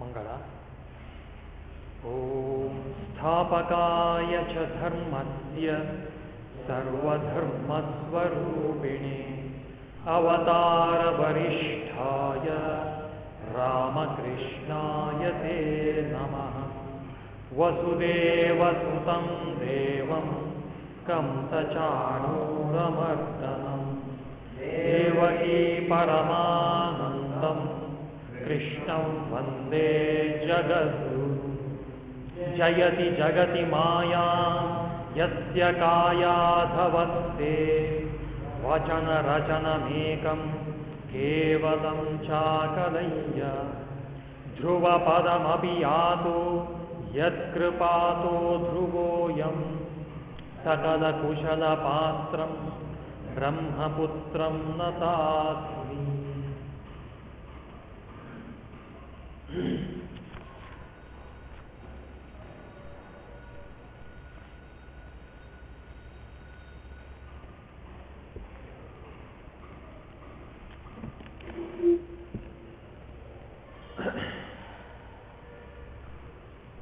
ಮಂಗಳ. ಓಂ ಸ್ಥಾಪಕಾಯ ಚ ಧರ್ಮಸ್ಯ ಸರ್ವಧರ್ಮಸ್ವರೂಪಿಣಿ ಅವತಾರ ವರಿಷ್ಠಾಯ ರಾಮಕೃಷ್ಣಾಯ ತೇ ನಮಃ. ವಸುದೇವಸುತಂ ದೇವಂ ಕಂಸಚಾಣೂರಮರ್ದನ देवकी परमानन्दं कृष्णं वंदे जगद्गुरु। जयति जगति माया यस्य कायाधवस्ते। वचनरचनमेकं केवलं चाकलय्य। ध्रुवपदमपि यातु यत्कृपातो ध्रुवोऽयं सकलकुशलपात्रं ब्रह्मपुत्रं नतास्मि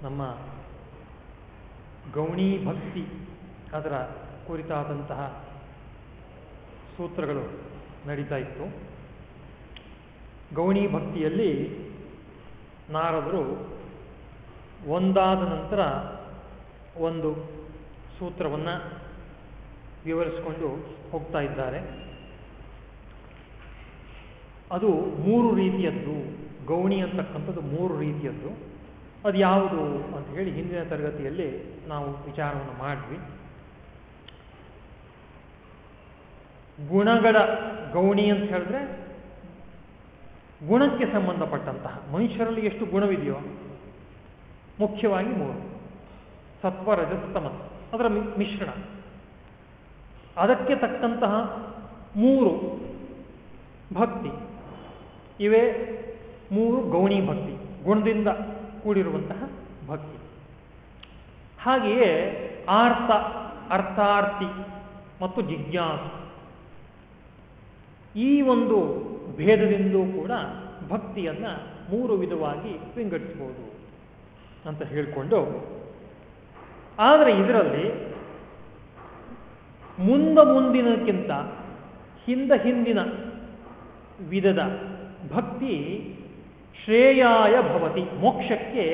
ನಮ್ಮ ಗೌಣಿ ಭಕ್ತಿ ಅದರ ಕುರಿತಾದಂತಹ ಸೂತ್ರಗಳು ನಡೀತಾ ಇತ್ತು ಗೌಣಿ ಭಕ್ತಿಯಲ್ಲಿ ನಾರದರು ಒಂದಾದ ನಂತರ ಒಂದು ಸೂತ್ರವನ್ನು ವಿವರಿಸಿಕೊಂಡು ಹೋಗ್ತಾ ಇದ್ದಾರೆ ಅದು ಮೂರು ರೀತಿಯದ್ದು, ಗೌಣಿ ಅಂತಕ್ಕಂಥದ್ದು ಮೂರು ರೀತಿಯದ್ದು. ಅದು ಯಾವುದು ಅಂತ ಹೇಳಿ ಹಿಂದಿನ ತರಗತಿಯಲ್ಲಿ ನಾವು ವಿಚಾರವನ್ನು ಮಾಡಿದ್ವಿ. ಗುಣಗಳ ಗೌಣಿ ಅಂತ ಹೇಳಿದ್ರೆ ಗುಣಕ್ಕೆ ಸಂಬಂಧಪಟ್ಟಂತಹ ಮನುಷ್ಯರಲ್ಲಿ ಎಷ್ಟು ಗುಣವಿದೆಯೋ ಮುಖ್ಯವಾಗಿ ಮೂರು. ಸತ್ವ ರಜಸ್ತಮ ಅದರ ಮಿಶ್ರಣ. ಅದಕ್ಕೆ ತಕ್ಕಂತಹ ಮೂರು ಭಕ್ತಿ. ಇವೇ ಮೂರು ಗೌಣಿ ಭಕ್ತಿ, ಗುಣದಿಂದ ಕೂಡಿರುವಂತಹ ಭಕ್ತಿ. ಹಾಗೆಯೇ ಆರ್ಥ ಅರ್ಥಾರ್ಥಿ ಮತ್ತು ಜಿಜ್ಞಾಸು. ಈ ಒಂದು ಭೇದದಿಂದೂ ಕೂಡ ಭಕ್ತಿಯನ್ನ ಮೂರು ವಿಧವಾಗಿ ವಿಂಗಡಿಸಬಹುದು ಅಂತ ಹೇಳಿಕೊಂಡು ಆದರೆ ಇದರಲ್ಲಿ ಮುಂದ ಮುಂದಿನಕ್ಕಿಂತ ಹಿಂದ ಹಿಂದಿನ ವಿಧದ ಭಕ್ತಿ ಶ್ರೇಯಾಯ ಭವತಿ. ಮೋಕ್ಷಕ್ಕೆ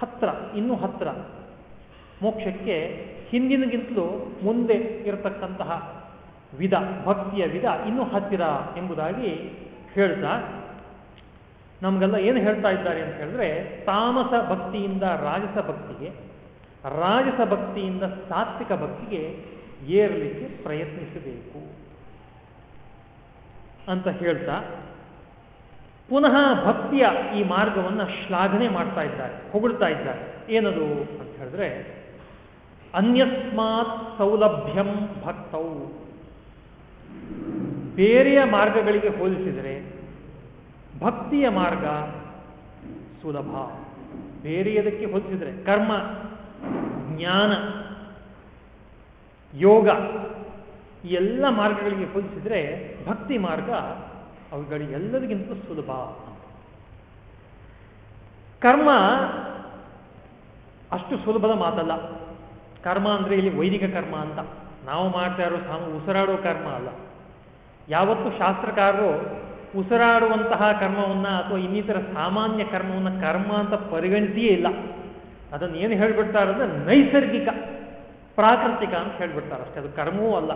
ಹತ್ರ, ಇನ್ನು ಹತ್ರ. ಮೋಕ್ಷಕ್ಕೆ ಹಿಂದಿನಗಿಂತಲೂ ಮುಂದೆ ಇರತಕ್ಕಂತಹ ವಿಧ, ಭಕ್ತಿಯ ವಿಧ ಇನ್ನೂ ಹತ್ತಿರ ಎಂಬುದಾಗಿ ಹೇಳ್ತಾ ನಮಗೆಲ್ಲ ಏನು ಹೇಳ್ತಾ ಇದ್ದಾರೆ ಅಂತ ಹೇಳಿದ್ರೆ, ತಾಮಸ ಭಕ್ತಿಯಿಂದ ರಾಜಸ ಭಕ್ತಿಗೆ, ರಾಜಸ ಭಕ್ತಿಯಿಂದ ಸಾತ್ವಿಕ ಭಕ್ತಿಗೆ ಏರಲಿಕ್ಕೆ ಪ್ರಯತ್ನಿಸಬೇಕು ಅಂತ ಹೇಳ್ತಾ ಪುನಃ ಭಕ್ತಿಯ ಈ ಮಾರ್ಗವನ್ನು ಶ್ಲಾಘನೆ ಮಾಡ್ತಾ ಇದ್ದಾರೆ, ಹೊಗಳ್ತಾ ಇದ್ದಾರೆ. ಏನದು ಅಂತ ಹೇಳಿದ್ರೆ, ಅನ್ಯಸ್ಮಾತ್ ಸೌಲಭ್ಯಂ ಭಕ್ತೌ. ಬೇರೆಯ ಮಾರ್ಗಗಳಿಗೆ ಹೋಲಿಸಿದರೆ ಭಕ್ತಿಯ ಮಾರ್ಗ ಸುಲಭ. ಬೇರೆಯದಕ್ಕೆ ಹೋಲಿಸಿದರೆ ಕರ್ಮ, ಜ್ಞಾನ, ಯೋಗ ಎಲ್ಲ ಮಾರ್ಗಗಳಿಗೆ ಹೋಲಿಸಿದರೆ ಭಕ್ತಿ ಮಾರ್ಗ ಅವುಗಳಿಗೆಲ್ಲರಿಗಿಂತ ಸುಲಭ ಕರ್ಮ ಅಷ್ಟು ಸುಲಭದ ಮಾತಲ್ಲ. ಕರ್ಮ ಅಂದ್ರೆ ಇಲ್ಲಿ ವೈದಿಕ ಕರ್ಮ ಅಂತ. ನಾವು ಮಾಡ್ತಾ ಇರೋ ಉಸಿರಾಡೋ ಕರ್ಮ ಅಲ್ಲ. ಯಾವತ್ತು ಶಾಸ್ತ್ರಕಾರರು ಉಸಿರಾಡುವಂತಹ ಕರ್ಮವನ್ನ ಅಥವಾ ಇನ್ನಿತರ ಸಾಮಾನ್ಯ ಕರ್ಮವನ್ನ ಕರ್ಮ ಅಂತ ಪರಿಗಣಿಸಿಯೇ ಇಲ್ಲ. ಅದನ್ನು ಏನು ಹೇಳ್ಬಿಡ್ತಾರೆ ಅಂದ್ರೆ ನೈಸರ್ಗಿಕ, ಪ್ರಾಕೃತಿಕ ಅಂತ ಹೇಳ್ಬಿಡ್ತಾರೆ ಅಷ್ಟೇ. ಅದು ಕರ್ಮವೂ ಅಲ್ಲ.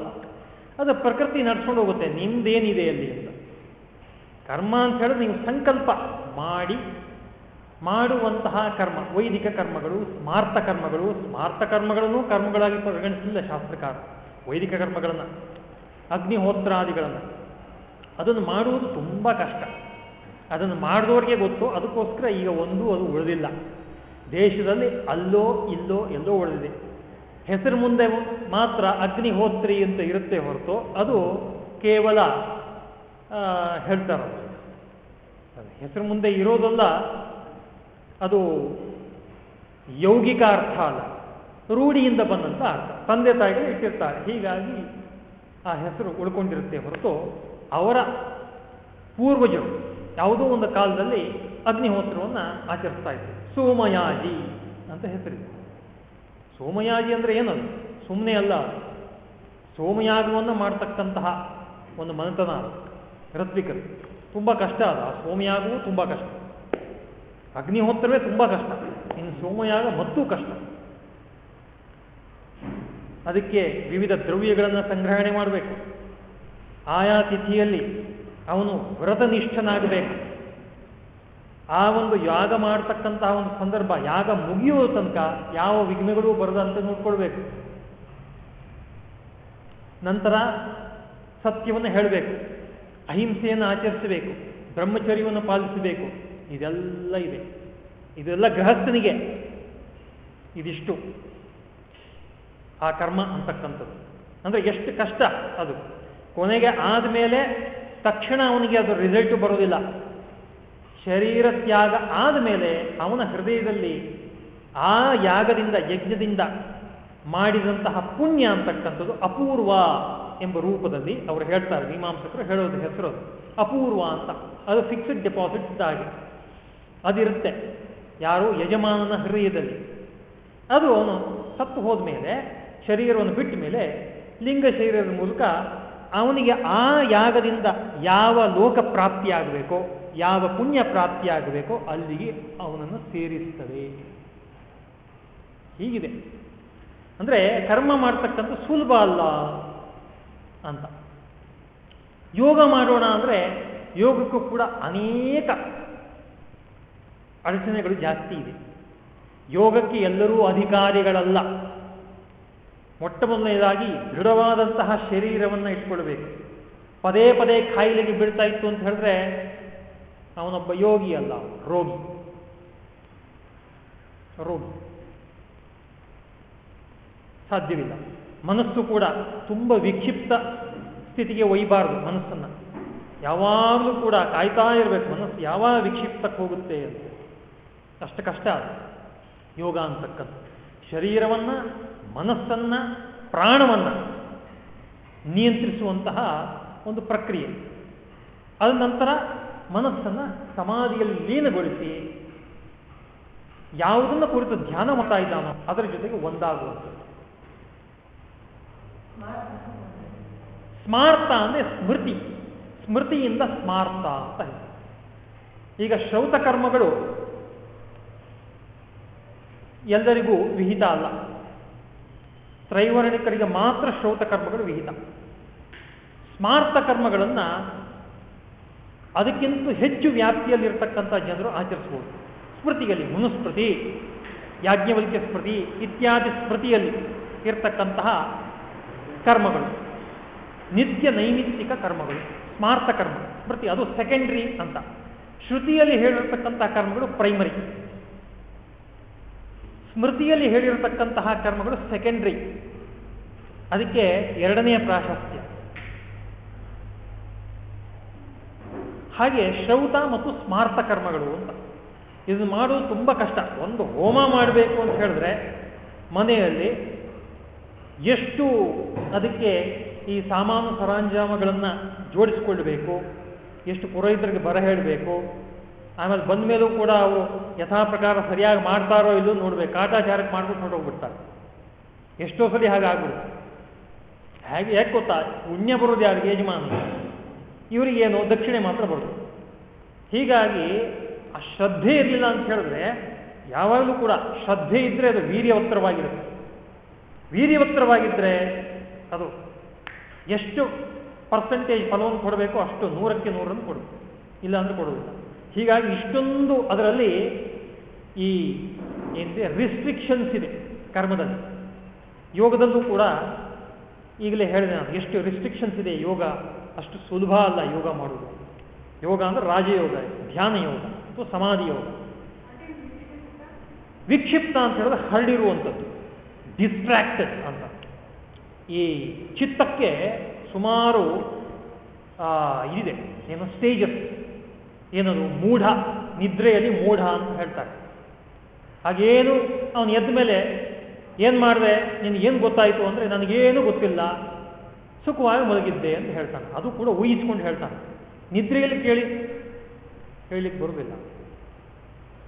ಅದು ಪ್ರಕೃತಿ ನಡ್ಸ್ಕೊಂಡು ಹೋಗುತ್ತೆ. ನಿಮ್ದೇನಿದೆ ಅಲ್ಲಿ ಅಂತ. ಕರ್ಮ ಅಂತ ಹೇಳಿದ್ರೆ ನೀವು ಸಂಕಲ್ಪ ಮಾಡಿ, ಮಾಡುವಂತಹ ಕರ್ಮ, ವೈದಿಕ ಕರ್ಮಗಳು ಸ್ಮಾರ್ಥ ಕರ್ಮಗಳು ಸ್ಮಾರ್ಥ ಕರ್ಮಗಳನ್ನು ಕರ್ಮಗಳಾಗಿ ಪರಿಗಣಿಸಲಿಲ್ಲ ಶಾಸ್ತ್ರಕಾರ. ವೈದಿಕ ಕರ್ಮಗಳನ್ನು. ಅಗ್ನಿಹೋತ್ರಾದಿಗಳನ್ನು. ಅದನ್ನು ಮಾಡುವುದು ತುಂಬ ಕಷ್ಟ. ಅದನ್ನು ಮಾಡಿದವರಿಗೆ ಗೊತ್ತು, ಅದಕ್ಕೋಸ್ಕರ ಈಗ ಒಂದು ಅದು ಉಳಿದಿಲ್ಲ. ದೇಶದಲ್ಲಿ ಅಲ್ಲೋ ಇಲ್ಲೋ ಎಲ್ಲೋ ಉಳಿದಿದೆ. ಹೆಸರು ಮುಂದೆ ಮಾತ್ರ ಅಗ್ನಿಹೋತ್ರಿ ಅಂತ ಇರುತ್ತೆ ಹೊರತು ಅದು ಕೇವಲ ಹೇಳ್ತಾರೆ ಹೆಸರು ಮುಂದೆ ಇರೋದಲ್ಲ, ಅದು ಯೌಗಿಕ ಅರ್ಥ ಅಲ್ಲ. ರೂಢಿಯಿಂದ ಬಂದಂತ ಅರ್ಥ. ತಂದೆ ತಾಯಿಗಳು ಇಟ್ಟಿರ್ತಾರೆ. ಹೀಗಾಗಿ ಆ ಹೆಸರು ಉಳ್ಕೊಂಡಿರುತ್ತೆ ಹೊರತು ಅವರ ಪೂರ್ವಜರು ಯಾವುದೋ ಒಂದು ಕಾಲದಲ್ಲಿ ಅಗ್ನಿಹೋತ್ರವನ್ನು ಆಚರಿಸ್ತಾ ಇದ್ರು. ಸೋಮಯಾಜಿ ಅಂತ ಹೆಸರಿದೆ ಸೋಮಯಾಜಿ ಅಂದರೆ ಏನದು ಸುಮ್ಮನೆ ಅಲ್ಲ, ಸೋಮಯಾಗವನ್ನು ಮಾಡ್ತಕ್ಕಂತಹ ಒಂದು ಮನೆತನ ಋತ್ವಿಕರು ತುಂಬ ಕಷ್ಟ ಅದ. ಸೋಮಯಾಗವೂ ತುಂಬ ಕಷ್ಟ. ಅಗ್ನಿಹೋತ್ರವೇ ತುಂಬ ಕಷ್ಟ. ಇನ್ನು ಸೋಮಯಾಗ ಮತ್ತೂ ಕಷ್ಟ. ಅದಕ್ಕೆ ವಿವಿಧ ದ್ರವ್ಯಗಳನ್ನು ಸಂಗ್ರಹಣೆ ಮಾಡಬೇಕು. ಆಯಾ ತಿಥಿಯಲ್ಲಿ ಅವನು ವ್ರತನಿಷ್ಠನಾಗಬೇಕು. ಆ ಒಂದು ಯಾಗ ಮಾಡತಕ್ಕಂತಹ ಒಂದು ಸಂದರ್ಭ ಯಾಗ ಮುಗಿಯುವ ತನಕ ಯಾವ ವಿಘ್ನಗಳು ಬರದಂತೆ ನೋಡ್ಕೊಳ್ಬೇಕು. ನಂತರ ಸತ್ಯವನ್ನು ಹೇಳಬೇಕು. ಅಹಿಂಸೆಯನ್ನು ಆಚರಿಸಬೇಕು. ಬ್ರಹ್ಮಚರ್ಯವನ್ನು ಪಾಲಿಸಬೇಕು. ಇದೆಲ್ಲ ಇದೆ. ಇದೆಲ್ಲ ಗೃಹಸ್ಥನಿಗೆ. ಇದಿಷ್ಟು. ಆ ಕರ್ಮ ಅಂತಕ್ಕಂಥದ್ದು. ಅಂದರೆ ಎಷ್ಟು ಕಷ್ಟ ಅದು. ಕೊನೆಗೆ ಆದಮೇಲೆ ತಕ್ಷಣ ಅವನಿಗೆ ಅದು ರಿಸಲ್ಟ್ ಬರೋದಿಲ್ಲ. ಶರೀರ ತ್ಯಾಗ ಆದಮೇಲೆ ಅವನ ಹೃದಯದಲ್ಲಿ ಆ ಯಾಗದಿಂದ, ಯಜ್ಞದಿಂದ ಮಾಡಿದಂತಹ ಪುಣ್ಯ ಅಂತಕ್ಕಂಥದ್ದು ಅಪೂರ್ವ ಎಂಬ ರೂಪದಲ್ಲಿ ಅವರು ಹೇಳ್ತಾರೆ. ಮೀಮಾಂಸಕರು ಹೇಳೋದು ಹೆಸರು ಅಪೂರ್ವ ಅಂತ. ಅದು ಫಿಕ್ಸ್ಡ್ ಡೆಪಾಸಿಟ್ ಇದ್ದಾಗೆ ಅದಿರುತ್ತೆ. ಯಾರು ಯಜಮಾನನ ಹೃದಯದಲ್ಲಿ. ಅದು ಅವನು ಸತ್ತು ಹೋದ್ಮೇಲೆ ಶರೀರವನ್ನು ಬಿಟ್ಟ ಮೇಲೆ ಲಿಂಗ ಶರೀರದ ಮೂಲಕ ಅವನಿಗೆ ಆ ಯಾಗದಿಂದ ಯಾವ ಲೋಕ ಪ್ರಾಪ್ತಿಯಾಗಬೇಕೋ, ಯಾವ ಪುಣ್ಯ ಪ್ರಾಪ್ತಿಯಾಗಬೇಕೋ ಅಲ್ಲಿಗೆ ಅವನನ್ನು ಸೇರಿಸ್ತದೆ. ಹೀಗಿದೆ. ಅಂದರೆ ಕರ್ಮ ಮಾಡ್ತಕ್ಕಂಥ ಸುಲಭ ಅಲ್ಲ ಅಂತ. ಯೋಗ ಮಾಡೋಣ ಅಂದರೆ ಯೋಗಕ್ಕೂ ಕೂಡ ಅನೇಕ ಅಡಚಣೆಗಳು ಜಾಸ್ತಿ ಇದೆ. ಯೋಗಕ್ಕೆ ಎಲ್ಲರೂ ಅಧಿಕಾರಿಗಳಲ್ಲ. ಮೊಟ್ಟ ಮೊದಲನೇದಾಗಿ ದೃಢವಾದಂತಹ ಶರೀರವನ್ನು ಇಟ್ಕೊಳ್ಬೇಕು. ಪದೇ ಪದೇ ಕಾಯಿಲೆಗೆ ಬೀಳ್ತಾ ಇತ್ತು ಅಂತ ಹೇಳಿದ್ರೆ ಅವನೊಬ್ಬ ಯೋಗಿ ಅಲ್ಲ, ರೋಗಿ. ರೋಗಿ. ಸಾಧ್ಯವಿಲ್ಲ. ಮನಸ್ಸು ಕೂಡ ತುಂಬ ವಿಕ್ಷಿಪ್ತ ಸ್ಥಿತಿಗೆ ಒಯ್ಯಬಾರದು ಮನಸ್ಸನ್ನು. ಯಾವಾಗಲೂ ಕೂಡ ಕಾಯ್ತಾ ಇರಬೇಕು ಮನಸ್ಸು ಯಾವಾಗ ವಿಕ್ಷಿಪ್ತಕ್ಕೆ ಹೋಗುತ್ತೆ ಅಂತ. ಅಷ್ಟು ಕಷ್ಟ ಅದು. ಯೋಗ ಅಂತಕ್ಕಂಥ ಶರೀರವನ್ನ ಮನಸ್ಸನ್ನ, ಪ್ರಾಣವನ್ನ ನಿಯಂತ್ರಿಸುವಂತಹ ಒಂದು ಪ್ರಕ್ರಿಯೆ. ಅದ ನಂತರ ಮನಸ್ಸನ್ನ ಸಮಾಧಿಯಲ್ಲಿ ಲೀನಗೊಳಿಸಿ ಯಾವುದನ್ನ ಕುರಿತು ಧ್ಯಾನ ಮಾಡ್ತಾ ಇದ್ದಾನೋ ಅದರ ಜೊತೆಗೆ ಒಂದಾಗುವಂಥದ್ದು. ಸ್ಮಾರ್ಥ ಅಂದ್ರೆ ಸ್ಮೃತಿ. ಸ್ಮೃತಿಯಿಂದ ಸ್ಮಾರ್ಥ ಅಂತ ಈಗ ಶ್ರೌತ ಕರ್ಮಗಳು ಎಲ್ಲರಿಗೂ ವಿಹಿತ ಅಲ್ಲ. ತ್ರೈವರ್ಣಿಕರಿಗೆ ಮಾತ್ರ ಶ್ರೌತ ಕರ್ಮಗಳು ವಿಹಿತ. ಸ್ಮಾರ್ಥ ಕರ್ಮಗಳನ್ನ ಅದಕ್ಕಿಂತ ಹೆಚ್ಚು ವ್ಯಾಪ್ತಿಯಲ್ಲಿರ್ತಕ್ಕಂಥ ಜನರು ಆಚರಿಸಬಹುದು ಸ್ಮೃತಿಯಲ್ಲಿ ಮುನುಸ್ಮೃತಿ, ಯಾಜ್ಞವಲ್ಕ್ಯ ಸ್ಮೃತಿ ಇತ್ಯಾದಿ ಸ್ಮೃತಿಯಲ್ಲಿ ಇರ್ತಕ್ಕಂತಹ ಕರ್ಮಗಳು. ನಿತ್ಯ ನೈಮಿತ್ತಿಕ ಕರ್ಮಗಳು, ಸ್ಮಾರ್ಥ ಕರ್ಮ ಸ್ಮೃತಿ ಅದು ಸೆಕೆಂಡ್ರಿ ಅಂತ. ಶ್ರುತಿಯಲ್ಲಿ ಹೇಳಿರ್ತಕ್ಕಂತಹ ಕರ್ಮಗಳು ಪ್ರೈಮರಿ ಸ್ಮೃತಿಯಲ್ಲಿ ಹೇಳಿರತಕ್ಕಂತಹ ಕರ್ಮಗಳು ಸೆಕೆಂಡ್ರಿ ಅದಕ್ಕೆ ಎರಡನೆಯ ಪ್ರಾಶಸ್ತ್ಯ. ಹಾಗೆ ಶ್ರೌತ ಮತ್ತು ಸ್ಮಾರ್ಥ ಕರ್ಮಗಳು ಅಂತ. ಇದು ಮಾಡೋದು ತುಂಬ ಕಷ್ಟ. ಒಂದು ಹೋಮ ಮಾಡಬೇಕು ಅಂತ ಹೇಳಿದ್ರೆ ಮನೆಯಲ್ಲಿ ಎಷ್ಟು ಅದಕ್ಕೆ ಈ ಸಾಮಾನು ಸರಂಜಾಮಗಳನ್ನು ಜೋಡಿಸಿಕೊಳ್ಬೇಕು, ಎಷ್ಟು ಪುರೋಹಿತರಿಗೆ ಬರ ಹೇಳಬೇಕು ಆಮೇಲೆ ಬಂದ ಮೇಲೂ ಕೂಡ ಅವರು ಯಥಾ ಪ್ರಕಾರ ಸರಿಯಾಗಿ ಮಾಡ್ತಾರೋ ಇಲ್ಲೋ ನೋಡ್ಬೇಕು. ಕಾಟಾಚಾರಕ್ಕೆ ಮಾಡ್ಬಿಟ್ಟು ನೋಡೋಗ್ಬಿಡ್ತಾರೆ ಎಷ್ಟೋ ಸರಿ ಹಾಗೆ ಆಗ್ಬಿಡುತ್ತೆ. ಹೇಗೆ ಯಾಕೆ ಗೊತ್ತಾ? ಪುಣ್ಯ ಬರೋದು ಯಾರಿಗೆ? ಯಜಮಾನ ಇವರಿಗೇನು ದಕ್ಷಿಣೆ ಮಾತ್ರ ಬರೋದು. ಹೀಗಾಗಿ ಆ ಶ್ರದ್ಧೆ ಇರಲಿಲ್ಲ ಅಂತ ಹೇಳಿದ್ರೆ ಯಾವಾಗಲೂ ಕೂಡ ಶ್ರದ್ಧೆ ಇದ್ರೆ ಅದು ವೀರ್ಯವತ್ತರವಾಗಿರುತ್ತೆ. ವೀರ್ಯವತ್ತರವಾಗಿದ್ದರೆ ಅದು ಎಷ್ಟು ಪರ್ಸೆಂಟೇಜ್ ಫಲವನ್ನು ಕೊಡಬೇಕು ಅಷ್ಟು ನೂರಕ್ಕೆ ನೂರನ್ನು ಕೊಡಬೇಕು ಇಲ್ಲ ಅಂದ್ರೆ ಕೊಡುವುದಿಲ್ಲ. ಹೀಗಾಗಿ ಇಷ್ಟೊಂದು ಅದರಲ್ಲಿ ಈ ಏನಿದೆ ರಿಸ್ಟ್ರಿಕ್ಷನ್ಸ್ ಇದೆ ಕರ್ಮದಲ್ಲಿ. ಯೋಗದಲ್ಲೂ ಕೂಡ ಈಗಲೇ ಹೇಳಿದೆ ನಾನು, ಎಷ್ಟು ರಿಸ್ಟ್ರಿಕ್ಷನ್ಸ್ ಇದೆ ಯೋಗ, ಅಷ್ಟು ಸುಲಭ ಅಲ್ಲ ಯೋಗ ಮಾಡುವುದು. ಯೋಗ ಅಂದ್ರೆ ರಾಜಯೋಗ, ಧ್ಯಾನ ಯೋಗ, ಅಥವಾ ಸಮಾಧಿ ಯೋಗ. ವಿಕ್ಷಿಪ್ತ ಅಂತ ಹೇಳಿದ್ರೆ ಹರಡಿರುವಂಥದ್ದು ಡಿಸ್ಟ್ರಾಕ್ಟೆಡ್ ಅಂತ. ಈ ಚಿತ್ತಕ್ಕೆ ಸುಮಾರು ಇದಿದೆ, ಏನು ಸ್ಟೇಜಸ್ ಏನದು ಮೂಢ, ನಿದ್ರೆಯಲ್ಲಿ ಮೂಢ ಅಂತ ಹೇಳ್ತಾರೆ. ಹಾಗೇನು ಅವನು ಎದ್ದ ಮೇಲೆ ಏನು ಮಾಡಿದೆ? ನಿನಗೇನು ಗೊತ್ತಾಯಿತು ಅಂದರೆ ನನಗೇನು ಗೊತ್ತಿಲ್ಲ, ಸುಖವಾಗಿ ಮಲಗಿದ್ದೆ ಅಂತ ಹೇಳ್ತಾನೆ. ಅದು ಕೂಡ ಊಹಿಸ್ಕೊಂಡು ಹೇಳ್ತಾನೆ. ನಿದ್ರೆಯಲ್ಲಿ ಕೇಳಿ ಹೇಳಲಿಕ್ಕೆ ಬರುವುದಿಲ್ಲ.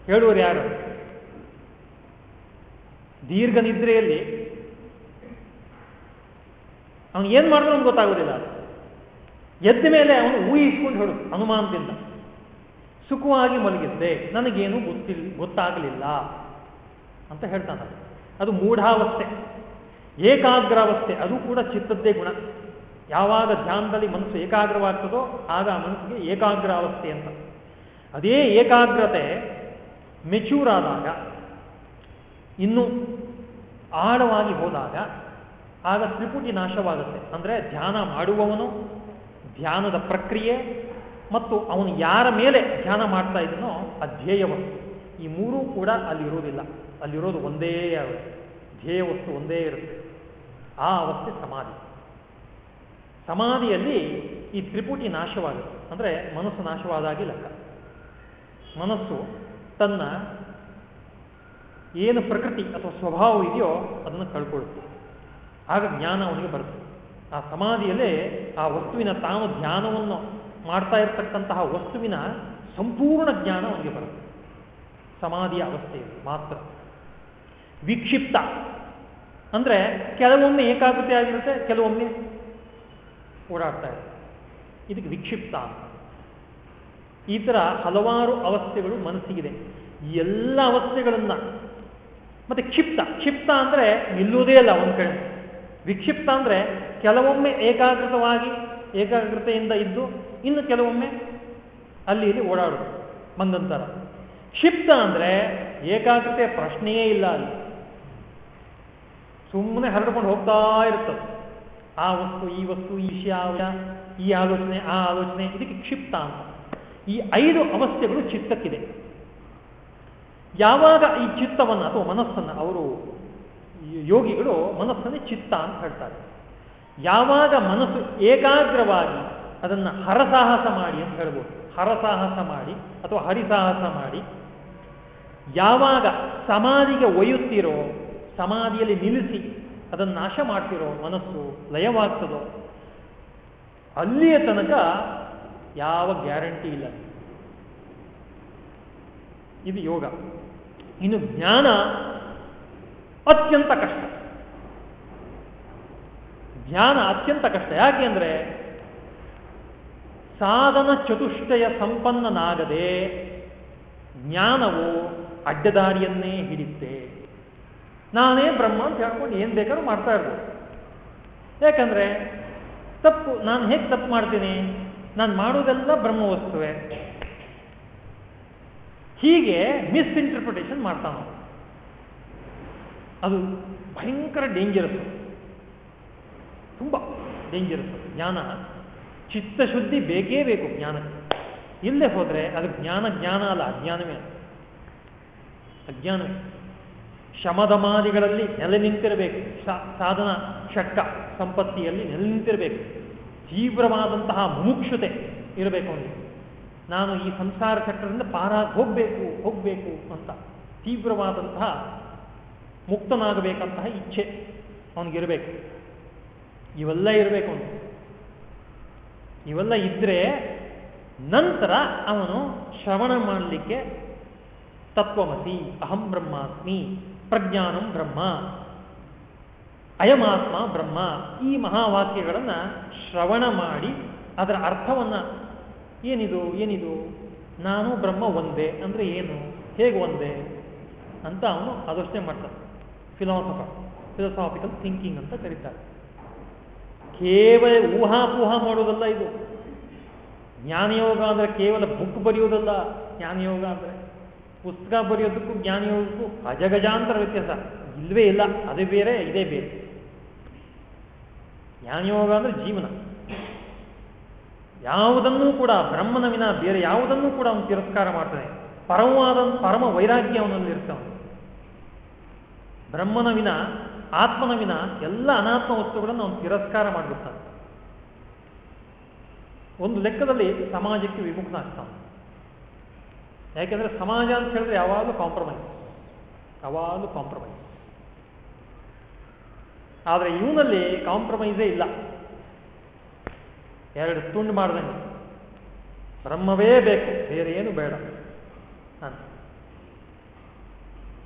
ಹೇಳುವರು ಯಾರು? ದೀರ್ಘ ನಿದ್ರೆಯಲ್ಲಿ ಅವನು ಏನು ಮಾಡಿದ್ರು ಅವ್ನು ಗೊತ್ತಾಗೋದಿಲ್ಲ ಎದ್ದ ಮೇಲೆ ಅವನು ಊಹಿಸ್ಕೊಂಡು ಹೇಳು, ಅನುಮಾನದಿಂದ. ಸುಖವಾಗಿ ಮಲಗಿದ್ದೆ ನನಗೇನು ಗೊತ್ತಿಲ್ಲ ಗೊತ್ತಾಗಲಿಲ್ಲ ಅಂತ ಹೇಳ್ತಾನ ಅದು ಮೂಢಾವಸ್ಥೆ. ಏಕಾಗ್ರಾವಸ್ಥೆ. ಅದು ಕೂಡ ಚಿತ್ತದ್ದೇ ಗುಣ. ಯಾವಾಗ ಧ್ಯಾನದಲ್ಲಿ ಮನಸ್ಸು ಏಕಾಗ್ರವಾಗ್ತದೋ ಆಗ ಮನಸ್ಸಿಗೆ ಏಕಾಗ್ರಾವಸ್ಥೆ ಅಂತ. ಅದೇ ಏಕಾಗ್ರತೆ ಮೆಚ್ಯೂರ್ ಆದಾಗ, ಇನ್ನು ಆಳವಾಗಿ ಹೋದಾಗ, ಆಗ ತ್ರಿಪುಟಿ ನಾಶವಾಗುತ್ತೆ. ಅಂದರೆ ಧ್ಯಾನ ಮಾಡುವವನು, ಧ್ಯಾನದ ಪ್ರಕ್ರಿಯೆ ಮತ್ತು ಅವನು ಯಾರ ಮೇಲೆ ಧ್ಯಾನ ಮಾಡ್ತಾ ಇದ್ದನೋ ಆ ಈ ಮೂರೂ ಕೂಡ ಅಲ್ಲಿರೋದಿಲ್ಲ. ಅಲ್ಲಿರೋದು ಒಂದೇ ಧ್ಯೇಯ ವಸ್ತು ಒಂದೇ ಇರುತ್ತೆ. ಆ ಅವಸ್ಥೆ ಸಮಾಧಿ. ಸಮಾಧಿಯಲ್ಲಿ ಈ ತ್ರಿಪುಟಿ ನಾಶವಾಗುತ್ತೆ. ಅಂದರೆ ಮನಸ್ಸು ನಾಶವಾದಾಗಿ ಲೆಕ್ಕ. ಮನಸ್ಸು ತನ್ನ ಏನು ಪ್ರಕೃತಿ ಅಥವಾ ಸ್ವಭಾವ ಇದೆಯೋ ಅದನ್ನು ಕಳ್ಕೊಳ್ಳುತ್ತೆ. ಆಗ ಜ್ಞಾನ ಅವನಿಗೆ ಬರುತ್ತೆ. ಆ ಸಮಾಧಿಯಲ್ಲೇ ಆ ವಸ್ತುವಿನ ತಾನು ಧ್ಯಾನವನ್ನು ಮಾಡ್ತಾ ಇರತಕ್ಕಂತಹ ವಸ್ತುವಿನ ಸಂಪೂರ್ಣ ಜ್ಞಾನ ಅವನಿಗೆ ಬರುತ್ತೆ. ಸಮಾಧಿಯ ಅವಸ್ಥೆಯಲ್ಲಿ ಮಾತ್ರ. ವಿಕ್ಷಿಪ್ತ. ಅಂದರೆ ಕೆಲವೊಮ್ಮೆ ಏಕಾಗ್ರತೆ ಆಗಿರುತ್ತೆ, ಕೆಲವೊಮ್ಮೆ ಓಡಾಡ್ತಾ ಇರುತ್ತೆ. ಇದಕ್ಕೆ ವಿಕ್ಷಿಪ್ತ ಅಂತ. ಈ ಥರ ಹಲವಾರು ಅವಸ್ಥೆಗಳು ಮನಸ್ಸಿಗಿದೆ. ಎಲ್ಲ ಅವಸ್ಥೆಗಳನ್ನು. ಮತ್ತೆ ಕ್ಷಿಪ್ತ. ಕ್ಷಿಪ್ತ ಅಂದರೆ ನಿಲ್ಲುವುದೇ ಅಲ್ಲ ಒಂದು ಕಡೆ. ವಿಕ್ಷಿಪ್ತ ಅಂದರೆ ಕೆಲವೊಮ್ಮೆ ಏಕಾಗ್ರತವಾಗಿ ಏಕಾಗ್ರತೆಯಿಂದ ಇದ್ದು ಇನ್ನು ಕೆಲವೊಮ್ಮೆ ಅಲ್ಲಿ ಇಲ್ಲಿ ಓಡಾಡೋದು, ಮಂದಂತರ. ಕ್ಷಿಪ್ತ ಅಂದ್ರೆ ಏಕಾಗ್ರತೆ ಪ್ರಶ್ನೆಯೇ ಇಲ್ಲ ಅಲ್ಲಿ. ಸುಮ್ಮನೆ ಹರಡ್ಕೊಂಡು ಹೋಗ್ತಾ ಇರ್ತದೆ. ಆ ವಸ್ತು, ಈ ವಸ್ತು, ಈ ವಿಷಯ ಈ ಆಲೋಚನೆ, ಆ ಆಲೋಚನೆ, ಇದಕ್ಕೆ ಕ್ಷಿಪ್ತ ಅಂತ. ಈ ಐದು ಅವಸ್ಥೆಗಳು ಚಿತ್ತಕ್ಕಿದೆ. ಯಾವಾಗ ಈ ಚಿತ್ತವನ್ನು ಅಥವಾ ಮನಸ್ಸನ್ನು ಅವರು ಯೋಗಿಗಳು ಮನಸ್ಸನ್ನೇ ಚಿತ್ತ ಅಂತ ಹೇಳ್ತಾರೆ. ಯಾವಾಗ ಮನಸ್ಸು ಏಕಾಗ್ರವಾಗಿ ಅದನ್ನು ಹರಸಾಹಸ ಮಾಡಿ ಅಂತ ಹೇಳ್ಬೋದು. ಹರಸಾಹಸ ಮಾಡಿ ಅಥವಾ ಹರಿಸಾಹಸ ಮಾಡಿ. ಯಾವಾಗ ಸಮಾಧಿಗೆ ಒಯ್ಯುತ್ತೀರೋ, ಸಮಾಧಿಯಲ್ಲಿ ನಿಲ್ಲಿಸಿ ಅದನ್ನು ನಾಶ ಮಾಡ್ತಿರೋ ಮನಸ್ಸು ಲಯವಾಗ್ತದೋ, ಅಲ್ಲಿಯ ತನಕ ಯಾವ ಗ್ಯಾರಂಟಿ ಇಲ್ಲ. ಇದು ಯೋಗ. ಇನ್ನು ಜ್ಞಾನ ಅತ್ಯಂತ ಕಷ್ಟ. ಜ್ಞಾನ ಅತ್ಯಂತ ಕಷ್ಟ. ಯಾಕೆಂದ್ರೆ ಸಾಧನ ಚತುಷ್ಟಯ ಸಂಪನ್ನನಾಗದೆ ಜ್ಞಾನವು ಅಡ್ಡದಾರಿಯನ್ನೇ ಹಿಡಿತೆ ನಾನೇ ಬ್ರಹ್ಮ ಅಂತ ಹೇಳ್ಕೊಂಡು ಏನ್ ಬೇಕಾದ್ರೂ ಮಾಡ್ತಾ ಇರ್ಬೋದು. ಯಾಕಂದ್ರೆ ತಪ್ಪು, ನಾನು ಹೇಗೆ ತಪ್ಪು ಮಾಡ್ತೀನಿ? ನಾನು ಮಾಡೋದೆಲ್ಲ ಬ್ರಹ್ಮ ವಸ್ತುವೆ ಹೀಗೆ ಮಿಸ್ಇಂಟರ್ಪ್ರಿಟೇಷನ್ ಮಾಡ್ತಾನ ಅದು ಭಯಂಕರ ಡೇಂಜರಸ್ ತುಂಬ ಡೇಂಜರಸ್ ಜ್ಞಾನ. ಚಿತ್ತಶುದ್ಧಿ ಬೇಕೇ ಬೇಕು ಜ್ಞಾನಕ್ಕೆ. ಇಲ್ಲದೆ ಹೋದರೆ ಅದು ಜ್ಞಾನ ಜ್ಞಾನ ಅಲ್ಲ, ಅಜ್ಞಾನವೇ ಅಜ್ಞಾನ. ಶಮದಮಾದಿಗಳಲ್ಲಿ ನೆಲೆ ನಿಂತಿರಬೇಕು. ಸಾಧನ, ಷಟ್ಕ, ಸಂಪತ್ತಿಯಲ್ಲಿ ನೆಲೆ ನಿಂತಿರಬೇಕು. ತೀವ್ರವಾದಂತಹ ಮುಮುಕ್ಷತೆ ಇರಬೇಕು ಅವನಿಗೆ. ನಾನು ಈ ಸಂಸಾರ ಚಕ್ರದಿಂದ ಪಾರಾಗಿ ಹೋಗಬೇಕು ಹೋಗಬೇಕು ಅಂತ ತೀವ್ರವಾದಂತಹ ಮುಕ್ತನಾಗಬೇಕಂತಹ ಇಚ್ಛೆ ಅವನಿಗಿರಬೇಕು. ಇವೆಲ್ಲ ಇರಬೇಕು ಅವನು ಇವೆಲ್ಲ ಇದ್ರೆ ನಂತರ ಅವನು ಶ್ರವಣ ಮಾಡಲಿಕ್ಕೆ ತತ್ವಮಸಿ ಅಹಂ ಬ್ರಹ್ಮಾಸ್ಮಿ, ಪ್ರಜ್ಞಾನಂ ಬ್ರಹ್ಮ, ಅಯಮಾತ್ಮ ಬ್ರಹ್ಮ ಈ ಮಹಾವಾಕ್ಯಗಳನ್ನು ಶ್ರವಣ ಮಾಡಿ ಅದರ ಅರ್ಥವನ್ನ ಏನಿದು ಏನಿದು? ನಾನು ಬ್ರಹ್ಮ ಒಂದೇ ಅಂದ್ರೆ ಏನು? ಹೇಗೆ ಒಂದೇ? ಅಂತ ಅವನು ಅದಷ್ಟೇ ಮಾಡ್ತಾನೆ. ಫಿಲಾಸಫರ್ ಫಿಲಸಾಫಿಕಲ್ ಥಿಂಕಿಂಗ್ ಅಂತ ಕರೀತಾರೆ. ಕೇವಲ ಊಹಾಪೂಹ ಮಾಡೋದಲ್ಲ ಇದು. ಜ್ಞಾನಯೋಗ ಅಂದ್ರೆ ಕೇವಲ ಬುಕ್ ಬರೆಯೋದಲ್ಲ ಜ್ಞಾನಯೋಗ ಅಂದ್ರೆ. ಪುಸ್ತಕ ಬರೆಯೋದಕ್ಕೂ ಜ್ಞಾನಯೋಗಕ್ಕೂ ಅಜಗಜಾಂತರ ವ್ಯತ್ಯಾಸ. ಇಲ್ವೇ ಇಲ್ಲ, ಅದೇ ಬೇರೆ, ಇದೇ ಬೇರೆ. ಜ್ಞಾನಯೋಗ ಅಂದ್ರೆ ಜೀವನ. ಯಾವುದನ್ನೂ ಕೂಡ ಬ್ರಹ್ಮನ ವಿನ ಬೇರೆ ಯಾವುದನ್ನೂ ಕೂಡ ಅವನು ತಿರಸ್ಕಾರ ಮಾಡ್ತಾನೆ. ಪರಮವಾದ ಪರಮ ವೈರಾಗ್ಯ ಅವನಲ್ಲಿ ಇರ್ತಾನೆ ಬ್ರಹ್ಮನ ವಿನ ಆತ್ಮನ ವಿನ ಎಲ್ಲ ಅನಾತ್ಮ ವಸ್ತುಗಳನ್ನು ಅವನು ತಿರಸ್ಕಾರ ಮಾಡಿಬಿಡ್ತಾನೆ. ಒಂದು ಲೆಕ್ಕದಲ್ಲಿ ಸಮಾಜಕ್ಕೆ ವಿಮುಖನಾಗ್ತಾನೆ ಯಾಕೆಂದ್ರೆ ಸಮಾಜ ಅಂತ ಹೇಳಿದ್ರೆ ಯಾವಾಗಲೂ ಕಾಂಪ್ರಮೈಸ್ ಯಾವಾಗಲೂ ಕಾಂಪ್ರಮೈಸ್ ಆದರೆ ಇವನಲ್ಲಿ ಕಾಂಪ್ರಮೈಸೇ ಇಲ್ಲ. ಎರಡು ತುಂಡು ಮಾಡಿದಂಗೆ. ಬ್ರಹ್ಮವೇ ಬೇಕು, ಬೇರೆ ಏನು ಬೇಡ ಅಂತ.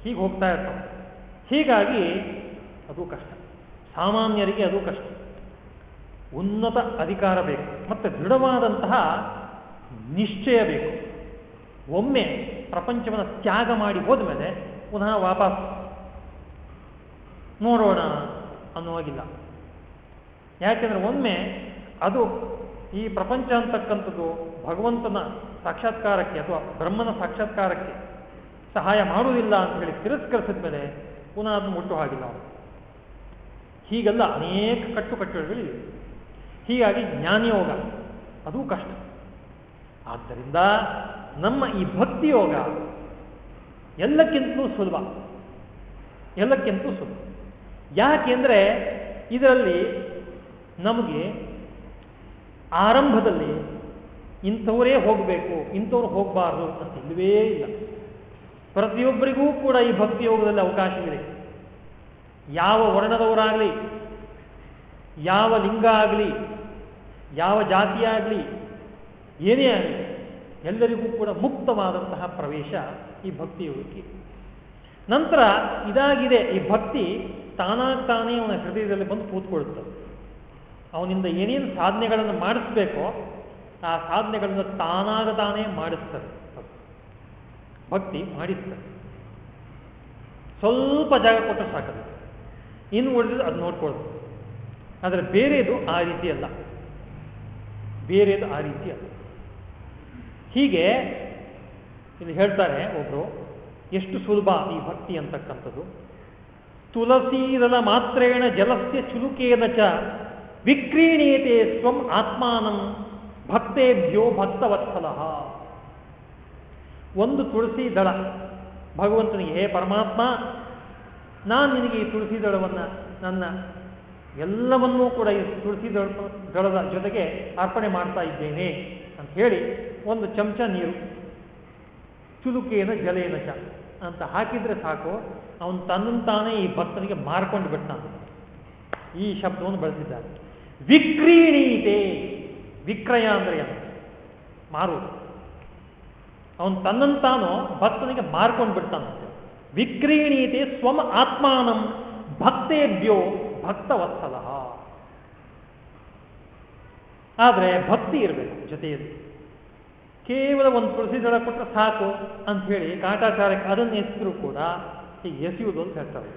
ಹೀಗೆ ಹೋಗ್ತಾ ಇರ್ತಾನೆ. ಹೀಗಾಗಿ ಅದು ಕಷ್ಟ. ಸಾಮಾನ್ಯರಿಗೆ ಅದು ಕಷ್ಟ. ಉನ್ನತ ಅಧಿಕಾರ ಬೇಕು. ಮತ್ತು ದೃಢವಾದಂತಹ ನಿಶ್ಚಯ ಬೇಕು. ಒಮ್ಮೆ ಪ್ರಪಂಚವನ್ನು ತ್ಯಾಗ ಮಾಡಿ ಹೋದ್ಮೇಲೆ ಪುನಃ ವಾಪಸ್ ನೋಡೋಣ ಅನ್ನುವಾಗಿಲ್ಲ. ಯಾಕೆಂದರೆ ಒಮ್ಮೆ ಅದು ಈ ಪ್ರಪಂಚ ಅಂತಕ್ಕಂಥದ್ದು ಭಗವಂತನ ಸಾಕ್ಷಾತ್ಕಾರಕ್ಕೆ ಅಥವಾ ಬ್ರಹ್ಮನ ಸಾಕ್ಷಾತ್ಕಾರಕ್ಕೆ ಸಹಾಯ ಮಾಡುವುದಿಲ್ಲ ಅಂತ ಹೇಳಿ ತಿರಸ್ಕರಿಸಿದ ಮೇಲೆ ಪುನಃ ಅದನ್ನು ಮುಟ್ಟು ಹಾಗಿಲ್ಲ. ಹೀಗೆಲ್ಲ ಅನೇಕ ಕಟ್ಟು ಕಟ್ಟುಗಳಿವೆ ಹೀಗಾಗಿ ಜ್ಞಾನಯೋಗ ಅದು ಕಷ್ಟ. ಆದ್ದರಿಂದ ನಮ್ಮ ಈ ಭಕ್ತಿ ಯೋಗ ಎಲ್ಲಕ್ಕಿಂತಲೂ ಸುಲಭ. ಎಲ್ಲಕ್ಕಿಂತಲೂ ಸುಲಭ. ಯಾಕೆಂದರೆ ಇದರಲ್ಲಿ ನಮಗೆ ಆರಂಭದಲ್ಲಿ ಇಂಥವರೇ ಹೋಗಬೇಕು, ಇಂಥವ್ರು ಹೋಗಬಾರ್ದು ಅಂತ ಇಲ್ಲವೇ ಇಲ್ಲ. ಪ್ರತಿಯೊಬ್ಬರಿಗೂ ಕೂಡ ಈ ಭಕ್ತಿ ಯೋಗದಲ್ಲಿ ಅವಕಾಶವಿದೆ. ಯಾವ ವರ್ಣದವರಾಗಲಿ, ಯಾವ ಲಿಂಗ ಆಗಲಿ, ಯಾವ ಜಾತಿಯಾಗಲಿ ಏನೇ ಆಗಲಿ, ಎಲ್ಲರಿಗೂ ಕೂಡ ಮುಕ್ತವಾದಂತಹ ಪ್ರವೇಶ ಈ ಭಕ್ತಿ ಯೋಗಕ್ಕೆ ನಂತರ ಇದಾಗಿದೆ, ಈ ಭಕ್ತಿ ತಾನಾಗಿ ತಾನೇ ಅವನ ಹೃದಯದಲ್ಲಿ ಬಂದು ಕೂತ್ಕೊಳ್ಳುತ್ತದೆ. ಅವನಿಂದ ಏನೇನು ಸಾಧನೆಗಳನ್ನು ಮಾಡಿಸ್ಬೇಕೋ, ಆ ಸಾಧನೆಗಳನ್ನು ತಾನಾಗ ತಾನೇ ಮಾಡಿಸ್ತದೆ ಭಕ್ತಿ ಮಾಡಿಸ್ತದೆ ಸ್ವಲ್ಪ ಜಾಗ ಕೊಟ್ಟರೆ ಸಾಕದು. ಇನ್ನು ಉಳಿದ್ರೆ ಅದು ನೋಡ್ಕೊಳ್ಳೋದು. ಆದರೆ ಬೇರೆದು ಆ ರೀತಿ ಅಲ್ಲ. ಬೇರೆದು ಆ ರೀತಿ ಅಲ್ಲ. ಹೀಗೆ ಇಲ್ಲಿ ಹೇಳ್ತಾರೆ ಒಬ್ರು, ಎಷ್ಟು ಸುಲಭ ಈ ಭಕ್ತಿ ಅಂತಕ್ಕಂಥದ್ದು? ತುಳಸೀರಲ ಮಾತ್ರೇಣ ಜಲಸ್ಯ ಚುಲುಕೇನ ಚ ವಿಕ್ರೀಣೀಯತೆ ಸ್ವಂ ಆತ್ಮಾನಂ ಭಕ್ತೇಭ್ಯೋ ಭಕ್ತವತ್ಸಲ. ಒಂದು ತುಳಸಿ ದಳ, ಭಗವಂತನಿಗೆ, ಹೇ ಪರಮಾತ್ಮ ನಾನು ನಿನಗೆ ಈ ತುಳಸಿ ದಳವನ್ನು, ನನ್ನ ಎಲ್ಲವನ್ನೂ ಕೂಡ ಈ ತುಳಸಿ ದಳ, ದಳದ ಜೊತೆಗೆ ಅರ್ಪಣೆ ಮಾಡ್ತಾ ಇದ್ದೇನೆ ಅಂತ ಹೇಳಿ ಒಂದು ಚಮಚ ನೀರು ಚುಲುಕೇನ ಜಲೆಯನ ಚ ಅಂತ ಹಾಕಿದ್ರೆ ಸಾಕು. ಅವನು ತನ್ನಂತಾನೇ ಈ ಭಕ್ತನಿಗೆ ಮಾರ್ಕೊಂಡು ಬಿಡ್ತಾನೆ ಈ ಶಬ್ದವನ್ನು ಬಳಸಿದ್ದಾರೆ. ವಿಕ್ರೀಣೀತೆ, ವಿಕ್ರಯ ಅಂದ್ರೆ ಏನು? ಮಾರುವುದು. ಅವನು ತನ್ನಂತಾನೋ ಭಕ್ತನಿಗೆ ಮಾರ್ಕೊಂಡು ಬಿಡ್ತಾನಂತೆ ವಿಕ್ರೀಣೀತೆ ಸ್ವಮ ಆತ್ಮಾನಂ ಭಕ್ತೇಭ್ಯೋ ಭಕ್ತವತ್ಸಲ. ಆದರೆ ಭಕ್ತಿ ಇರಬೇಕು ಜೊತೆಯಲ್ಲಿ. ಕೇವಲ ಒಂದು ತುಳಸಿ ದಳ ಕೊಟ್ಟರೆ ಸಾಕು ಅಂತ ಹೇಳಿ ಕಾಟಾಚಾರಕ್ಕೆ ಅದನ್ನು ಎಸರು ಕೂಡ ಈ ಎಸೆಯುವುದು ಅಂತ ಹೇಳ್ತಾರೆ.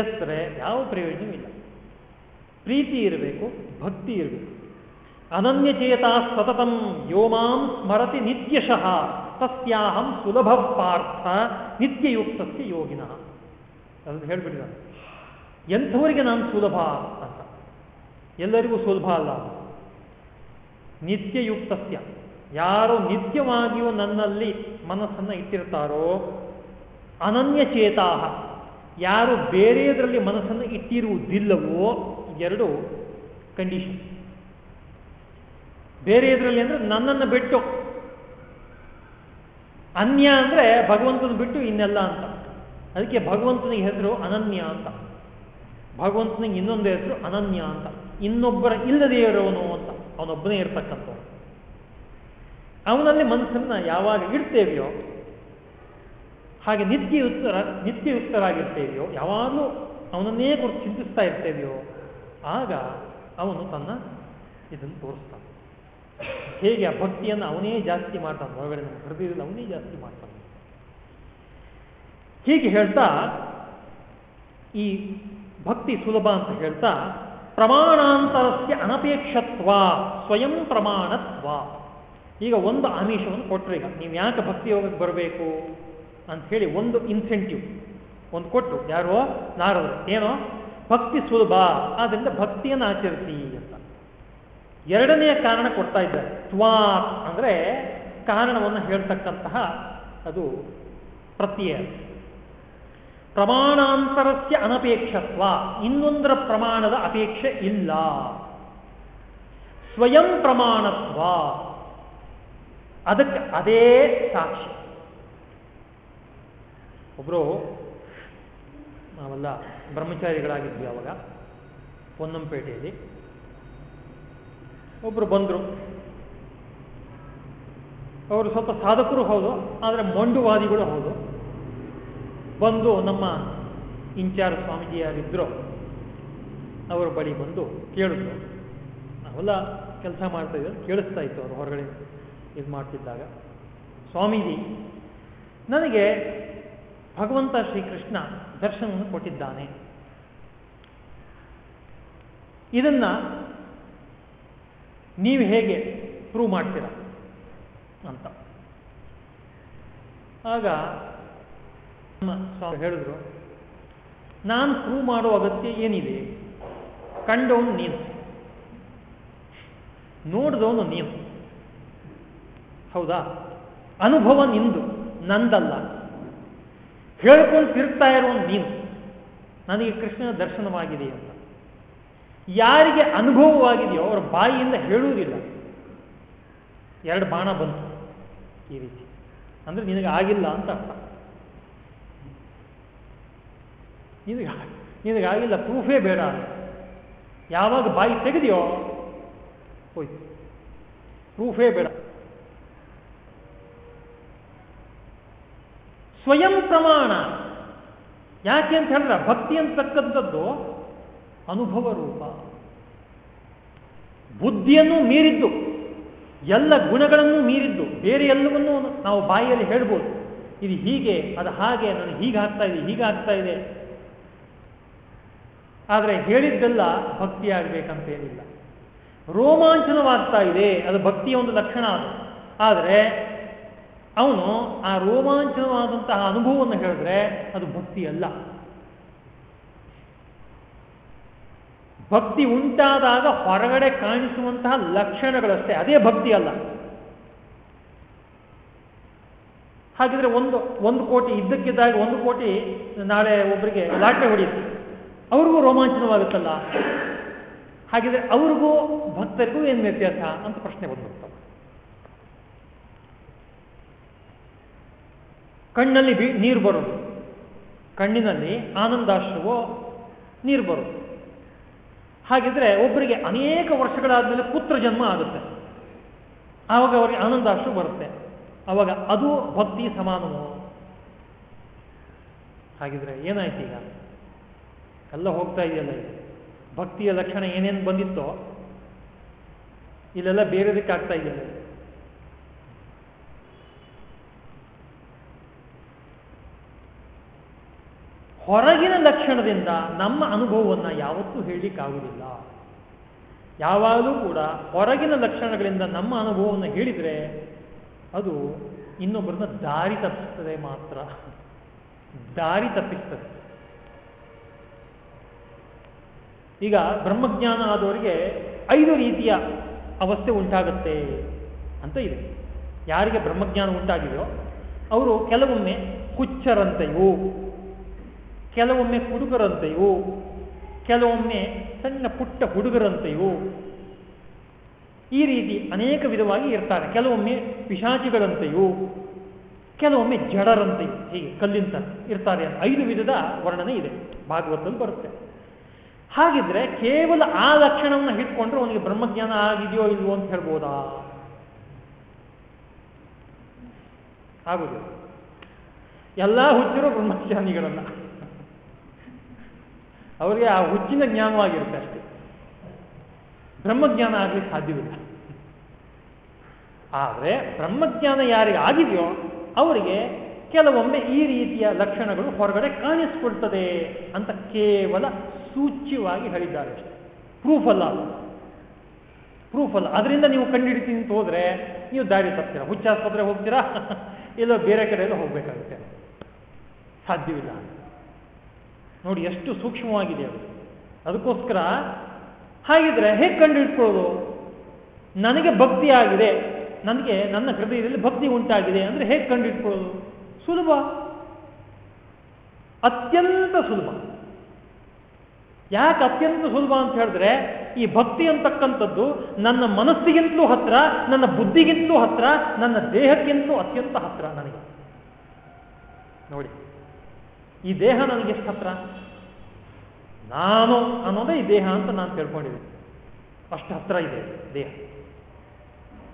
ಎಸ್ರೆ ಯಾವ ಪ್ರಯೋಜನವಿಲ್ಲ ಪ್ರೀತಿ ಇರಬೇಕು, ಭಕ್ತಿ ಇರಬೇಕು. ಅನನ್ಯಚೇತ ಸತತಂ ಯೋಮಾಂ ಸ್ಮರತಿ ನಿತ್ಯಶಃ. ತಸ್ಯಾಹಂ ಸುಲಭ ಪಾರ್ಥ ನಿತ್ಯಯುಕ್ತಸ್ಯ ಯೋಗಿನ. ಅದನ್ನು ಹೇಳ್ಬಿಟ್ಟಿದ್ದಾನೆ ಎಂಥವರಿಗೆ ನಾನು ಸುಲಭ ಅಂತ. ಎಲ್ಲರಿಗೂ ಸುಲಭ ಅಲ್ಲ. ನಿತ್ಯಯುಕ್ತಸ್ಯ. ಯಾರು ನಿತ್ಯವಾಗಿಯೂ ನನ್ನಲ್ಲಿ ಮನಸ್ಸನ್ನು ಇಟ್ಟಿರ್ತಾರೋ ಅನನ್ಯ ಚೇತಾಹ ಯಾರು ಬೇರೆಯದರಲ್ಲಿ ಮನಸ್ಸನ್ನು ಇಟ್ಟಿರುವುದಿಲ್ಲವೋ ಎರಡು ಕಂಡೀಷನ್. ಬೇರೆಯದರಲ್ಲಿ ಅಂದ್ರೆ ನನ್ನನ್ನು ಬಿಟ್ಟು ಅನ್ಯ ಅಂದ್ರೆ ಭಗವಂತನ ಬಿಟ್ಟು ಇನ್ನೆಲ್ಲ ಅಂತ. ಅದಕ್ಕೆ ಭಗವಂತನಿಗೆ ಹೆಸರು ಅನನ್ಯ ಅಂತ. ಭಗವಂತನಿಗೆ ಇನ್ನೊಂದು ಹೆಸರು ಅನನ್ಯ ಅಂತ. ಇನ್ನೊಬ್ಬರ ಇಲ್ಲದೇ ಇರೋನು ಅಂತ. ಅವನೊಬ್ಬನೇ ಇರ್ತಕ್ಕಂಥವನು. ಅವನಲ್ಲಿ ಮನಸ್ಸನ್ನ ಯಾವಾಗ ಇಡ್ತೇವೆಯೋ, ಹಾಗೆ ನಿತ್ಯಯುಕ್ತರ ನಿತ್ಯಯುಕ್ತರಾಗಿರ್ತೇವೆಯೋ ಯಾವಾಗಲೂ ಅವನನ್ನೇ ಕುರಿತು ಚಿಂತಿಸ್ತಾ ಇರ್ತೇವೆಯೋ, ಆಗ ಅವನು ತನ್ನ ಇದನ್ನು ತೋರಿಸ್ತಾನೆ. ಹೇಗೆ ಆ ಭಕ್ತಿಯನ್ನು ಅವನೇ ಜಾಸ್ತಿ ಮಾಡ್ತಾನೆ ಹೊರಗಡೆ ನಮ್ಮ ಹೃದಯದಲ್ಲಿ ಅವನೇ ಜಾಸ್ತಿ ಮಾಡ್ತಾನೆ. ಹೀಗೆ ಹೇಳ್ತಾ ಈ ಭಕ್ತಿ ಸುಲಭ ಅಂತ ಹೇಳ್ತಾ ಪ್ರಮಾಣಾಂತರಸ್ಯ ಅನಪೇಕ್ಷತ್ವ ಸ್ವಯಂ ಪ್ರಮಾಣತ್ವ. ಈಗ ಒಂದು ಆಮಿಷವನ್ನು ಕೊಟ್ಟರೆ ಈಗ. ನೀವು ಯಾಕೆ ಭಕ್ತಿ ಯೋಗಕ್ಕೆ ಬರಬೇಕು ಅಂತ ಹೇಳಿ ಒಂದು ಇನ್ಸೆಂಟಿವ್ ಒಂದು ಕೊಟ್ಟು ಯಾರೋ? ನಾರದರು. ಏನೋ? ಭಕ್ತಿ ಸುಲಭ. ಆದ್ರಿಂದ ಭಕ್ತಿಯನ್ನು ಆಚರಿಸಿ. ಎರಡನೆಯ ಕಾರಣ ಕೊಡ್ತಾ ಇದ್ದಾರೆ. ತ್ವಾ ಅಂದರೆ ಕಾರಣವನ್ನು ಹೇಳ್ತಕ್ಕಂತಹ ಅದು ಪ್ರತ್ಯಯ. ಪ್ರಮಾಣಾಂತರಸ್ಯ ಅನಪೇಕ್ಷತ್ವ. ಇನ್ನೊಂದರ ಪ್ರಮಾಣದ ಅಪೇಕ್ಷೆ ಇಲ್ಲ. ಸ್ವಯಂ ಪ್ರಮಾಣತ್ವ. ಅದಕ್ಕೆ ಅದೇ ಸಾಕ್ಷಿ. ಒಬ್ಬರು ನಾವೆಲ್ಲ ಬ್ರಹ್ಮಚಾರಿಗಳಾಗಿದ್ವಿ ಅವಾಗ, ಪೊನ್ನಂಪೇಟೆಯಲ್ಲಿ. ಒಬ್ಬರು ಬಂದರು. ಅವರು ಸ್ವಲ್ಪ ಸಾಧಕರು ಹೌದು, ಆದರೆ ಮೊಂಡುವಾದಿಗಳು ಹೌದು. ಬಂದು ನಮ್ಮ ಇನ್ಚಾರ್ಜ್ ಸ್ವಾಮೀಜಿ ಯಾರಿದ್ರು ಅವರ ಬಳಿ ಬಂದು ಕೇಳಿದ್ರು. ನಾವೆಲ್ಲ ಕೆಲಸ ಮಾಡ್ತಾ ಇದ್ರು ಕೇಳಿಸ್ತಾ ಇತ್ತು ಅವರು ಹೊರಗಡೆ ಇದು ಮಾಡ್ತಿದ್ದಾಗ. ಸ್ವಾಮೀಜಿ, ನನಗೆ ಭಗವಂತ ಶ್ರೀಕೃಷ್ಣ ದರ್ಶನವನ್ನು ಕೊಟ್ಟಿದ್ದಾನೆ. ಇದನ್ನ ನೀವು ಹೇಗೆ ಪ್ರೂವ್ ಮಾಡ್ತೀರ ಅಂತ. ಆಗ ಸ್ವಾಮಿ ಹೇಳಿದ್ರು, ನಾನು ಪ್ರೂವ್ ಮಾಡೋ ಅಗತ್ಯ ಏನಿದೆ? ಕಂಡವನು ನೀನು. ನೋಡಿದವನು ನೀನು. ಹೌದಾ? ಅನುಭವ ನಿಂದು, ನಂದಲ್ಲ. ಹೇಳ್ಕೊಂಡು ತಿರುಗ್ತಾ ಇರೋನು ನೀನು. ನನಗೆ ಕೃಷ್ಣನ ದರ್ಶನವಾಗಿದೆ ಅಂತ. ಯಾರಿಗೆ ಅನುಭವವಾಗಿದೆಯೋ ಅವರ ಬಾಯಿಯಿಂದ ಹೇಳುವುದಿಲ್ಲ. ಎರಡು ಬಾಣ ಬಂತು ಈ ರೀತಿ. ಅಂದ್ರೆ ನಿನಗೆ ಆಗಿಲ್ಲ ಅಂತ ಅರ್ಥ. ನಿನಗೆ ನಿನಗಾಗಿಲ್ಲ ಪ್ರೂಫೇ ಬೇಡ ಯಾವಾಗ ಬಾಯಿ ತೆಗೆದಿಯೋ ಹೋಯ್ತು. ಪ್ರೂಫೇ ಬೇಡ. ಸ್ವಯಂ ಪ್ರಮಾಣ. ಯಾಕೆ ಅಂತ ಹೇಳಿದ್ರೆ ಭಕ್ತಿ ಅಂತಕ್ಕಂಥದ್ದು ಅನುಭವ ರೂಪ. ಬುದ್ಧಿಯನ್ನು ಮೀರಿದ್ದು, ಎಲ್ಲ ಗುಣಗಳನ್ನು ಮೀರಿದ್ದು, ಬೇರೆ ಎಲ್ಲವನ್ನೂ ನಾವು ಬಾಯಿಯಲ್ಲಿ ಹೇಳ್ಬೋದು. ಇದು ಹೀಗೆ, ಅದು ಹಾಗೆ, ನಾನು ಹೀಗೆ ಆಗ್ತಾ ಇದೆ, ಹೀಗೆ ಆಗ್ತಾ ಇದೆ. ಆದರೆ ಹೇಳಿದ್ದೆಲ್ಲ ಭಕ್ತಿ ಆಗಬೇಕಂತೇನಿಲ್ಲ. ರೋಮಾಂಚನವಾಗ್ತಾ ಇದೆ, ಅದು ಭಕ್ತಿಯ ಒಂದು ಲಕ್ಷಣ ಅದು. ಆದರೆ, ಅವನು ಆ ರೋಮಾಂಚನವಾದಂತಹ ಅನುಭವವನ್ನು ಹೇಳಿದ್ರೆ ಅದು ಭಕ್ತಿ ಅಲ್ಲ. ಭಕ್ತಿ ಉಂಟಾದಾಗ ಹೊರಗಡೆ ಕಾಣಿಸುವಂತಹ ಲಕ್ಷಣಗಳಷ್ಟೇ. ಅದೇ ಭಕ್ತಿ ಅಲ್ಲ. ಹಾಗಿದ್ರೆ ಒಂದು ಒಂದು ಕೋಟಿ ಇದ್ದಕ್ಕಿದ್ದಾಗ ಒಂದು ಕೋಟಿ ನಾಳೆ ಒಬ್ಬರಿಗೆ ಲಾಟೆ ಹೊಡೆಯುತ್ತೆ. ಅವ್ರಿಗೂ ರೋಮಾಂಚನವಾಗುತ್ತಲ್ಲ. ಹಾಗಿದ್ರೆ ಅವ್ರಿಗೂ ಭಕ್ತರಿಗೂ ಏನು ವ್ಯತ್ಯಾಸ ಅಂತ ಪ್ರಶ್ನೆ ಬಂದ್ಬಿಡ್ತವೆ ಕಣ್ಣಲ್ಲಿ ನೀರು ಬರೋದು. ಕಣ್ಣಿನಲ್ಲಿ ಆನಂದಾಶ್ರವೋ ನೀರು ಬರೋದು. ಹಾಗಿದ್ರೆ ಒಬ್ಬರಿಗೆ ಅನೇಕ ವರ್ಷಗಳಾದ್ಮೇಲೆ ಪುತ್ರ ಜನ್ಮ ಆಗುತ್ತೆ. ಆವಾಗ ಅವರಿಗೆ ಆನಂದಾಶ್ರು ಬರುತ್ತೆ. ಅವಾಗ ಅದು ಭಕ್ತಿ ಸಮಾನವು? ಹಾಗಿದ್ರೆ ಏನಾಯ್ತು ಈಗ? ಎಲ್ಲ ಹೋಗ್ತಾ ಇದೆಯಲ್ಲ ಈಗ? ಭಕ್ತಿಯ ಲಕ್ಷಣ ಏನೇನು ಬಂದಿತ್ತೋ? ಇಲ್ಲೆಲ್ಲ ಬೇರೆದಕ್ಕಾಗ್ತಾ ಇದೆಯಲ್ಲ ಹೊರಗಿನ ಲಕ್ಷಣದಿಂದ ನಮ್ಮ ಅನುಭವವನ್ನು ಯಾವತ್ತೂ ಹೇಳಲಿಕ್ಕಾಗುವುದಿಲ್ಲ. ಯಾವಾಗಲೂ ಕೂಡ ಹೊರಗಿನ ಲಕ್ಷಣಗಳಿಂದ ನಮ್ಮ ಅನುಭವವನ್ನು ಹೇಳಿದರೆ ಅದು ಇನ್ನೊಬ್ಬರನ್ನ ದಾರಿ ತಪ್ಪಿಸ್ತದೆ ಮಾತ್ರ. ದಾರಿ ತಪ್ಪಿಸ್ತದೆ. ಈಗ ಬ್ರಹ್ಮಜ್ಞಾನ ಆದವರಿಗೆ ಐದು ರೀತಿಯ ಅವಸ್ಥೆ ಉಂಟಾಗತ್ತೆ ಅಂತ ಇದೆ. ಯಾರಿಗೆ ಬ್ರಹ್ಮಜ್ಞಾನ ಉಂಟಾಗಿದೆಯೋ, ಅವರು ಕೆಲವೊಮ್ಮೆ ಹುಚ್ಚರಂತೆಯೂ ಕೆಲವೊಮ್ಮೆ ಹುಡುಗರಂತೆಯೂ, ಕೆಲವೊಮ್ಮೆ ಸಣ್ಣ ಪುಟ್ಟ ಹುಡುಗರಂತೆಯೋ ಈ ರೀತಿ ಅನೇಕ ವಿಧವಾಗಿ ಇರ್ತಾರೆ. ಕೆಲವೊಮ್ಮೆ ಪಿಶಾಚಿಗಳಂತೆಯೋ, ಕೆಲವೊಮ್ಮೆ ಜಡರಂತೆ ಹೀಗೆ ಕಲ್ಲಿಂತ ಇರ್ತಾರೆ ಐದು ವಿಧದ ವರ್ಣನೆ ಇದೆ. ಭಾಗವತದಲ್ಲಿ ಬರುತ್ತೆ. ಹಾಗಿದ್ರೆ ಕೇವಲ ಆ ಲಕ್ಷಣವನ್ನು ಹಿಡ್ಕೊಂಡ್ರೆ ಅವನಿಗೆ ಬ್ರಹ್ಮಜ್ಞಾನ ಆಗಿದೆಯೋ ಇಲ್ವೋ ಅಂತ ಹೇಳ್ಬೋದಾ? ಆಗುದಿಲ್ಲ. ಎಲ್ಲ ಹುಚ್ಚಿರೋ ಬ್ರಹ್ಮಜ್ಞಾನಿಗಳನ್ನ. ಅವರಿಗೆ ಆ ಹುಚ್ಚಿನ ಜ್ಞಾನವಾಗಿರುತ್ತೆ ಅಷ್ಟೇ. ಬ್ರಹ್ಮಜ್ಞಾನ ಆಗ್ಲಿಕ್ಕೆ ಸಾಧ್ಯವಿಲ್ಲ. ಆದರೆ ಬ್ರಹ್ಮಜ್ಞಾನ ಯಾರಿಗೆ ಆಗಿದೆಯೋ ಅವರಿಗೆ ಕೆಲವೊಮ್ಮೆ ಈ ರೀತಿಯ ಲಕ್ಷಣಗಳು ಹೊರಗಡೆ ಕಾಣಿಸ್ಕೊಳ್ತದೆ ಅಂತ ಕೇವಲ ಸೂಚ್ಯವಾಗಿ ಹೇಳಿದ್ದಾರೆ ಅಷ್ಟೇ. ಪ್ರೂಫ್ ಅಲ್ಲ ಪ್ರೂಫ್ ಅಲ್ಲ. ಅದರಿಂದ ನೀವು ಕಂಡುಹಿಡಿತೀನಿ ಅಂತ ಹೋದ್ರೆ ನೀವು ದಾರಿ ತಪ್ತೀರಾ. ಹುಚ್ಚಾಸ್ಪತ್ರೆ ಹೋಗ್ತೀರಾ? ಇಲ್ಲ ಬೇರೆ ಕಡೆ ಎಲ್ಲ ಹೋಗ್ಬೇಕಾಗುತ್ತೆ. ಸಾಧ್ಯವಿಲ್ಲ ನೋಡಿ ಎಷ್ಟು ಸೂಕ್ಷ್ಮವಾಗಿದೆ ಅದು. ಅದಕ್ಕೋಸ್ಕರ ಹಾಗಿದ್ರೆ ಹೇಗೆ ಕಂಡು ನನಗೆ ಭಕ್ತಿ ಆಗಿದೆ. ನನಗೆ ನನ್ನ ಹೃದಯದಲ್ಲಿ ಭಕ್ತಿ ಉಂಟಾಗಿದೆ ಅಂದ್ರೆ ಹೇಗೆ ಕಂಡು ಸುಲಭ. ಅತ್ಯಂತ ಸುಲಭ. ಯಾಕೆ ಅತ್ಯಂತ ಸುಲಭ ಅಂತ ಹೇಳಿದ್ರೆ, ಈ ಭಕ್ತಿ ಅಂತಕ್ಕಂಥದ್ದು ನನ್ನ ಮನಸ್ಸಿಗಿಂತಲೂ ಹತ್ರ, ನನ್ನ ಬುದ್ಧಿಗಿಂತಲೂ ಹತ್ರ, ನನ್ನ ದೇಹಕ್ಕಿಂತಲೂ ಅತ್ಯಂತ ಹತ್ರ ನನಗೆ. ನೋಡಿ. ಈ ದೇಹ ನನಗೆ ಎಷ್ಟು ಹತ್ರ? ನಾನು ಅನ್ನೋದೇ ಈ ದೇಹ ಅಂತ ನಾನು ತಿಳ್ಕೊಂಡಿದ್ದೀನಿ. ಅಷ್ಟು ಹತ್ರ ಇದೆ ದೇಹ.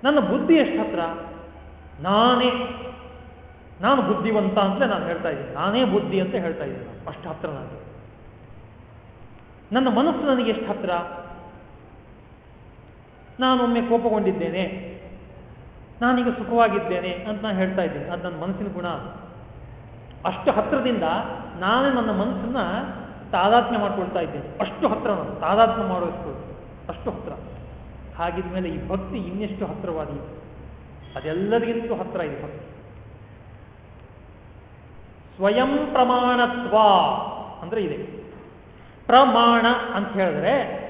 ನನ್ನ ಬುದ್ಧಿ ಎಷ್ಟು ಹತ್ರ? ನಾನೇ. ನಾನು ಬುದ್ಧಿವಂತ ಅಂತಲೇ ನಾನು ಹೇಳ್ತಾ ಇದ್ದೀನಿ. ನಾನೇ ಬುದ್ಧಿ ಅಂತ ಹೇಳ್ತಾ ಇದ್ದೀನಿ ನಾನು. ಅಷ್ಟು ಹತ್ರ ನನಗೆ ನನ್ನ ಮನಸ್ಸು ನನಗೆ ಎಷ್ಟು ಹತ್ರ? ನಾನೊಮ್ಮೆ ಕೋಪಗೊಂಡಿದ್ದೇನೆ. ನಾನೀಗ ಸುಖವಾಗಿದ್ದೇನೆ ಅಂತ ನಾನು ಹೇಳ್ತಾ ಇದ್ದೀನಿ. ಅದು ನನ್ನ ಮನಸ್ಸಿನ ಗುಣ. ಅಷ್ಟು ಹತ್ರದಿಂದ ನಾನೇ ನನ್ನ ಮನಸ್ಸನ್ನ ತಾದಾತ್ಮ್ಯ ಮಾಡ್ಕೊಳ್ತಾ ಇದ್ದೇನೆ. ಅಷ್ಟು ಹತ್ರ ನಾನು, ತಾದಾತ್ಮ್ಯ ಮಾಡೋಷ್ಟು, ಅಷ್ಟು ಹತ್ರ ಹಾಗಿದ್ಮೇಲೆ ಈ ಭಕ್ತಿ ಇನ್ನೆಷ್ಟು ಹತ್ರವಾದಿ ಅದೆಲ್ಲರಿಗಿಂತೂ ಹತ್ರ ಇದೆ ಭಕ್ತಿ. ಸ್ವಯಂ ಪ್ರಮಾಣತ್ವ ಅಂದ್ರೆ ಇದೆ. ಪ್ರಮಾಣ ಅಂತ ಹೇಳಿದ್ರೆ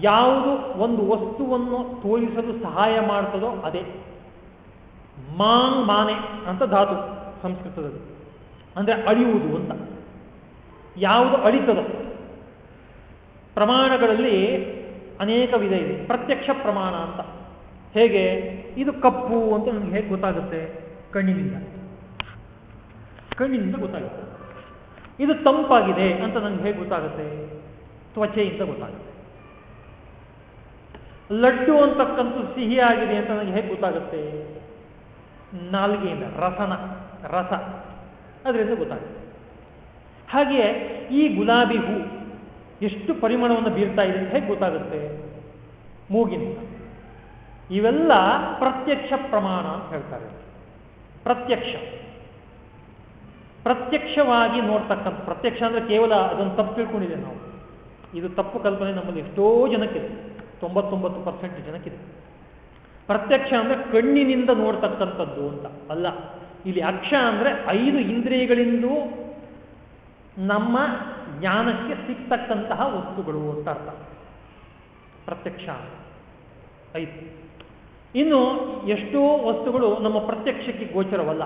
ಯಾವುದು ಒಂದು ವಸ್ತುವನ್ನು ತೋರಿಸಲು ಸಹಾಯ ಮಾಡ್ತದೋ ಅದೇ. ಮಾನ್ ಮಾನೆ ಅಂತ ಧಾತು. ಸಂಸ್ಕೃತದಲ್ಲಿ. ಅಂದ್ರೆ ಅಳಿಯುವುದು ಅಂತ. ಯಾವುದು ಅಳಿತದೋ ಪ್ರಮಾಣಗಳಲ್ಲಿ ಅನೇಕ ವಿಧ ಇದೆ. ಪ್ರತ್ಯಕ್ಷ ಪ್ರಮಾಣ ಅಂತ. ಹೇಗೆ? ಇದು ಕಪ್ಪು ಅಂತ ನನಗೆ ಹೇಗೆ ಗೊತ್ತಾಗುತ್ತೆ? ಕಣ್ಣಿನಿಂದ. ಕಣ್ಣಿನಿಂದ ಗೊತ್ತಾಗುತ್ತೆ. ಇದು ತಂಪಾಗಿದೆ ಅಂತ ನನಗೆ ಹೇಗೆ ಗೊತ್ತಾಗುತ್ತೆ? ತ್ವಚೆಯಿಂದ ಗೊತ್ತಾಗುತ್ತೆ. ಲಡ್ಡು ಅಂತಕ್ಕಂಥ ಸಿಹಿಯಾಗಿದೆ ಅಂತ ನನಗೆ ಹೇಗೆ ಗೊತ್ತಾಗುತ್ತೆ? ನಾಲ್ಗೆಯಿಂದ, ರಸನ. ರಸ. ಅದರಿಂದ ಗೊತ್ತಾಗುತ್ತೆ ಹಾಗೆಯೇ ಈ ಗುಲಾಬಿ ಹೂ ಎಷ್ಟು ಪರಿಮಳವನ್ನು ಬೀರ್ತಾ ಇದೆ ಹೇಗೆ ಗೊತ್ತಾಗುತ್ತೆ? ಮೂಗಿನಿಂದ. ಇವೆಲ್ಲ ಪ್ರತ್ಯಕ್ಷ ಪ್ರಮಾಣ ಅಂತ ಹೇಳ್ತಾರೆ. ಪ್ರತ್ಯಕ್ಷ. ಪ್ರತ್ಯಕ್ಷವಾಗಿ ನೋಡ್ತಕ್ಕಂಥ, ಪ್ರತ್ಯಕ್ಷ ಅಂದ್ರೆ ಕೇವಲ ಅದನ್ನು ತಪ್ಪು ತಿಳ್ಕೊಂಡಿದೆ ನಾವು. ಇದು ತಪ್ಪು ಕಲ್ಪನೆ ನಮ್ಮಲ್ಲಿ ಎಷ್ಟೋ ಜನಕ್ಕಿದೆ. ತೊಂಬತ್ತೊಂಬತ್ತು ಪರ್ಸೆಂಟ್ ಜನಕ್ಕಿದೆ. ಪ್ರತ್ಯಕ್ಷ ಅಂದ್ರೆ ಕಣ್ಣಿನಿಂದ ನೋಡ್ತಕ್ಕಂಥದ್ದು ಅಂತ. ಅಲ್ಲ ಇಲ್ಲಿ ಅಕ್ಷ ಅಂದ್ರೆ ಐದು ಇಂದ್ರಿಯಗಳಿಂದ ನಮ್ಮ ಜ್ಞಾನಕ್ಕೆ ಸಿಗ್ತಕ್ಕಂತಹ ವಸ್ತುಗಳು ಅಂತ ಅರ್ಥ. ಪ್ರತ್ಯಕ್ಷ. ಐದು. ಇನ್ನು ಎಷ್ಟೋ ವಸ್ತುಗಳು ನಮ್ಮ ಪ್ರತ್ಯಕ್ಷಕ್ಕೆ ಗೋಚರವಲ್ಲ.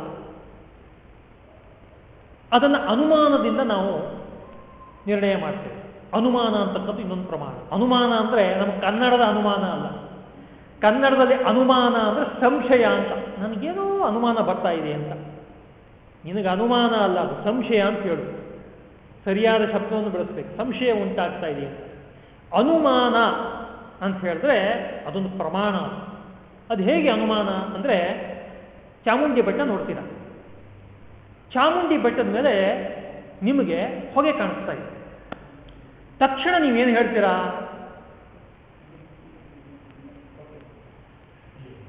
ಅದನ್ನು ಅನುಮಾನದಿಂದ ನಾವು ನಿರ್ಣಯ ಮಾಡ್ತೇವೆ. ಅನುಮಾನ ಅಂತಕ್ಕಂಥ ಇನ್ನೊಂದು ಪ್ರಮಾಣ. ಅನುಮಾನ ಅಂದ್ರೆ ನಮ್ಮ ಕನ್ನಡದ ಅನುಮಾನ ಅಲ್ಲ. ಕನ್ನಡದಲ್ಲಿ ಅನುಮಾನ ಅಂದ್ರೆ ಸಂಶಯ ಅಂತ. ನನಗೇನೋ ಅನುಮಾನ ಬರ್ತಾ ಇದೆ ಅಂತ. ನಿನಗೆ ಅನುಮಾನ ಅಲ್ಲ, ಅದು ಸಂಶಯ ಅಂತ ಹೇಳು. ಸರಿಯಾದ ಶಬ್ದವನ್ನು ಬಳಸ್ಬೇಕು. ಸಂಶಯ ಉಂಟಾಗ್ತಾ ಇದೆ ಅಂತ. ಅನುಮಾನ ಅಂತ ಹೇಳಿದ್ರೆ ಅದೊಂದು ಪ್ರಮಾಣ ಅದು. ಹೇಗೆ ಅನುಮಾನ ಅಂದರೆ ಚಾಮುಂಡಿ ಬೆಟ್ಟ ನೋಡ್ತೀರ. ಚಾಮುಂಡಿ ಬೆಟ್ಟದ ಮೇಲೆ ನಿಮಗೆ ಹೊಗೆ ಕಾಣಿಸ್ತಾ ಇದೆ. ತಕ್ಷಣ ನೀವೇನು ಹೇಳ್ತೀರಾ?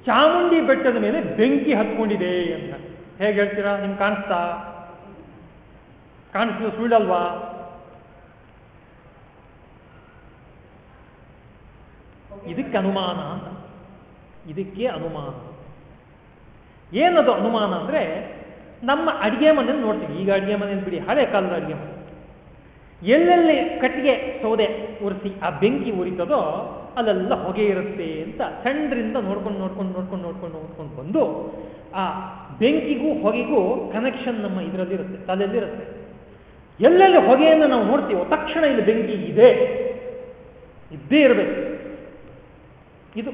ಚಾಮುಂಡಿ ಬೆಟ್ಟದ ಮೇಲೆ ಬೆಂಕಿ ಹತ್ಕೊಂಡಿದೆ ಅಂತ. ಹೇಗೆ ಹೇಳ್ತೀರಾ? ನಿಮ್ಗೆ ಕಾಣಿಸ್ತಾ? ಕಾಣಿಸ್ತು ಸುಳ್ಳಲ್ವಾ? ಇದಕ್ಕೆ ಅನುಮಾನ ಇದಕ್ಕೆ ಅನುಮಾನ. ಏನದು ಅನುಮಾನ ಅಂದ್ರೆ ನಮ್ಮ ಅಡಿಗೆ ಮನೆಯಲ್ಲಿ ನೋಡ್ತೀವಿ. ಈಗ ಅಡಿಗೆ ಮನೆಯನ್ನು ಬಿಡಿ, ಹಳೆ ಕಾಲದ ಅಡಿಗೆ ಮನೆ. ಎಲ್ಲೆಲ್ಲಿ ಕಟ್ಟಿಗೆ ಸೌದೆ ಉರಿಸಿ, ಆ ಬೆಂಕಿ ಉರಿತದೋ ಅಲ್ಲೆಲ್ಲ ಹೊಗೆ ಇರುತ್ತೆ ಅಂತ ಸಣ್ಣರಿಂದ ನೋಡ್ಕೊಂಡು ನೋಡ್ಕೊಂಡು ನೋಡ್ಕೊಂಡು ನೋಡ್ಕೊಂಡು ನೋಡ್ಕೊಂಡು ಬಂದು ಆ ಬೆಂಕಿಗೂ ಹೊಗೆಗೂ ಕನೆಕ್ಷನ್ ನಮ್ಮ ಇದರಲ್ಲಿರುತ್ತೆ, ತಲೆಯಲ್ಲಿರುತ್ತೆ. ಎಲ್ಲೆಲ್ಲಿ ಹೊಗೆಯನ್ನು ನಾವು ನೋಡ್ತೀವೋ, ತಕ್ಷಣ ಇಲ್ಲಿ ಬೆಂಕಿ ಇದೆ. ಇದ್ದೇ ಇರಬೇಕು. ಇದು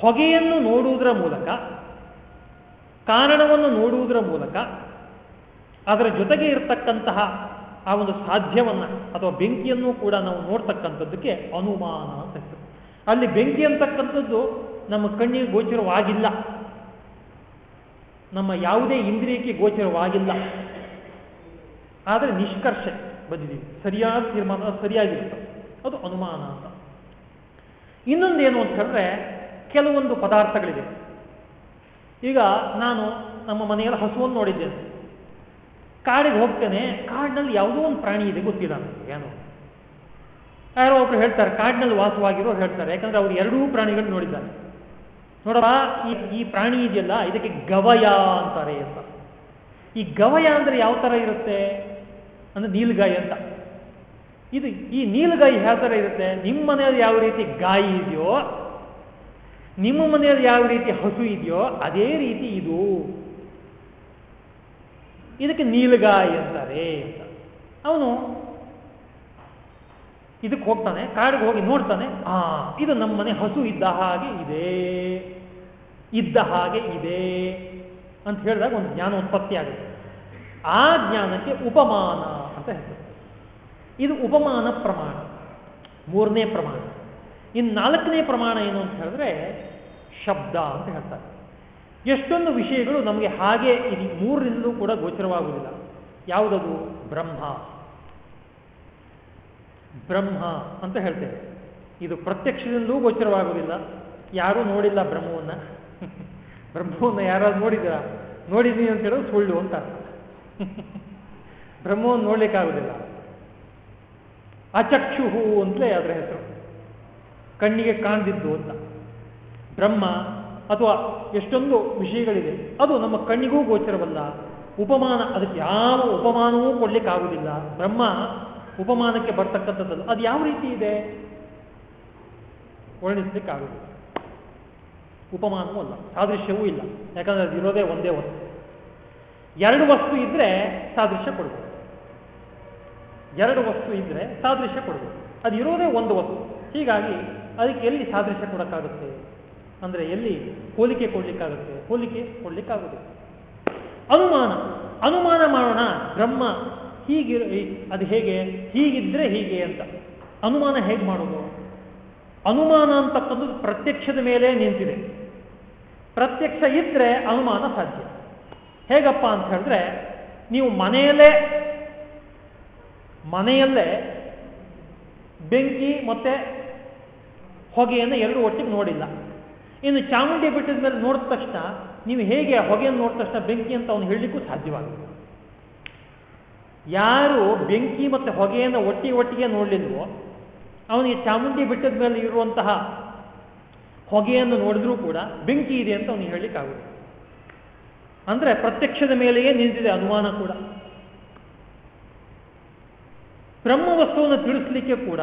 ಹೊಗೆಯನ್ನು ನೋಡುವುದರ ಮೂಲಕ, ಕಾರಣವನ್ನು ನೋಡುವುದರ ಮೂಲಕ, ಅದರ ಜೊತೆಗೆ ಇರತಕ್ಕಂತಹ ಆ ಒಂದು ಸಾಧ್ಯವನ್ನ ಅಥವಾ ಬೆಂಕಿಯನ್ನು ಕೂಡ ನಾವು ನೋಡ್ತಕ್ಕಂಥದ್ದಕ್ಕೆ ಅನುಮಾನ ಅಂತ ಅಲ್ಲಿ ಬೆಂಕಿ ಅಂತಕ್ಕಂಥದ್ದು ನಮ್ಮ ಕಣ್ಣಿಗೆ ಗೋಚರವಾಗಿಲ್ಲ. ನಮ್ಮ ಯಾವುದೇ ಇಂದ್ರಿಯಕ್ಕೆ ಗೋಚರವಾಗಿಲ್ಲ. ಆದರೆ ನಿಷ್ಕರ್ಷೆ ಬಂದಿದ್ದೀವಿ ಸರಿಯಾದ ತೀರ್ಮಾನ, ಸರಿಯಾಗಿರುತ್ತೆ? ಅದು ಅನುಮಾನ ಅಂತ. ಇನ್ನೊಂದೇನು ಅಂತ ಹೇಳಿದ್ರೆ ಕೆಲವೊಂದು ಪದಾರ್ಥಗಳಿವೆ ಈಗ ನಾನು ನಮ್ಮ ಮನೆಯಲ್ಲಿ ಹಸುವನ್ನು ನೋಡಿದ್ದೇನೆ. ಕಾಡಿಗೆ ಹೋಗ್ತೇನೆ, ಕಾಡಿನಲ್ಲಿ ಯಾವುದೋ ಒಂದು ಪ್ರಾಣಿ ಇದೆ, ಗೊತ್ತಿಲ್ಲ ನನಗೆ, ಏನು. ಯಾರೋ ಒಬ್ರು ಹೇಳ್ತಾರೆ, ಕಾಡಿನಲ್ಲಿ ವಾಸವಾಗಿರೋರು ಹೇಳ್ತಾರೆ, ಯಾಕಂದ್ರೆ ಅವ್ರು ಎರಡೂ ಪ್ರಾಣಿಗಳು ನೋಡಿದ್ದಾರೆ. ನೋಡಪ್ಪ, ಈ ಈ ಪ್ರಾಣಿ ಇದೆಯಲ್ಲ, ಇದಕ್ಕೆ ಗವಯ ಅಂತಾರೆ ಅಂತ. ಈ ಗವಯ ಅಂದ್ರೆ ಯಾವ ತರ ಇರುತ್ತೆ? ಅಂದ್ರೆ ನೀಲ್ಗಾಯಿ ಅಂತ. ಇದು, ಈ ನೀಲ್ಗಾಯಿ ಯಾವ ತರ ಇರುತ್ತೆ? ನಿಮ್ಮ ಮನೆಯಲ್ಲಿ ಯಾವ ರೀತಿ ಗಾಯಿ ಇದೆಯೋ, ನಿಮ್ಮ ಮನೆಯಲ್ಲಿ ಯಾವ ರೀತಿ ಹಸು ಇದೆಯೋ, ಅದೇ ರೀತಿ ಇದು. ಇದಕ್ಕೆ ನೀಲಗಾಯಿ ಅಂತಾರೆ ಅಂತ. ಅವನು ಇದಕ್ಕೆ ಹೋಗ್ತಾನೆ, ಕಾಡಿಗೆ ಹೋಗಿ ನೋಡ್ತಾನೆ, ಆ, ಇದು ನಮ್ಮನೆ ಹಸು ಇದ್ದ ಹಾಗೆ ಇದೆ, ಇದ್ದ ಹಾಗೆ ಇದೆ ಅಂತ ಹೇಳಿದಾಗ ಒಂದು ಜ್ಞಾನ ಉತ್ಪತ್ತಿ ಆಗುತ್ತೆ. ಆ ಜ್ಞಾನಕ್ಕೆ ಉಪಮಾನ ಅಂತ ಹೇಳ್ತಾರೆ. ಇದು ಉಪಮಾನ ಪ್ರಮಾಣ, ಮೂರನೇ ಪ್ರಮಾಣ. ಇನ್ನು ನಾಲ್ಕನೇ ಪ್ರಮಾಣ ಏನು ಅಂತ ಹೇಳಿದ್ರೆ ಶಬ್ದ ಅಂತ ಹೇಳ್ತಾರೆ. ಎಷ್ಟೊಂದು ವಿಷಯಗಳು ನಮಗೆ ಹಾಗೆ ಇದು ಮೂರರಿಂದಲೂ ಕೂಡ ಗೋಚರವಾಗುವುದಿಲ್ಲ. ಯಾವುದದು? ಬ್ರಹ್ಮ. ಬ್ರಹ್ಮ ಅಂತ ಹೇಳ್ತೇವೆ. ಇದು ಪ್ರತ್ಯಕ್ಷದಿಂದಲೂ ಗೋಚರವಾಗುವುದಿಲ್ಲ. ಯಾರೂ ನೋಡಿಲ್ಲ ಬ್ರಹ್ಮವನ್ನ. ಬ್ರಹ್ಮವನ್ನು ಯಾರಾದ್ರು ನೋಡಿದ್ರ? ನೋಡಿದೀನಿ ಅಂತ ಹೇಳೋದು ಸುಳ್ಳು ಅಂತ ಬ್ರಹ್ಮವನ್ನು ನೋಡ್ಲಿಕ್ಕಾಗುದಿಲ್ಲ ಅಚಕ್ಷು ಅಂತಲೇ ಅದರ ಹೆಸರು? ಕಣ್ಣಿಗೆ ಕಾಣದಿದ್ದು ಅಂತ. ಬ್ರಹ್ಮ ಅಥವಾ ಎಷ್ಟೊಂದು ವಿಷಯಗಳಿದೆ ಅದು ನಮ್ಮ ಕಣ್ಣಿಗೂ ಗೋಚರವಲ್ಲ. ಉಪಮಾನ, ಅದಕ್ಕೆ ಯಾವ ಉಪಮಾನವೂ ಕೊಡ್ಲಿಕ್ಕಾಗುವುದಿಲ್ಲ. ಬ್ರಹ್ಮ ಉಪಮಾನಕ್ಕೆ ಬರ್ತಕ್ಕಂಥದ್ದಲ್ಲ. ಅದು ಯಾವ ರೀತಿ ಇದೆ? ವರ್ಣಿಸ್ಲಿಕ್ಕಾಗುದಿಲ್ಲ ಉಪಮಾನವೂ ಅಲ್ಲ, ಸಾದೃಶ್ಯವೂ ಇಲ್ಲ. ಯಾಕಂದ್ರೆ ಅದು ಇರೋದೇ ಒಂದೇ ವಸ್ತು. ಎರಡು ವಸ್ತು ಇದ್ರೆ ಸಾದೃಶ್ಯ ಕೊಡ್ಬೋದು. ಎರಡು ವಸ್ತು ಇದ್ರೆ ಸಾದೃಶ್ಯ ಕೊಡ್ಬೋದು. ಅದು ಇರೋದೇ ಒಂದು ವಸ್ತು. ಹೀಗಾಗಿ ಅದಕ್ಕೆ ಎಲ್ಲಿ ಸಾದೃಶ್ಯ ಕೊಡಕ್ಕಾಗುತ್ತೆ? ಅಂದ್ರೆ ಎಲ್ಲಿ? ಹೋಲಿಕೆ ಕೊಡ್ಲಿಕ್ಕಾಗುತ್ತೆ. ಹೋಲಿಕೆ ಕೊಡ್ಲಿಕ್ಕಾಗುತ್ತೆ ಅನುಮಾನ. ಅನುಮಾನ ಮಾಡೋಣ. ಬ್ರಹ್ಮ ಹೀಗಿರ ಅದು ಹೇಗೆ? ಹೀಗಿದ್ರೆ ಹೀಗೆ ಅಂತ. ಅನುಮಾನ ಹೇಗೆ ಮಾಡೋದು? ಅನುಮಾನ ಅಂತಕ್ಕಂಥದ್ದು ಪ್ರತ್ಯಕ್ಷದ ಮೇಲೆ ನಿಂತಿದೆ. ಪ್ರತ್ಯಕ್ಷ ಇದ್ರೆ ಅನುಮಾನ ಸಾಧ್ಯ. ಹೇಗಪ್ಪ ಅಂತ ಹೇಳಿದ್ರೆ, ನೀವು ಮನೆಯಲ್ಲೇ ಮನೆಯಲ್ಲೇ ಬೆಂಕಿ ಮತ್ತೆ ಹೊಗೆಯನ್ನು ಎರಡು ಒಟ್ಟಿಗೆ ನೋಡಿಲ್ಲ. ಇನ್ನು ಚಾಮುಂಡಿ ಬೆಟ್ಟದ ಮೇಲೆ ನೋಡಿದ ತಕ್ಷಣ ನೀವು ಹೇಗೆ ಹೊಗೆಯನ್ನು ನೋಡಿದ ತಕ್ಷಣ ಬೆಂಕಿ ಅಂತ ಅವನು ಹೇಳಲಿಕ್ಕೂ ಸಾಧ್ಯವಾಗುತ್ತೆ ಯಾರು ಬೆಂಕಿ ಮತ್ತು ಹೊಗೆಯನ್ನು ಒಟ್ಟಿ ಒಟ್ಟಿಗೆ ನೋಡಲಿಲ್ವೋ ಅವನಿಗೆ ಚಾಮುಂಡಿ ಬೆಟ್ಟದ ಮೇಲೆ ಇರುವಂತಹ ಹೊಗೆಯನ್ನು ನೋಡಿದ್ರೂ ಕೂಡ ಬೆಂಕಿ ಇದೆ ಅಂತ ಅವನಿಗೆ ಹೇಳಲಿಕ್ಕಾಗುತ್ತೆ ಅಂದ್ರೆ ಪ್ರತ್ಯಕ್ಷದ ಮೇಲೆಯೇ ನಿಂತಿದೆ ಅನುಮಾನ ಕೂಡ. ಬ್ರಹ್ಮ ವಸ್ತುವನ್ನು ತಿಳಿಸ್ಲಿಕ್ಕೆ ಕೂಡ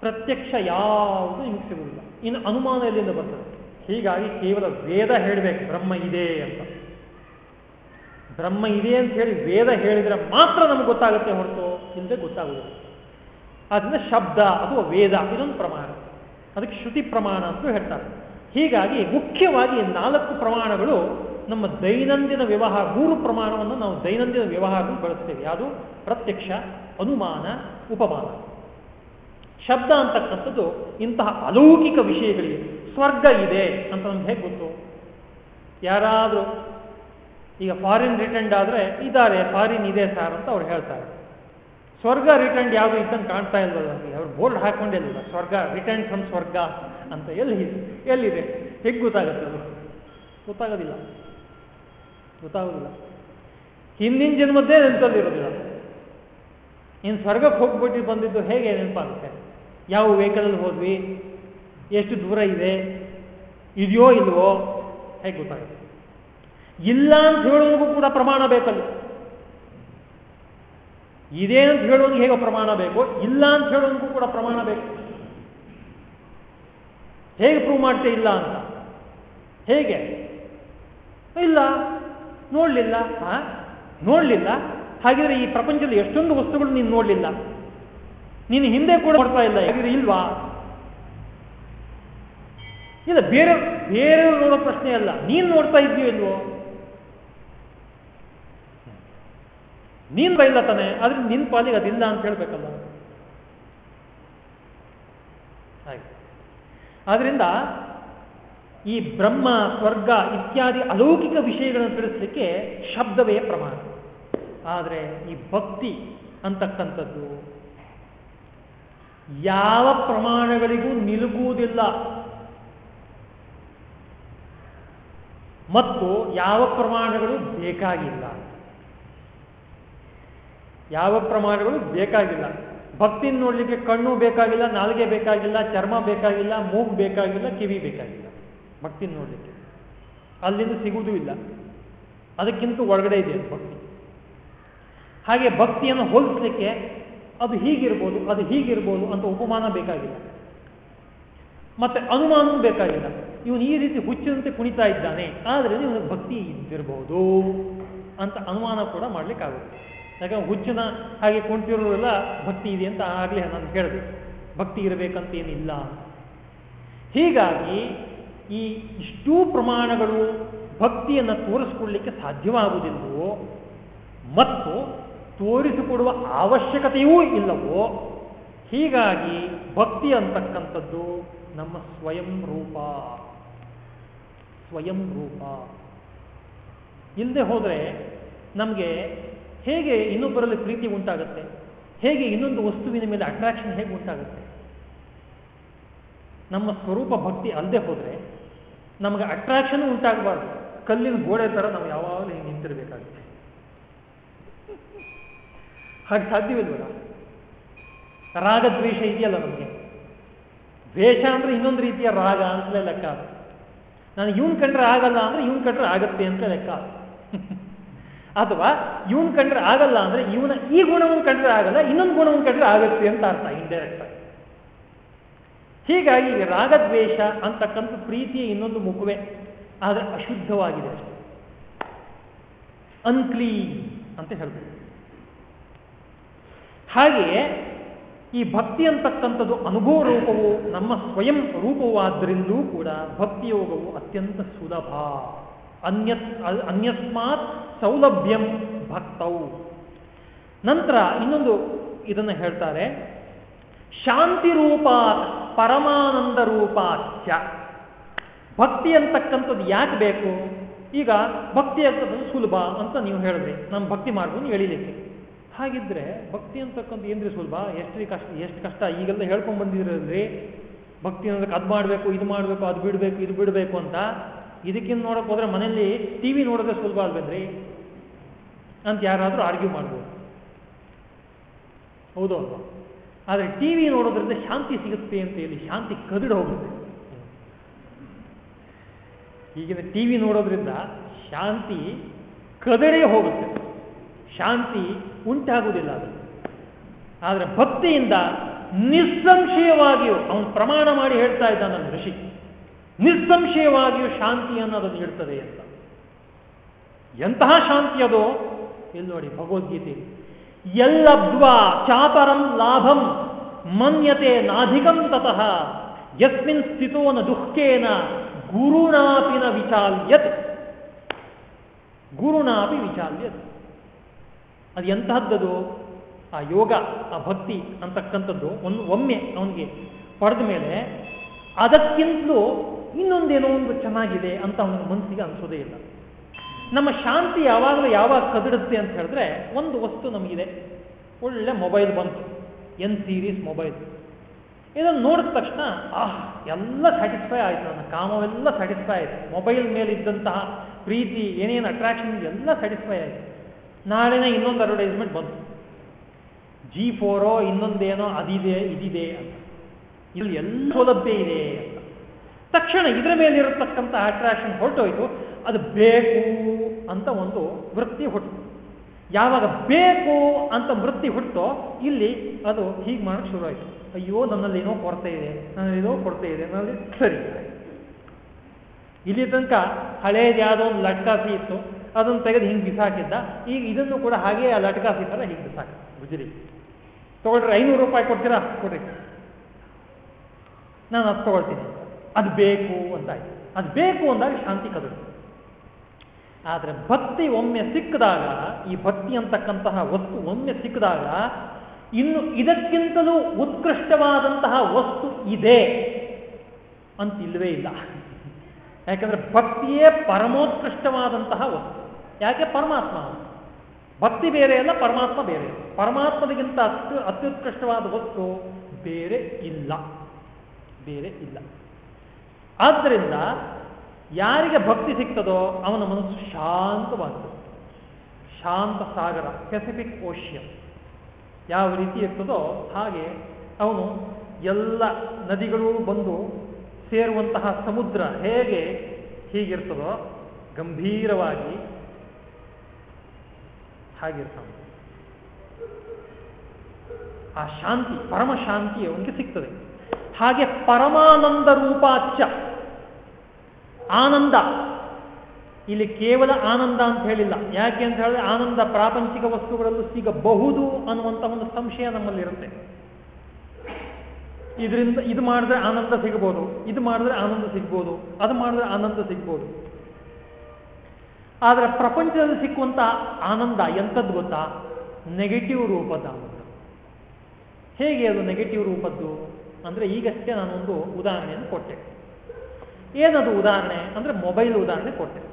ಪ್ರತ್ಯಕ್ಷ ಯಾವುದು ನಿಮಗೆ ಸಿಗುವುದಿಲ್ಲ. ಇನ್ನು ಅನುಮಾನ ಎಲ್ಲಿಂದ ಬರ್ತದೆ? ಹೀಗಾಗಿ ಕೇವಲ ವೇದ ಹೇಳಬೇಕು, ಬ್ರಹ್ಮ ಇದೆ ಅಂತ. ಬ್ರಹ್ಮ ಇದೆ ಅಂತ ಹೇಳಿ ವೇದ ಹೇಳಿದ್ರೆ ಮಾತ್ರ ನಮ್ಗೆ ಗೊತ್ತಾಗುತ್ತೆ ಹೊರತು ಇಲ್ಲದೆ ಗೊತ್ತಾಗುವುದು ಅದನ್ನ ಶಬ್ದ ಅಥವಾ ವೇದ ಇದೊಂದು ಪ್ರಮಾಣ. ಅದಕ್ಕೆ ಶ್ರುತಿ ಪ್ರಮಾಣ ಅಂತ ಹೇಳ್ತಾರೆ. ಹೀಗಾಗಿ ಮುಖ್ಯವಾಗಿ ನಾಲ್ಕು ಪ್ರಮಾಣಗಳು ನಮ್ಮ ದೈನಂದಿನ ವ್ಯವಹಾರ, ಮೂರು ಪ್ರಮಾಣವನ್ನು ನಾವು ದೈನಂದಿನ ವ್ಯವಹಾರ ಬಳಸ್ತೇವೆ. ಯಾವುದು? ಪ್ರತ್ಯಕ್ಷ, ಅನುಮಾನ, ಉಪಮಾನ. ಶಬ್ದ ಅಂತಕ್ಕಂಥದ್ದು ಇಂತಹ ಅಲೌಕಿಕ ವಿಷಯಗಳಿಗೆ ಸ್ವರ್ಗ ಇದೆ ಅಂತ ಒಂದು ಹೇಗೆ ಗೊತ್ತು? ಯಾರಾದರೂ ಈಗ ಫಾರಿನ್ ರಿಟರ್ನ್ಡ್ ಆದರೆ ಇದ್ದಾರೆ ಫಾರಿನ್ ಇದೆ ಸರ್ ಅಂತ ಅವ್ರು ಹೇಳ್ತಾರೆ. ಸ್ವರ್ಗ ರಿಟರ್ನ್ ಯಾವುದು ಇದ್ದಂಗೆ ಕಾಣ್ತಾ ಇಲ್ವಲ್ಲ ಅವ್ರು ಬೋರ್ಡ್ ಹಾಕೊಂಡಿಲ್ಲ ಸ್ವರ್ಗ ರಿಟರ್ನ್ ಫ್ರಮ್ ಸ್ವರ್ಗ ಅಂತ ಎಲ್ಲಿ ಎಲ್ಲಿದೆ? ಹೇಗೆ ಗೊತ್ತಾಗುತ್ತೆ ಅದು ಗೊತ್ತಾಗೋದಿಲ್ಲ. ಗೊತ್ತಾಗೋದಿಲ್ಲ. ಹಿಂದಿನ ಜನ್ಮದ್ದೇ ನೆನಪಲ್ಲಿರೋದಿಲ್ಲ. ಇನ್ನು ಸ್ವರ್ಗಕ್ಕೆ ಹೋಗ್ಬಿಟ್ಟು ಬಂದಿದ್ದು ಹೇಗೆ ನೆನಪಾಗುತ್ತೆ? ಯಾವ ವೆಹಿಕಲಲ್ಲಿ ಹೋದ್ವಿ? ಎಷ್ಟು ದೂರ ಇದೆ? ಇದೆಯೋ ಇಲ್ವೋ? ಹೇಗೆ ಗೊತ್ತಾಗುತ್ತೆ? ಇಲ್ಲ ಅಂತ ಹೇಳುವುದಕ್ಕೂ ಕೂಡ ಪ್ರಮಾಣ ಬೇಕಲ್ಲ. ಇದೆ ಅಂತ ಹೇಳೋದು ಹೇಗೆ ಪ್ರಮಾಣ ಬೇಕು, ಇಲ್ಲ ಅಂತ ಹೇಳೋದಕ್ಕೂ ಕೂಡ ಪ್ರಮಾಣ ಬೇಕು. ಹೇಗೆ ಪ್ರೂವ್ ಮಾಡ್ತೇ ಇಲ್ಲ ಅಂತ? ಹೇಗೆ? ಇಲ್ಲ, ನೋಡ್ಲಿಲ್ಲ. ಹಾ ನೋಡ್ಲಿಲ್ಲ. ಹಾಗಿದ್ರೆ ಈ ಪ್ರಪಂಚದ ಎಷ್ಟೊಂದು ವಸ್ತುಗಳು ನೀನು ನೋಡ್ಲಿಲ್ಲ. ನೀನು ಹಿಂದೆ ಕೂಡ ಕೊಡ್ತಾ ಇಲ್ಲ. ಹಾಗಿದ್ರೆ ಇಲ್ವಾ? ಇಲ್ಲ, ಬೇರೆ ಬೇರೆ ನೋಡೋ ಪ್ರಶ್ನೆ ಅಲ್ಲ. ನೀನ್ ನೋಡ್ತಾ ಇದೆಯೋ ಇಲ್ವೋ? ನೀನ್ ಬೈಲ್ಲ ತಾನೆ, ಆದ್ರೆ ನಿನ್ ಪಾಲಿಗೆ ಅದಿಲ್ಲ ಅಂತ ಹೇಳ್ಬೇಕಲ್ಲ. ಹಾಗೆ. ಆದ್ರಿಂದ ಈ ಬ್ರಹ್ಮ, ಸ್ವರ್ಗ ಇತ್ಯಾದಿ ಅಲೌಕಿಕ ವಿಷಯಗಳನ್ನು ತಿಳಿಸ್ಲಿಕ್ಕೆ ಶಬ್ದವೇ ಪ್ರಮಾಣ. ಆದರೆ ಈ ಭಕ್ತಿ ಅಂತಕ್ಕಂಥದ್ದು ಯಾವ ಪ್ರಮಾಣಗಳಿಗೂ ನಿಲುಕುವುದಿಲ್ಲ ಮತ್ತು ಯಾವ ಪ್ರಮಾಣಗಳು ಬೇಕಾಗಿಲ್ಲ. ಯಾವ ಪ್ರಮಾಣಗಳು ಬೇಕಾಗಿಲ್ಲ. ಭಕ್ತಿ ನೋಡ್ಲಿಕ್ಕೆ ಕಣ್ಣು ಬೇಕಾಗಿಲ್ಲ, ನಾಲ್ಗೆ ಬೇಕಾಗಿಲ್ಲ, ಚರ್ಮ ಬೇಕಾಗಿಲ್ಲ, ಮೂಗು ಬೇಕಾಗಿಲ್ಲ, ಕಿವಿ ಬೇಕಾಗಿಲ್ಲ. ಭಕ್ತಿ ನೋಡ್ಲಿಕ್ಕೆ. ಅಲ್ಲಿಂದ ಸಿಗುವುದೂ ಇಲ್ಲ. ಅದಕ್ಕಿಂತ ಒಳಗಡೆ ಇದೆ ಭಕ್ತಿ. ಹಾಗೆ ಭಕ್ತಿಯನ್ನು ಹೋಲಿಸ್ಲಿಕ್ಕೆ ಅದು ಹೀಗಿರ್ಬೋದು ಅದು ಹೀಗಿರ್ಬೋದು ಅಂತ ಉಪಮಾನ ಬೇಕಾಗಿಲ್ಲ. ಮತ್ತೆ ಅನುಮಾನವೂ ಬೇಕಾಗಿಲ್ಲ. ಇವನು ಈ ರೀತಿ ಹುಚ್ಚಿನಂತೆ ಕುಣಿತಾ ಇದ್ದಾನೆ, ಆದರೆ ಇವನಿಗೆ ಭಕ್ತಿ ಇದ್ದಿರಬಹುದು ಅಂತ ಅನುಮಾನ ಕೂಡ ಮಾಡ್ಲಿಕ್ಕಾಗುತ್ತೆ. ಯಾಕಂದ್ರೆ ಹುಚ್ಚಿನ ಹಾಗೆ ಕುಣಿತಿರೋರೆಲ್ಲ ಭಕ್ತಿ ಇದೆ ಅಂತ ಆಗಲೇ ನಾನು ಹೇಳಿದೆ ಭಕ್ತಿ ಇರಬೇಕಂತ ಏನಿಲ್ಲ ಹೀಗಾಗಿ ಈ ಇಷ್ಟೂ ಪ್ರಮಾಣಗಳು ಭಕ್ತಿಯನ್ನು ತೋರಿಸ್ಕೊಳ್ಳಿಕ್ಕೆ ಸಾಧ್ಯವಾಗುವುದಿಲ್ಲವೋ, ಮತ್ತು ತೋರಿಸಿಕೊಡುವ ಅವಶ್ಯಕತೆಯೂ ಇಲ್ಲವೋ, ಹೀಗಾಗಿ ಭಕ್ತಿ ಅಂತಕ್ಕಂಥದ್ದು ನಮ್ಮ ಸ್ವಯಂ ರೂಪ. ಸ್ವಯಂ ರೂಪ. ಇಲ್ಲದೆ ಹೋದರೆ ನಮಗೆ ಹೇಗೆ ಇನ್ನೊಬ್ಬರಲ್ಲಿ ಪ್ರೀತಿ ಉಂಟಾಗುತ್ತೆ? ಹೇಗೆ ಇನ್ನೊಂದು ವಸ್ತುವಿನ ಮೇಲೆ ಅಟ್ರಾಕ್ಷನ್ ಹೇಗೆ ಉಂಟಾಗುತ್ತೆ? ನಮ್ಮ ಸ್ವರೂಪ ಭಕ್ತಿ ಅಲ್ಲದೆ ಹೋದರೆ ನಮಗೆ ಅಟ್ರಾಕ್ಷನ್ ಉಂಟಾಗಬಾರ್ದು. ಕಲ್ಲಿನ ಗೋಡೆ ಥರ ನಾವು ಯಾವಾಗಲೂ ಹಿಂಗೆ ನಿಂತಿರಬೇಕಾಗುತ್ತೆ. ಹಾಗೆ ಸಾಧ್ಯವಿಲ್ವಲ್ಲ? ರಾಗದ್ವೇಷ ಇದೆಯಲ್ಲ ನಮಗೆ? ದ್ವೇಷ ಅಂದ್ರೆ ಇನ್ನೊಂದು ರೀತಿಯ ರಾಗ ಅಂತಲೇ ಲೆಕ್ಕ. ನಾನು ಇವನ್ ಕಂಡ್ರೆ ಆಗಲ್ಲ ಅಂದ್ರೆ ಇವನ್ ಕಂಡ್ರೆ ಆಗತ್ತೆ ಅಂತ ಲೆಕ್ಕ. ಅಥವಾ ಇವನ್ ಕಂಡ್ರೆ ಆಗಲ್ಲ ಅಂದ್ರೆ ಇವನ ಈ ಗುಣವನ್ನು ಕಂಡ್ರೆ ಆಗಲ್ಲ, ಇನ್ನೊಂದು ಗುಣವನ್ನು ಕಂಡ್ರೆ ಆಗತ್ತೆ ಅಂತ ಅರ್ಥ ಇಂಡೈರೆಕ್ಟ್ ಆಗಿ. ಹೀಗಾಗಿ ರಾಗದ್ವೇಷ ಅಂತಕ್ಕಂಥ ಪ್ರೀತಿಯ ಇನ್ನೊಂದು ಮುಖವೇ ಆದರೆ ಅಶುದ್ಧವಾಗಿದೆ ಅಷ್ಟೇ. ಅನ್ಕ್ಲೀನ್ ಅಂತ ಹೇಳ್ಬೋದು ಹಾಗೆಯೇ ಈ ಭಕ್ತಿ ಅಂತಕ್ಕಂಥದ್ದು ಅನುಭವ ರೂಪವು ನಮ್ಮ ಸ್ವಯಂ ರೂಪವು ಆದ್ದರಿಂದಲೂ ಕೂಡ ಭಕ್ತಿಯೋಗವು ಅತ್ಯಂತ ಸುಲಭ. ಅನ್ಯತ್, ಅನ್ಯಸ್ಮಾತ್ ಸೌಲಭ್ಯಂ ಭಕ್ತವು ನಂತರ ಇನ್ನೊಂದು ಇದನ್ನು ಹೇಳ್ತಾರೆ. ಶಾಂತಿ ರೂಪಾತ್ ಪರಮಾನಂದ ರೂಪಾಚ ಭಕ್ತಿ ಅಂತಕ್ಕಂಥದ್ದು ಯಾಕೆ ಬೇಕು? ಈಗ ಭಕ್ತಿ ಅಂತಕ್ಕಂಥದ್ದು ಸುಲಭ ಅಂತ ನೀವು ಹೇಳಿದ್ರಿ ನಮ್ಮ ಭಕ್ತಿ ಮಾರ್ಗವನ್ನು ಎಳಿಲಿಕ್ಕೆ. ಹಾಗಿದ್ರೆ ಭಕ್ತಿ ಅಂತಕ್ಕಂಥ ಏನ್ರಿ ಸುಲಭ? ಎಷ್ಟು ಕಷ್ಟ ಎಷ್ಟು ಕಷ್ಟ? ಈಗೆಲ್ಲ ಹೇಳ್ಕೊಂಡ್ ಬಂದಿದ್ರಲ್ರಿ ಭಕ್ತಿ ಅನ್ನೋದಕ್ಕೆ ಅದು ಮಾಡಬೇಕು, ಇದು ಮಾಡಬೇಕು, ಅದು ಬಿಡಬೇಕು, ಇದು ಬಿಡಬೇಕು ಅಂತ. ಇದಕ್ಕಿಂತ ನೋಡಕ್ ಹೋದ್ರೆ ಮನೆಯಲ್ಲಿ ಟಿ ವಿ ನೋಡೋದೇ ಸುಲಭ ಅಂತ ಯಾರಾದರೂ ಆರ್ಗ್ಯೂ ಮಾಡ್ಬೋದು. ಹೌದು ಅಲ್ವಾ? ಆದರೆ ಟಿ ವಿ ನೋಡೋದ್ರಿಂದ ಶಾಂತಿ ಸಿಗುತ್ತೆ ಅಂತ ಹೇಳಿ ಶಾಂತಿ ಕದಿಡು ಹೋಗುತ್ತೆ. ಈಗಿನ ಟಿ ವಿ ನೋಡೋದ್ರಿಂದ ಶಾಂತಿ ಕದಡೇ ಹೋಗುತ್ತೆ. ಶಾಂತಿ ಉಂಟಾಗುವುದಿಲ್ಲ ಅದು. ಆದರೆ ಭಕ್ತಿಯಿಂದ ನಿಸ್ಸಂಶಯವಾಗಿಯೂ, ಅವನು ಪ್ರಮಾಣ ಮಾಡಿ ಹೇಳ್ತಾ ಇದ್ದಾನೆ ಋಷಿ, ನಿಸ್ಸಂಶಯವಾಗಿಯೂ ಶಾಂತಿ ಅದು ನೀಡುತ್ತದೆ ಅಂತ. ಎಂತಹ ಶಾಂತಿ ಅದು? ಇಲ್ಲಿ ನೋಡಿ, ಭಗವದ್ಗೀತೆ. ಎಲ್ಲಬ್ವಾ ಚಾಪರಂ ಲಾಭಂ ಮನ್ಯತೆ ನಾಧಿಕಂ ತತಃ ಯಸ್ಮಿನ್ ಸ್ಥಿತೋನ ದುಃಖೇನ ಗುರುನಾಪಿನ ವಿಚಾಲ್ಯತ್. ಗುರುನಾಪಿ ವಿಚಾಲ್ಯತ್. ಅದು ಎಂತಹದ್ದದು? ಆ ಯೋಗ, ಆ ಭಕ್ತಿ ಅಂತಕ್ಕಂಥದ್ದು ಒಂದು ಒಮ್ಮೆ ಅವನಿಗೆ ಪಡೆದ ಮೇಲೆ ಅದಕ್ಕಿಂತಲೂ ಇನ್ನೊಂದೇನೋ ಒಂದು ಚೆನ್ನಾಗಿದೆ ಅಂತ ಅವನ ಮನಸ್ಸಿಗೆ ಅನಿಸೋದೇ ಇಲ್ಲ. ನಮ್ಮ ಶಾಂತಿ ಯಾವಾಗಲೂ ಯಾವಾಗ ಕದಡುತ್ತೆ ಅಂತ ಹೇಳಿದ್ರೆ ಒಂದು ವಸ್ತು ನಮಗಿದೆ. ಒಳ್ಳೆ ಮೊಬೈಲ್ ಬಂತು. N series mobile. ಇದನ್ನು ನೋಡಿದ ತಕ್ಷಣ ಆಹ್ ಎಲ್ಲ ಸ್ಯಾಟಿಸ್ಫೈ ಆಯಿತು ನನ್ನ ಕಾಮವೆಲ್ಲ ಸ್ಯಾಟಿಸ್ಫೈ ಆಯಿತು. ಮೊಬೈಲ್ ಮೇಲಿದ್ದಂತಹ ಪ್ರೀತಿ, ಏನೇನು ಅಟ್ರಾಕ್ಷನ್ ಎಲ್ಲ ಸ್ಯಾಟಿಸ್ಫೈ ಆಯ್ತು. ನಾಳೆನೇ ಇನ್ನೊಂದು ಅಡ್ವರ್ಟೈಸ್ಮೆಂಟ್ ಬಂತು. ಜಿ ಫೋರೋ ಇನ್ನೊಂದೇನೋ ಅದಿದೆ, ಇದಿದೆ ಅಂತ. ಇಲ್ಲಿ ಎಲ್ಲ ಸೌಲಭ್ಯ ಇದೆ ಅಂತ. ತಕ್ಷಣ ಇದರ ಮೇಲೆ ಇರತಕ್ಕಂಥ ಅಟ್ರಾಕ್ಷನ್ ಹೊರಟೋಯ್ತು. ಅದು ಬೇಕು ಅಂತ ಒಂದು ವೃತ್ತಿ ಹುಟ್ಟು ಯಾವಾಗ ಬೇಕು ಅಂತ ವೃತ್ತಿ ಹುಟ್ಟೋ, ಇಲ್ಲಿ ಅದು ಹೀಗೆ ಮಾಡಕ್ಕೆ ಶುರು ಆಯ್ತು ಅಯ್ಯೋ, ನನ್ನಲ್ಲಿ ಏನೋ ಕೊರತೆ ಇದೆ, ನನ್ನಲ್ಲಿ ಏನೋ ಕೊರತೆ ಇದೆ, ನನ್ನಲ್ಲಿ ಸರಿ. ಇಲ್ಲಿ ತನಕ ಹಳೇದು ಯಾವುದೋ ಒಂದು ಲಟ್ಕಾಸಿ ಇತ್ತು. ಅದನ್ನು ತೆಗೆದು ಹಿಂಗೆ ಬಿಸಾಕಿದ್ದ. ಈಗ ಇದನ್ನು ಕೂಡ ಹಾಗೆ ಆ ಲಟಕಾಸಿ ಥರ ಹಿಂಗೆ ಬಿಸಾಕಿ ಗುಜರಿ ತಗೊಳ್ರಿ ಐನೂರು ರೂಪಾಯಿ ಕೊಡ್ತೀರಾ? ಕೊಡ್ರಿ. ನಾನು ಅದು ತಗೊಳ್ತೀನಿ. ಅದು ಬೇಕು ಅಂತ ಆಯ್ತು ಅದು ಬೇಕು ಅಂದಾಗ ಶಾಂತಿ ಕದಡು. ಆದರೆ ಭಕ್ತಿ ಒಮ್ಮೆ ಸಿಕ್ಕಿದಾಗ, ಈ ಭಕ್ತಿ ಅಂತಕ್ಕಂತಹ ವಸ್ತು ಒಮ್ಮೆ ಸಿಕ್ಕಿದಾಗ, ಇನ್ನು ಇದಕ್ಕಿಂತಲೂ ಉತ್ಕೃಷ್ಟವಾದಂತಹ ವಸ್ತು ಇದೆ ಅಂತ ಇಲ್ಲವೇ ಇಲ್ಲ. ಯಾಕಂದ್ರೆ ಭಕ್ತಿಯೇ ಪರಮೋತ್ಕೃಷ್ಟವಾದಂತಹ ವಸ್ತು. ಯಾಕೆ ಪರಮಾತ್ಮ? ಭಕ್ತಿ ಬೇರೆ ಅಲ್ಲ, ಪರಮಾತ್ಮ ಬೇರೆ. ಪರಮಾತ್ಮನಿಗಿಂತ ಅತ್ಯು, ಅತ್ಯುತ್ಕೃಷ್ಟವಾದ ವಸ್ತು ಬೇರೆ ಇಲ್ಲ. ಬೇರೆ ಇಲ್ಲ. ಆದ್ದರಿಂದ ಯಾರಿಗೆ ಭಕ್ತಿ ಸಿಗ್ತದೋ ಅವನ ಮನಸ್ಸು ಶಾಂತವಾಗ್ತದೆ. ಶಾಂತ ಸಾಗರ ಪೆಸಿಫಿಕ್ ಓಷಿಯನ್ ಯಾವ ರೀತಿ ಇರ್ತದೋ ಹಾಗೆ ಅವನು ಎಲ್ಲ ನದಿಗಳು ಬಂದು ಸೇರುವಂತಹ ಸಮುದ್ರ ಹೇಗೆ ಹೀಗಿರ್ತದೋ ಗಂಭೀರವಾಗಿ ಹಾಗಿರ್ತಾನೆ ಆ ಶಾಂತಿ, ಪರಮ ಶಾಂತಿ ಅವನಿಗೆ ಸಿಗ್ತದೆ. ಹಾಗೆ ಪರಮಾನಂದ ರೂಪಾಚ ಆನಂದ. ಇಲ್ಲಿ ಕೇವಲ ಆನಂದ ಅಂತ ಹೇಳಿಲ್ಲ. ಯಾಕೆ ಅಂತ ಹೇಳಿದ್ರೆ ಆನಂದ ಪ್ರಾಪಂಚಿಕ ವಸ್ತುಗಳಲ್ಲೂ ಸಿಗಬಹುದು ಅನ್ನುವಂತ ಒಂದು ಸಂಶಯ ನಮ್ಮಲ್ಲಿರುತ್ತೆ. ಇದರಿಂದ ಇದು ಮಾಡಿದ್ರೆ ಆನಂದ ಸಿಗಬಹುದು, ಇದು ಮಾಡಿದ್ರೆ ಆನಂದ ಸಿಗ್ಬೋದು ಅದು ಮಾಡಿದ್ರೆ ಆನಂದ ಸಿಗ್ಬೋದು ಆದರೆ ಪ್ರಪಂಚದಲ್ಲಿ ಸಿಕ್ಕುವಂತ ಆನಂದ ಎಂಥದ್ದು ಗೊತ್ತಾ? ನೆಗೆಟಿವ್ ರೂಪದ ಹೇಗೆ ಅದು ನೆಗೆಟಿವ್ ರೂಪದ್ದು? ಅಂದ್ರೆ ಈಗಷ್ಟೇ ನಾನೊಂದು ಉದಾಹರಣೆಯನ್ನು ಕೊಟ್ಟೆ. ಏನದು ಉದಾಹರಣೆ? ಅಂದ್ರೆ ಮೊಬೈಲ್ ಉದಾಹರಣೆ ಕೊಟ್ಟೆ.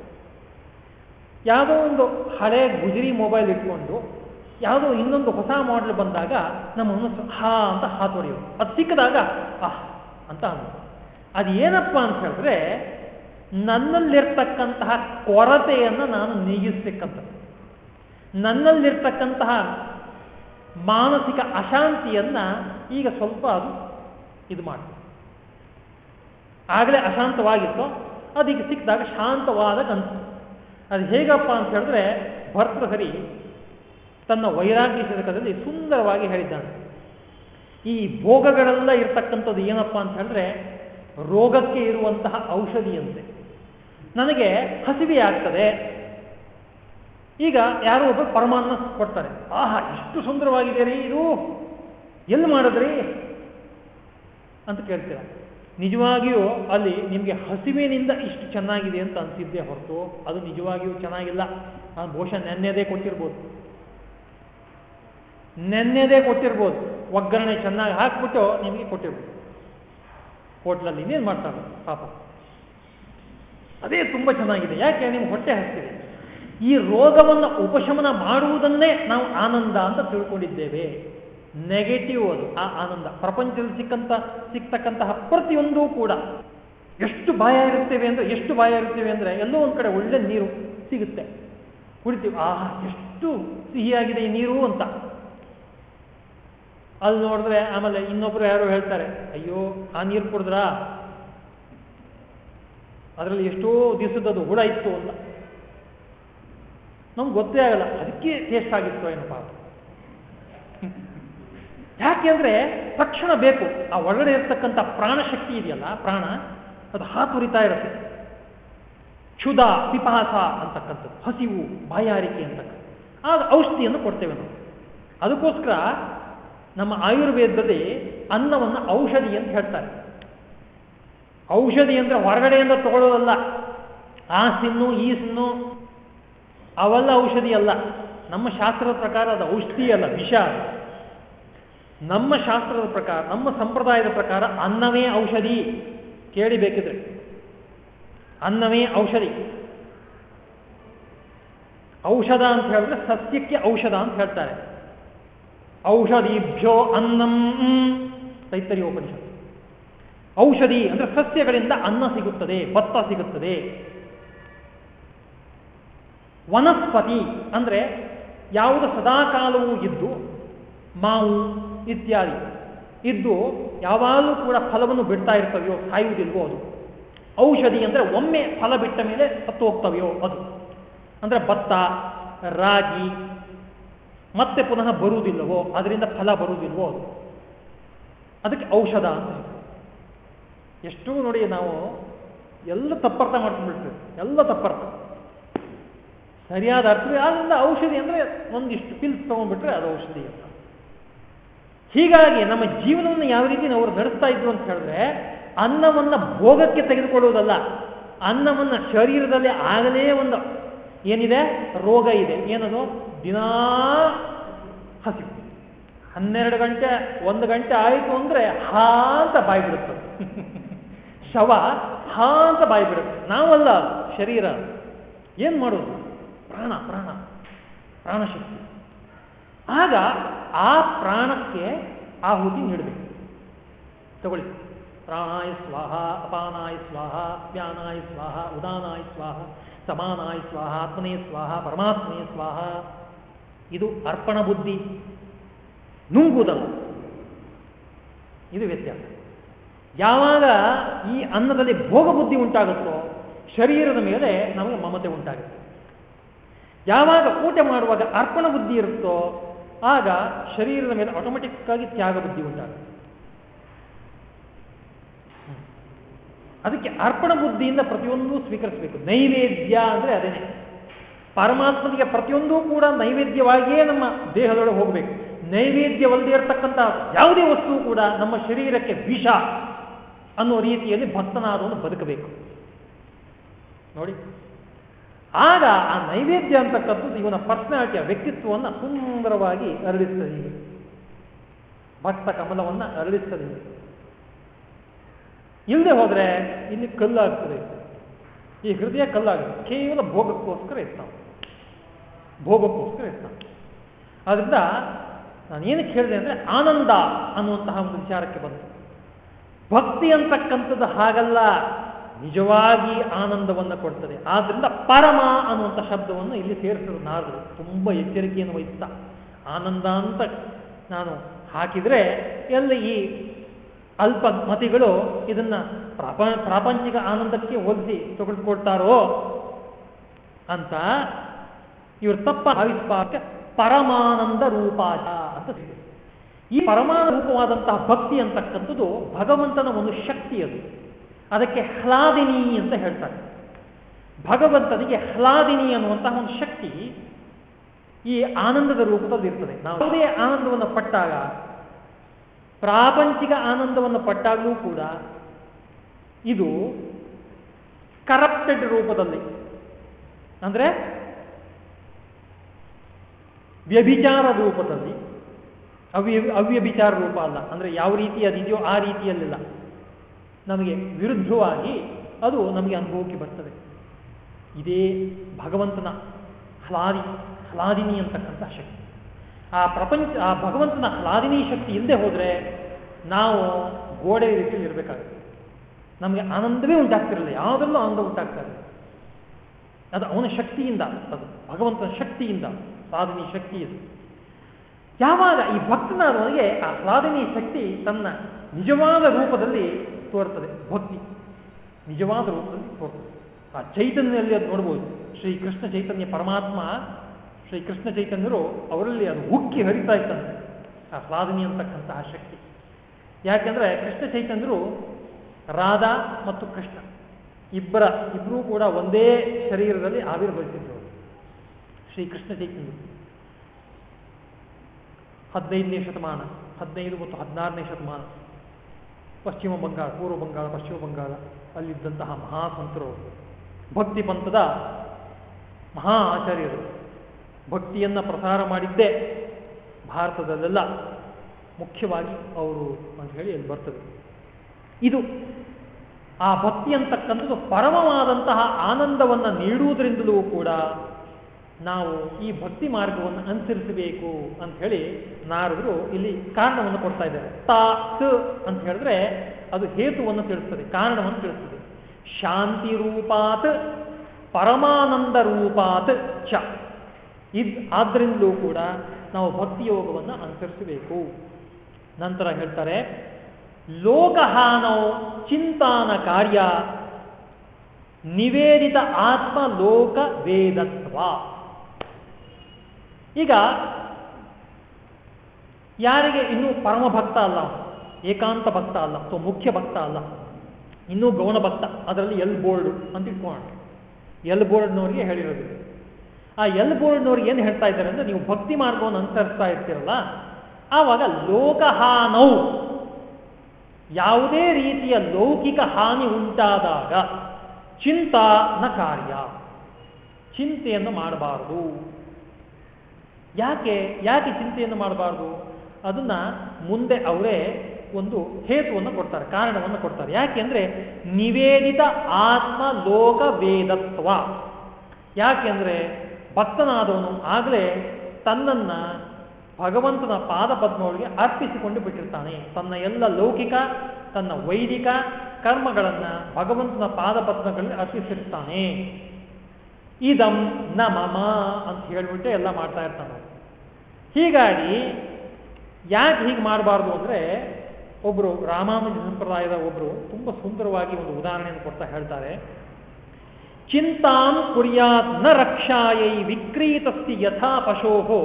ಯಾವುದೋ ಒಂದು ಹಳೆ ಗುಜರಿ ಮೊಬೈಲ್ ಇಟ್ಕೊಂಡು ಯಾವುದೋ ಇನ್ನೊಂದು ಹೊಸ ಮಾಡೆಲ್ ಬಂದಾಗ ನಮ್ಮ ಮನಸ್ಸು ಹಾ ಅಂತ ಹಾತೊಡೆಯೋದು ಅದು ಸಿಕ್ಕಿದಾಗ, ಆಹ್, ಅಂತ ಅನ್ನೋದು ಅದು ಏನಪ್ಪ ಅಂತ ಹೇಳಿದ್ರೆ ನನ್ನಲ್ಲಿರ್ತಕ್ಕಂತಹ ಕೊರತೆಯನ್ನು ನಾನು ನೀಗಿಸ್ತಕ್ಕಂಥದ್ದು ನನ್ನಲ್ಲಿರ್ತಕ್ಕಂತಹ ಮಾನಸಿಕ ಅಶಾಂತಿಯನ್ನ ಈಗ ಸ್ವಲ್ಪ ಅದು ಇದು ಮಾಡ್ತದೆ. ಆಗಲೇ ಅಶಾಂತವಾಗಿತ್ತು ಅದೀಗ ಸಿಕ್ಕಿದಾಗ ಶಾಂತವಾದ ಕಂತು. ಅದು ಹೇಗಪ್ಪ ಅಂತ ಹೇಳಿದ್ರೆ ಭರ್ತೃಹರಿ ತನ್ನ ವೈರಾಗ್ಯ ಶತಕದಲ್ಲಿ ಸುಂದರವಾಗಿ ಹೇಳಿದ್ದಾನೆ. ಈ ಭೋಗಗಳೆಲ್ಲ ಇರ್ತಕ್ಕಂಥದ್ದು ಏನಪ್ಪ ಅಂತ ಹೇಳಿದ್ರೆ, ರೋಗಕ್ಕೆ ಇರುವಂತಹ ಔಷಧಿಯಂತೆ. ನನಗೆ ಹಸಿವೆ ಆಗ್ತದೆ. ಈಗ ಯಾರೋ ಒಬ್ಬ ಪರಮಾನ್ನ ಕೊಡ್ತಾರೆ. ಆಹಾ, ಎಷ್ಟು ಸುಂದರವಾಗಿದೆ ರೀ ಇದು. ಎಲ್ಲಿ ಮಾಡಿದ್ರಿ? ಅಂತ ಕೇಳ್ತೀರ. ನಿಜವಾಗಿಯೂ ಅಲ್ಲಿ ನಿಮಗೆ ಹಸಿವಿನಿಂದ ಇಷ್ಟು ಚೆನ್ನಾಗಿದೆ ಅಂತ ಅನಿಸಿದ್ದೆ ಹೊರತು ಅದು ನಿಜವಾಗಿಯೂ ಚೆನ್ನಾಗಿಲ್ಲ. ನಾನು ಬಹುಶಃ ನೆನ್ನೆದೇ ಕೊಟ್ಟಿರ್ಬೋದು. ನೆನ್ನೆದೇ ಕೊಟ್ಟಿರ್ಬೋದು. ಒಗ್ಗರಣೆ ಚೆನ್ನಾಗಿ ಹಾಕ್ಬಿಟ್ಟು ನಿಮಗೆ ಕೊಟ್ಟಿರ್ಬೋದು. ಹೋಟ್ಲಲ್ಲಿ ಇನ್ನೇನು ಮಾಡ್ತಾರೆ? ಪಾಪ. ಅದೇ ತುಂಬ ಚೆನ್ನಾಗಿದೆ. ಯಾಕೆ ನಿಮ್ಗೆ ಹೊಟ್ಟೆ ಹಾಕ್ತೀವಿ ಈ ರೋಗವನ್ನು ಉಪಶಮನ ಮಾಡುವುದನ್ನೇ ನಾವು ಆನಂದ ಅಂತ ತಿಳ್ಕೊಂಡಿದ್ದೇವೆ. ನೆಗೆಟಿವ್ ಅದು, ಆ ಆನಂದ. ಪ್ರಪಂಚದಲ್ಲಿ ಸಿಕ್ಕಂತ, ಸಿಗ್ತಕ್ಕಂತಹ ಪ್ರತಿಯೊಂದೂ ಕೂಡ ಎಷ್ಟು ಭಯ ಇರುತ್ತೇವೆ ಅಂದ್ರೆ, ಎಷ್ಟು ಭಯ ಇರುತ್ತೇವೆ ಅಂದ್ರೆ, ಎಲ್ಲೋ ಒಂದ್ ಕಡೆ ಒಳ್ಳೆ ನೀರು ಸಿಗುತ್ತೆ. ಕುಡಿತೀವಿ. ಆಹಾ, ಎಷ್ಟು ಸಿಹಿಯಾಗಿದೆ ಈ ನೀರು ಅಂತ. ಅಲ್ಲಿ ನೋಡಿದ್ರೆ ಆಮೇಲೆ ಇನ್ನೊಬ್ರು ಯಾರು ಹೇಳ್ತಾರೆ, ಅಯ್ಯೋ, ಆ ನೀರು ಕುಡಿದ್ರಾ? ಅದರಲ್ಲಿ ಎಷ್ಟೋ ದಿವಸದ್ದು ಹುಳ ಇತ್ತು ಅಂತ. ನಮ್ಗೆ ಗೊತ್ತೇ ಆಗಲ್ಲ. ಅದಕ್ಕೆ ಟೇಸ್ಟ್ ಆಗಿತ್ತು ಏನಪ್ಪ ಯಾಕೆಂದ್ರೆ ತಕ್ಷಣ ಬೇಕು. ಆ ಒಳಗಡೆ ಇರ್ತಕ್ಕಂಥ ಪ್ರಾಣಶಕ್ತಿ ಇದೆಯಲ್ಲ, ಪ್ರಾಣ, ಅದು ಹಾತುರಿತಾ ಇರುತ್ತೆ. ಕ್ಷುಧ, ಪಿಪಾಸ ಅಂತಕ್ಕಂಥದ್ದು, ಹಸಿವು, ಬಾಯಾರಿಕೆ ಅಂತಕ್ಕಂಥದ್ದು. ಆಗ ಔಷಧಿಯನ್ನು ಕೊಡ್ತೇವೆ ನಾವು. ಅದಕ್ಕೋಸ್ಕರ ನಮ್ಮ ಆಯುರ್ವೇದದಲ್ಲಿ ಅನ್ನವನ್ನು ಔಷಧಿ ಅಂತ ಹೇಳ್ತಾರೆ. ಔಷಧಿ ಅಂದರೆ ಹೊರಗಡೆಯಿಂದ ತಗೊಳ್ಳೋದಲ್ಲ. ಆ ಸಿನ್ನು, ಈ ಸಿನ್ನು, ಅವೆಲ್ಲ ಔಷಧಿ ಅಲ್ಲ. ನಮ್ಮ ಶಾಸ್ತ್ರದ ಪ್ರಕಾರ ಅದು ಔಷಧಿ ಅಲ್ಲ, ವಿಷ ನಮ್ಮ ಶಾಸ್ತ್ರದ ಪ್ರಕಾರ, ನಮ್ಮ ಸಂಪ್ರದಾಯದ ಪ್ರಕಾರ ಅನ್ನವೇ ಔಷಧಿ ಕೇಳಿಬೇಕಿದ್ರೆ ಅನ್ನವೇ ಔಷಧಿ. ಔಷಧ ಅಂತ ಹೇಳಿದ್ರೆ ಸಸ್ಯಕ್ಕೆ ಔಷಧ ಅಂತ ಹೇಳ್ತಾರೆ. ಔಷಧಿಭ್ಯೋ ಅನ್ನಂ. ತೈತರಿ ಉಪನಿಷತ್ ಔಷಧಿ ಅಂದ್ರೆ ಸಸ್ಯಗಳಿಂದ ಅನ್ನ ಸಿಗುತ್ತದೆ, ಭತ್ತ ಸಿಗುತ್ತದೆ. ವನಸ್ಪತಿ ಅಂದ್ರೆ ಯಾವುದು ಸದಾಕಾಲವೂ ಇದ್ದು, ಮಾವು ಇತ್ಯಾದಿ ಇದ್ದು ಯಾವಾಗಲೂ ಕೂಡ ಫಲವನ್ನು ಬಿಡ್ತಾ ಇರ್ತವೆಯೋ ಸಾಯುವುದಿಲ್ವೋ ಅದು ಔಷಧಿ ಅಂದ್ರೆ ಒಮ್ಮೆ ಫಲ ಬಿಟ್ಟ ಮೇಲೆ ಹತ್ತು ಹೋಗ್ತವೆಯೋ ಅದು. ಅಂದ್ರೆ ಭತ್ತ, ರಾಗಿ, ಮತ್ತೆ ಪುನಃ ಬರುವುದಿಲ್ಲವೋ, ಅದರಿಂದ ಫಲ ಬರುವುದಿಲ್ವೋ ಅದು. ಅದಕ್ಕೆ ಔಷಧ ಅಂತ ಎಷ್ಟು ನೋಡಿ ನಾವು ಎಲ್ಲ ತಪ್ಪರ್ಥ ಮಾಡ್ಕೊಂಡ್ಬಿಡ್ತೇವೆ ಎಲ್ಲ ತಪ್ಪರ್ಥ. ಸರಿಯಾದ ಅರ್ಥವೇ ಆದ್ರಿಂದ ಔಷಧಿ ಅಂದರೆ ಒಂದಿಷ್ಟು ಪಿಲ್ಸ್ ತೊಗೊಂಡ್ಬಿಟ್ರೆ ಅದು ಔಷಧಿ ಅಂತ. ಹೀಗಾಗಿ ನಮ್ಮ ಜೀವನವನ್ನು ಯಾವ ರೀತಿ ನಾವು ನಡೆಸ್ತಾ ಇದ್ರು ಅಂತ ಹೇಳಿದ್ರೆ ಅನ್ನವನ್ನು ಭೋಗಕ್ಕೆ ತೆಗೆದುಕೊಳ್ಳುವುದಲ್ಲ. ಅನ್ನವನ್ನು ಶರೀರದಲ್ಲಿ ಆಗಲೇ ಒಂದು ಏನಿದೆ? ರೋಗ ಇದೆ. ಏನದು? ದಿನಾ ಹಸಿವು. ಹನ್ನೆರಡು ಗಂಟೆ, ಒಂದು ಗಂಟೆ ಆಯಿತು ಅಂದರೆ ಹಾ ಅಂತ ಬಾಯಿ ಬಿಡುತ್ತೆ ಶವ ಹಾ ಅಂತ ಬಾಯಿ ಬಿಡುತ್ತೆ. ನಾವಲ್ಲ ಶರೀರ. ಏನ್ ಮಾಡೋದು? ಪ್ರಾಣ ಪ್ರಾಣ, ಪ್ರಾಣಶಕ್ತಿ. ಆಗ ಆ ಪ್ರಾಣಕ್ಕೆ ಆಹುತಿ ನೀಡಬೇಕು. ತಗೊಳ್ಳಿ. ಪ್ರಾಣಾಯ ಸ್ವಾಹ, ಅಪಾನಾಯ ಸ್ವಾಹ ವ್ಯಾನಾಯ ಸ್ವಾಹ, ಉದಾನಾಯ ಸ್ವಾಹ, ಸಮಾನಾಯ ಸ್ವಾಹ ಆತ್ಮನೇ ಸ್ವಾಹ ಪರಮಾತ್ಮನೇ ಸ್ವಾಹ. ಇದು ಅರ್ಪಣ ಬುದ್ಧಿ. ನುಂಗುವುದಲ್ಲ. ಇದು ವ್ಯತ್ಯಾಸ. ಯಾವಾಗ ಈ ಅನ್ನದಲ್ಲಿ ಭೋಗ ಬುದ್ಧಿ ಉಂಟಾಗುತ್ತೋ ಶರೀರದ ಮೇಲೆ ನಮಗೆ ಮಮತೆ ಉಂಟಾಗುತ್ತೆ. ಯಾವಾಗ ಊಟ ಮಾಡುವಾಗ ಅರ್ಪಣ ಬುದ್ಧಿ ಇರುತ್ತೋ ಆಗ ಶರೀರದ ಮೇಲೆ ಆಟೋಮೆಟಿಕ್ ಆಗಿ ತ್ಯಾಗ ಬುದ್ಧಿ ಉಂಟಾಗುತ್ತೆ. ಅದಕ್ಕೆ ಅರ್ಪಣ ಬುದ್ಧಿಯಿಂದ ಪ್ರತಿಯೊಂದು ಸ್ವೀಕರಿಸಬೇಕು. ನೈವೇದ್ಯ ಅಂದ್ರೆ ಅದೇನೆ. ಪರಮಾತ್ಮನಿಗೆ ಪ್ರತಿಯೊಂದೂ ಕೂಡ ನೈವೇದ್ಯವಾಗಿಯೇ ನಮ್ಮ ದೇಹದೊಳಗೆ ಹೋಗಬೇಕು. ನೈವೇದ್ಯವಲ್ಲದೆ ಇರತಕ್ಕಂಥ ಯಾವುದೇ ವಸ್ತು ಕೂಡ ನಮ್ಮ ಶರೀರಕ್ಕೆ ವಿಷ. ಅನ್ನೋ ರೀತಿಯಲ್ಲಿ ಭಕ್ತನಾದವನು ಬದುಕಬೇಕು. ನೋಡಿ, ಆಗ ಆ ನೈವೇದ್ಯ ಅಂತಕ್ಕಂಥದ್ದು ಇವನ ಪರ್ಸನಾಲಿಟಿಯ ವ್ಯಕ್ತಿತ್ವವನ್ನು ಸುಂದರವಾಗಿ ಅರಳಿಸ್ತದೆ ಭಕ್ತ ಕಮಲವನ್ನು ಅರಳಿಸ್ತದೆ ಇಲ್ಲದೆ ಹೋದರೆ ಇಲ್ಲಿ ಕಲ್ಲಾಗ್ತದೆ. ಈ ಹೃದಯ ಕಲ್ಲಾಗುತ್ತೆ ಕೇವಲ ಭೋಗಕ್ಕೋಸ್ಕರ ಇರ್ತಾವೆ ಭೋಗಕ್ಕೋಸ್ಕರ ಇರ್ತಾವೆ ಆದ್ರಿಂದ ನಾನು ಏನಕ್ಕೆ ಹೇಳಿದೆ ಅಂದ್ರೆ ಆನಂದ ಅನ್ನುವಂತಹ ಒಂದು ವಿಚಾರಕ್ಕೆ ಬಂತು. ಭಕ್ತಿ ಅಂತಕ್ಕಂಥದ್ದು ಹಾಗಲ್ಲ, ನಿಜವಾಗಿ ಆನಂದವನ್ನು ಕೊಡ್ತದೆ. ಆದ್ರಿಂದ ಪರಮ ಅನ್ನುವಂಥ ಶಬ್ದವನ್ನು ಇಲ್ಲಿ ಸೇರಿಸಿದ್ರು ನಾರದರು ತುಂಬ ಎಚ್ಚರಿಕೆಯನ್ನು ವಹಿಸ್ತಾ, ಆನಂದ ಅಂತ ನಾನು ಹಾಕಿದ್ರೆ ಎಲ್ಲ ಈ ಅಲ್ಪ ಮತಿಗಳು ಇದನ್ನ ಪ್ರಾಪ, ಪ್ರಾಪಂಚಿಕ ಆನಂದಕ್ಕೆ ಒಗ್ಗಿ ತೆಗೆದುಕೊಳ್ತಾರೋ ಅಂತ ಇವರು ತಪ್ಪ ಭಾವಿಸಬಾರ್ದು ಪರಮಾನಂದ ರೂಪಾಚ ಅಂತ ಈ ಪರಮಾನ ರೂಪವಾದಂತಹ ಭಕ್ತಿ ಅಂತಕ್ಕಂಥದ್ದು ಭಗವಂತನ ಒಂದು ಶಕ್ತಿ ಅದು. ಅದಕ್ಕೆ ಹ್ಲಾದಿನಿ ಅಂತ ಹೇಳ್ತಾರೆ. ಭಗವಂತನಿಗೆ ಹ್ಲಾದಿನಿ ಅನ್ನುವಂತಹ ಒಂದು ಶಕ್ತಿ ಈ ಆನಂದದ ರೂಪದಲ್ಲಿ ಇರ್ತದೆ. ನಾವು ಯಾವುದೇ ಆನಂದವನ್ನು ಪಟ್ಟಾಗ, ಪ್ರಾಪಂಚಿಕ ಆನಂದವನ್ನು ಪಟ್ಟಾಗಲೂ ಕೂಡ ಇದು ಕರಪ್ಟೆಡ್ ರೂಪದಲ್ಲಿ, ಅಂದ್ರೆ ವ್ಯಭಿಚಾರ ರೂಪದಲ್ಲಿ ಅವ್ಯ ವಿಚಾರ ರೂಪ ಅಲ್ಲ. ಅಂದ್ರೆ ಯಾವ ರೀತಿ ಅದಿದೆಯೋ ಆ ರೀತಿಯಲ್ಲಿಲ್ಲ. ನಮಗೆ ವಿರುದ್ಧವಾಗಿ ಅದು ನಮಗೆ ಅನುಭವಕ್ಕೆ ಬರ್ತದೆ. ಇದೇ ಭಗವಂತನ ಹ್ಲಾದಿ, ಹ್ಲಾದಿನಿ ಅಂತಕ್ಕಂಥ ಶಕ್ತಿ. ಆ ಪ್ರಪಂಚ, ಆ ಭಗವಂತನ ಹ್ಲಾದಿನಿ ಶಕ್ತಿ ಇಲ್ಲದೆ ಹೋದರೆ ನಾವು ಗೋಡೆ ರೀತಿಯಲ್ಲಿ ಇರಬೇಕಾಗುತ್ತೆ. ನಮಗೆ ಆನಂದವೇ ಉಂಟಾಗ್ತಿರಲಿಲ್ಲ ಯಾವುದರಲ್ಲೂ ಆನಂದ ಉಂಟಾಗ್ತಾ ಇರಲಿಲ್ಲ ಅದು ಅವನ ಶಕ್ತಿಯಿಂದ, ಅದು ಭಗವಂತನ ಶಕ್ತಿಯಿಂದ ಸಾಧನೆ ಶಕ್ತಿ ಇದು. ಯಾವಾಗ ಈ ಭಕ್ತನಾದವನಿಗೆ ಆ ಸಾಧನಿ ಶಕ್ತಿ ತನ್ನ ನಿಜವಾದ ರೂಪದಲ್ಲಿ ತೋರ್ತದೆ ಭಕ್ತಿ. ನಿಜವಾದ ರೂಪದಲ್ಲಿ ತೋರ್ತದೆ ಆ ಚೈತನ್ಯದಲ್ಲಿ ಅದು ನೋಡ್ಬೋದು. ಶ್ರೀ ಕೃಷ್ಣ ಚೈತನ್ಯ ಪರಮಾತ್ಮ, ಶ್ರೀ ಕೃಷ್ಣ ಚೈತನ್ಯರು ಅವರಲ್ಲಿ ಅದು ಉಕ್ಕಿ ಹರಿತಾ ಇತ್ತಂತೆ ಆ ಸಾಧನಿ ಅಂತಕ್ಕಂತಹ ಶಕ್ತಿ. ಯಾಕೆಂದ್ರೆ ಕೃಷ್ಣ ಚೈತನ್ಯರು ರಾಧಾ ಮತ್ತು ಕೃಷ್ಣ ಇಬ್ಬರ ಇಬ್ಬರೂ ಕೂಡ ಒಂದೇ ಶರೀರದಲ್ಲಿ ಆವಿರ್ಭವಿಸಿದ್ರು ಶ್ರೀ ಕೃಷ್ಣ ಚೈತನ್ಯ ಹದಿನೈದನೇ ಶತಮಾನ, ಹದಿನೈದು ಮತ್ತು ಹದಿನಾರನೇ ಶತಮಾನ. ಪಶ್ಚಿಮ ಬಂಗಾಳ, ಪೂರ್ವ ಬಂಗಾಳ, ಪಶ್ಚಿಮ ಬಂಗಾಳ ಅಲ್ಲಿದ್ದಂತಹ ಮಹಾಸಂತರು. ಭಕ್ತಿ ಪಂಥದ ಮಹಾ ಆಚಾರ್ಯರು. ಭಕ್ತಿಯನ್ನು ಪ್ರಸಾರ ಮಾಡಿದ್ದೇ ಭಾರತದಲ್ಲೆಲ್ಲ. ಮುಖ್ಯವಾಗಿ ಅವರು ಅಂತ ಹೇಳಿ ಅಲ್ಲಿ ಬರ್ತದೆ. ಇದು ಆ ಭಕ್ತಿ ಅಂತಕ್ಕಂಥದ್ದು ಪರಮವಾದಂತಹ ಆನಂದವನ್ನು ನೀಡುವುದರಿಂದಲೂ ಕೂಡ ನಾವು ಈ ಭಕ್ತಿ ಮಾರ್ಗವನ್ನು ಅನುಸರಿಸಬೇಕು ಅಂತ ಹೇಳಿ ನಾರದರು ಇಲ್ಲಿ ಕಾರಣವನ್ನು ಕೊಡ್ತಾ ಇದ್ದಾರೆ. ತಾತ್ ಅಂತ ಹೇಳಿದ್ರೆ ಅದು ಹೇತುವನ್ನು ತಿಳಿಸ್ತದೆ, ಕಾರಣವನ್ನು ತಿಳಿಸ್ತದೆ. ಶಾಂತಿ ರೂಪಾತ್, ಪರಮಾನಂದ ರೂಪಾತ್ ಚ. ಇದ್ ಆದ್ರಿಂದಲೂ ಕೂಡ ನಾವು ಭಕ್ತಿ ಯೋಗವನ್ನು ಅನುಸರಿಸಬೇಕು. ನಂತರ ಹೇಳ್ತಾರೆ ಲೋಕಹಾನೋ ಚಿಂತಾನ ಕಾರ್ಯ, ನಿವೇದಿತ ಆತ್ಮ ಲೋಕ ವೇದತ್ವ. ಈಗ ಯಾರಿಗೆ ಇನ್ನೂ ಪರಮ ಭಕ್ತ ಅಲ್ಲ? ಏಕಾಂತ ಭಕ್ತ ಅಲ್ಲ, ಅಥವಾ ಮುಖ್ಯ ಭಕ್ತ ಅಲ್ಲ? ಇನ್ನೂ ಗೌಣ ಭಕ್ತ, ಅದರಲ್ಲಿ ಎಲ್ ಬೋರ್ಡ್ ಅಂತ ಇಟ್ಕೋಣ ಎಲ್ ಬೋರ್ಡ್ನವ್ರಿಗೆ ಹೇಳಿರೋದು ಆ ಎಲ್ ಬೋರ್ಡ್ನವ್ರಿಗೆ ಏನು ಹೇಳ್ತಾ ಇದ್ದಾರೆ ಅಂದ್ರೆ, ನೀವು ಭಕ್ತಿ ಮಾರ್ಗವನ್ನು ಅನುಸರಿಸ್ತಾ ಇರ್ತೀರಲ್ಲ, ಆವಾಗ ಲೋಕಹಾನೌ ಯಾವುದೇ ರೀತಿಯ ಲೌಕಿಕ ಹಾನಿ ಉಂಟಾದಾಗ ಚಿಂತಾನ ಕಾರ್ಯ. ಚಿಂತೆಯನ್ನು ಮಾಡಬಾರದು. ಯಾಕೆ ಯಾಕೆ ಚಿಂತೆಯನ್ನು ಮಾಡಬಾರ್ದು? ಅದನ್ನ ಮುಂದೆ ಅವರೇ ಒಂದು ಹೇತುವನ್ನು ಕೊಡ್ತಾರೆ, ಕಾರಣವನ್ನು ಕೊಡ್ತಾರೆ. ಯಾಕೆಂದ್ರೆ ನಿವೇದಿತ ಆತ್ಮ ಲೋಕ ವೇದತ್ವ. ಯಾಕೆಂದ್ರೆ ಭಕ್ತನಾದವನು ಆಗಲೇ ತನ್ನನ್ನ ಭಗವಂತನ ಪಾದ ಪದ್ಮಗಳಿಗೆ ಅರ್ಪಿಸಿಕೊಂಡು ಬಿಟ್ಟಿರ್ತಾನೆ. ತನ್ನ ಎಲ್ಲ ಲೌಕಿಕ, ತನ್ನ ವೈದಿಕ ಕರ್ಮಗಳನ್ನ ಭಗವಂತನ ಪಾದ ಪದ್ಮಗಳಲ್ಲಿ ಅರ್ಪಿಸಿರ್ತಾನೆ. ಇದಂ ನ ಮಮ ಅಂತ ಹೇಳ್ಬಿಟ್ಟು ಎಲ್ಲ ಮಾಡ್ತಾ ಇರ್ತಾನೆ ಹೀಗಾಗಿ ಯಾಕೆ ಹೀಗೆ ಮಾಡಬಾರ್ದು ಅಂದರೆ ಒಬ್ಬರು ರಾಮಾನುಜ ಸಂಪ್ರದಾಯದ ಒಬ್ಬರು ತುಂಬ ಸುಂದರವಾಗಿ ಒಂದು ಉದಾಹರಣೆಯನ್ನು ಕೊಡ್ತಾ ಹೇಳ್ತಾರೆ. ಚಿಂತಾಂ ಕುರ್ಯಾತ್ನ ರಕ್ಷಾಯೈ ವಿಕ್ರೀತಸ್ತಿ ಯಥಾ ಪಶೋಹೋ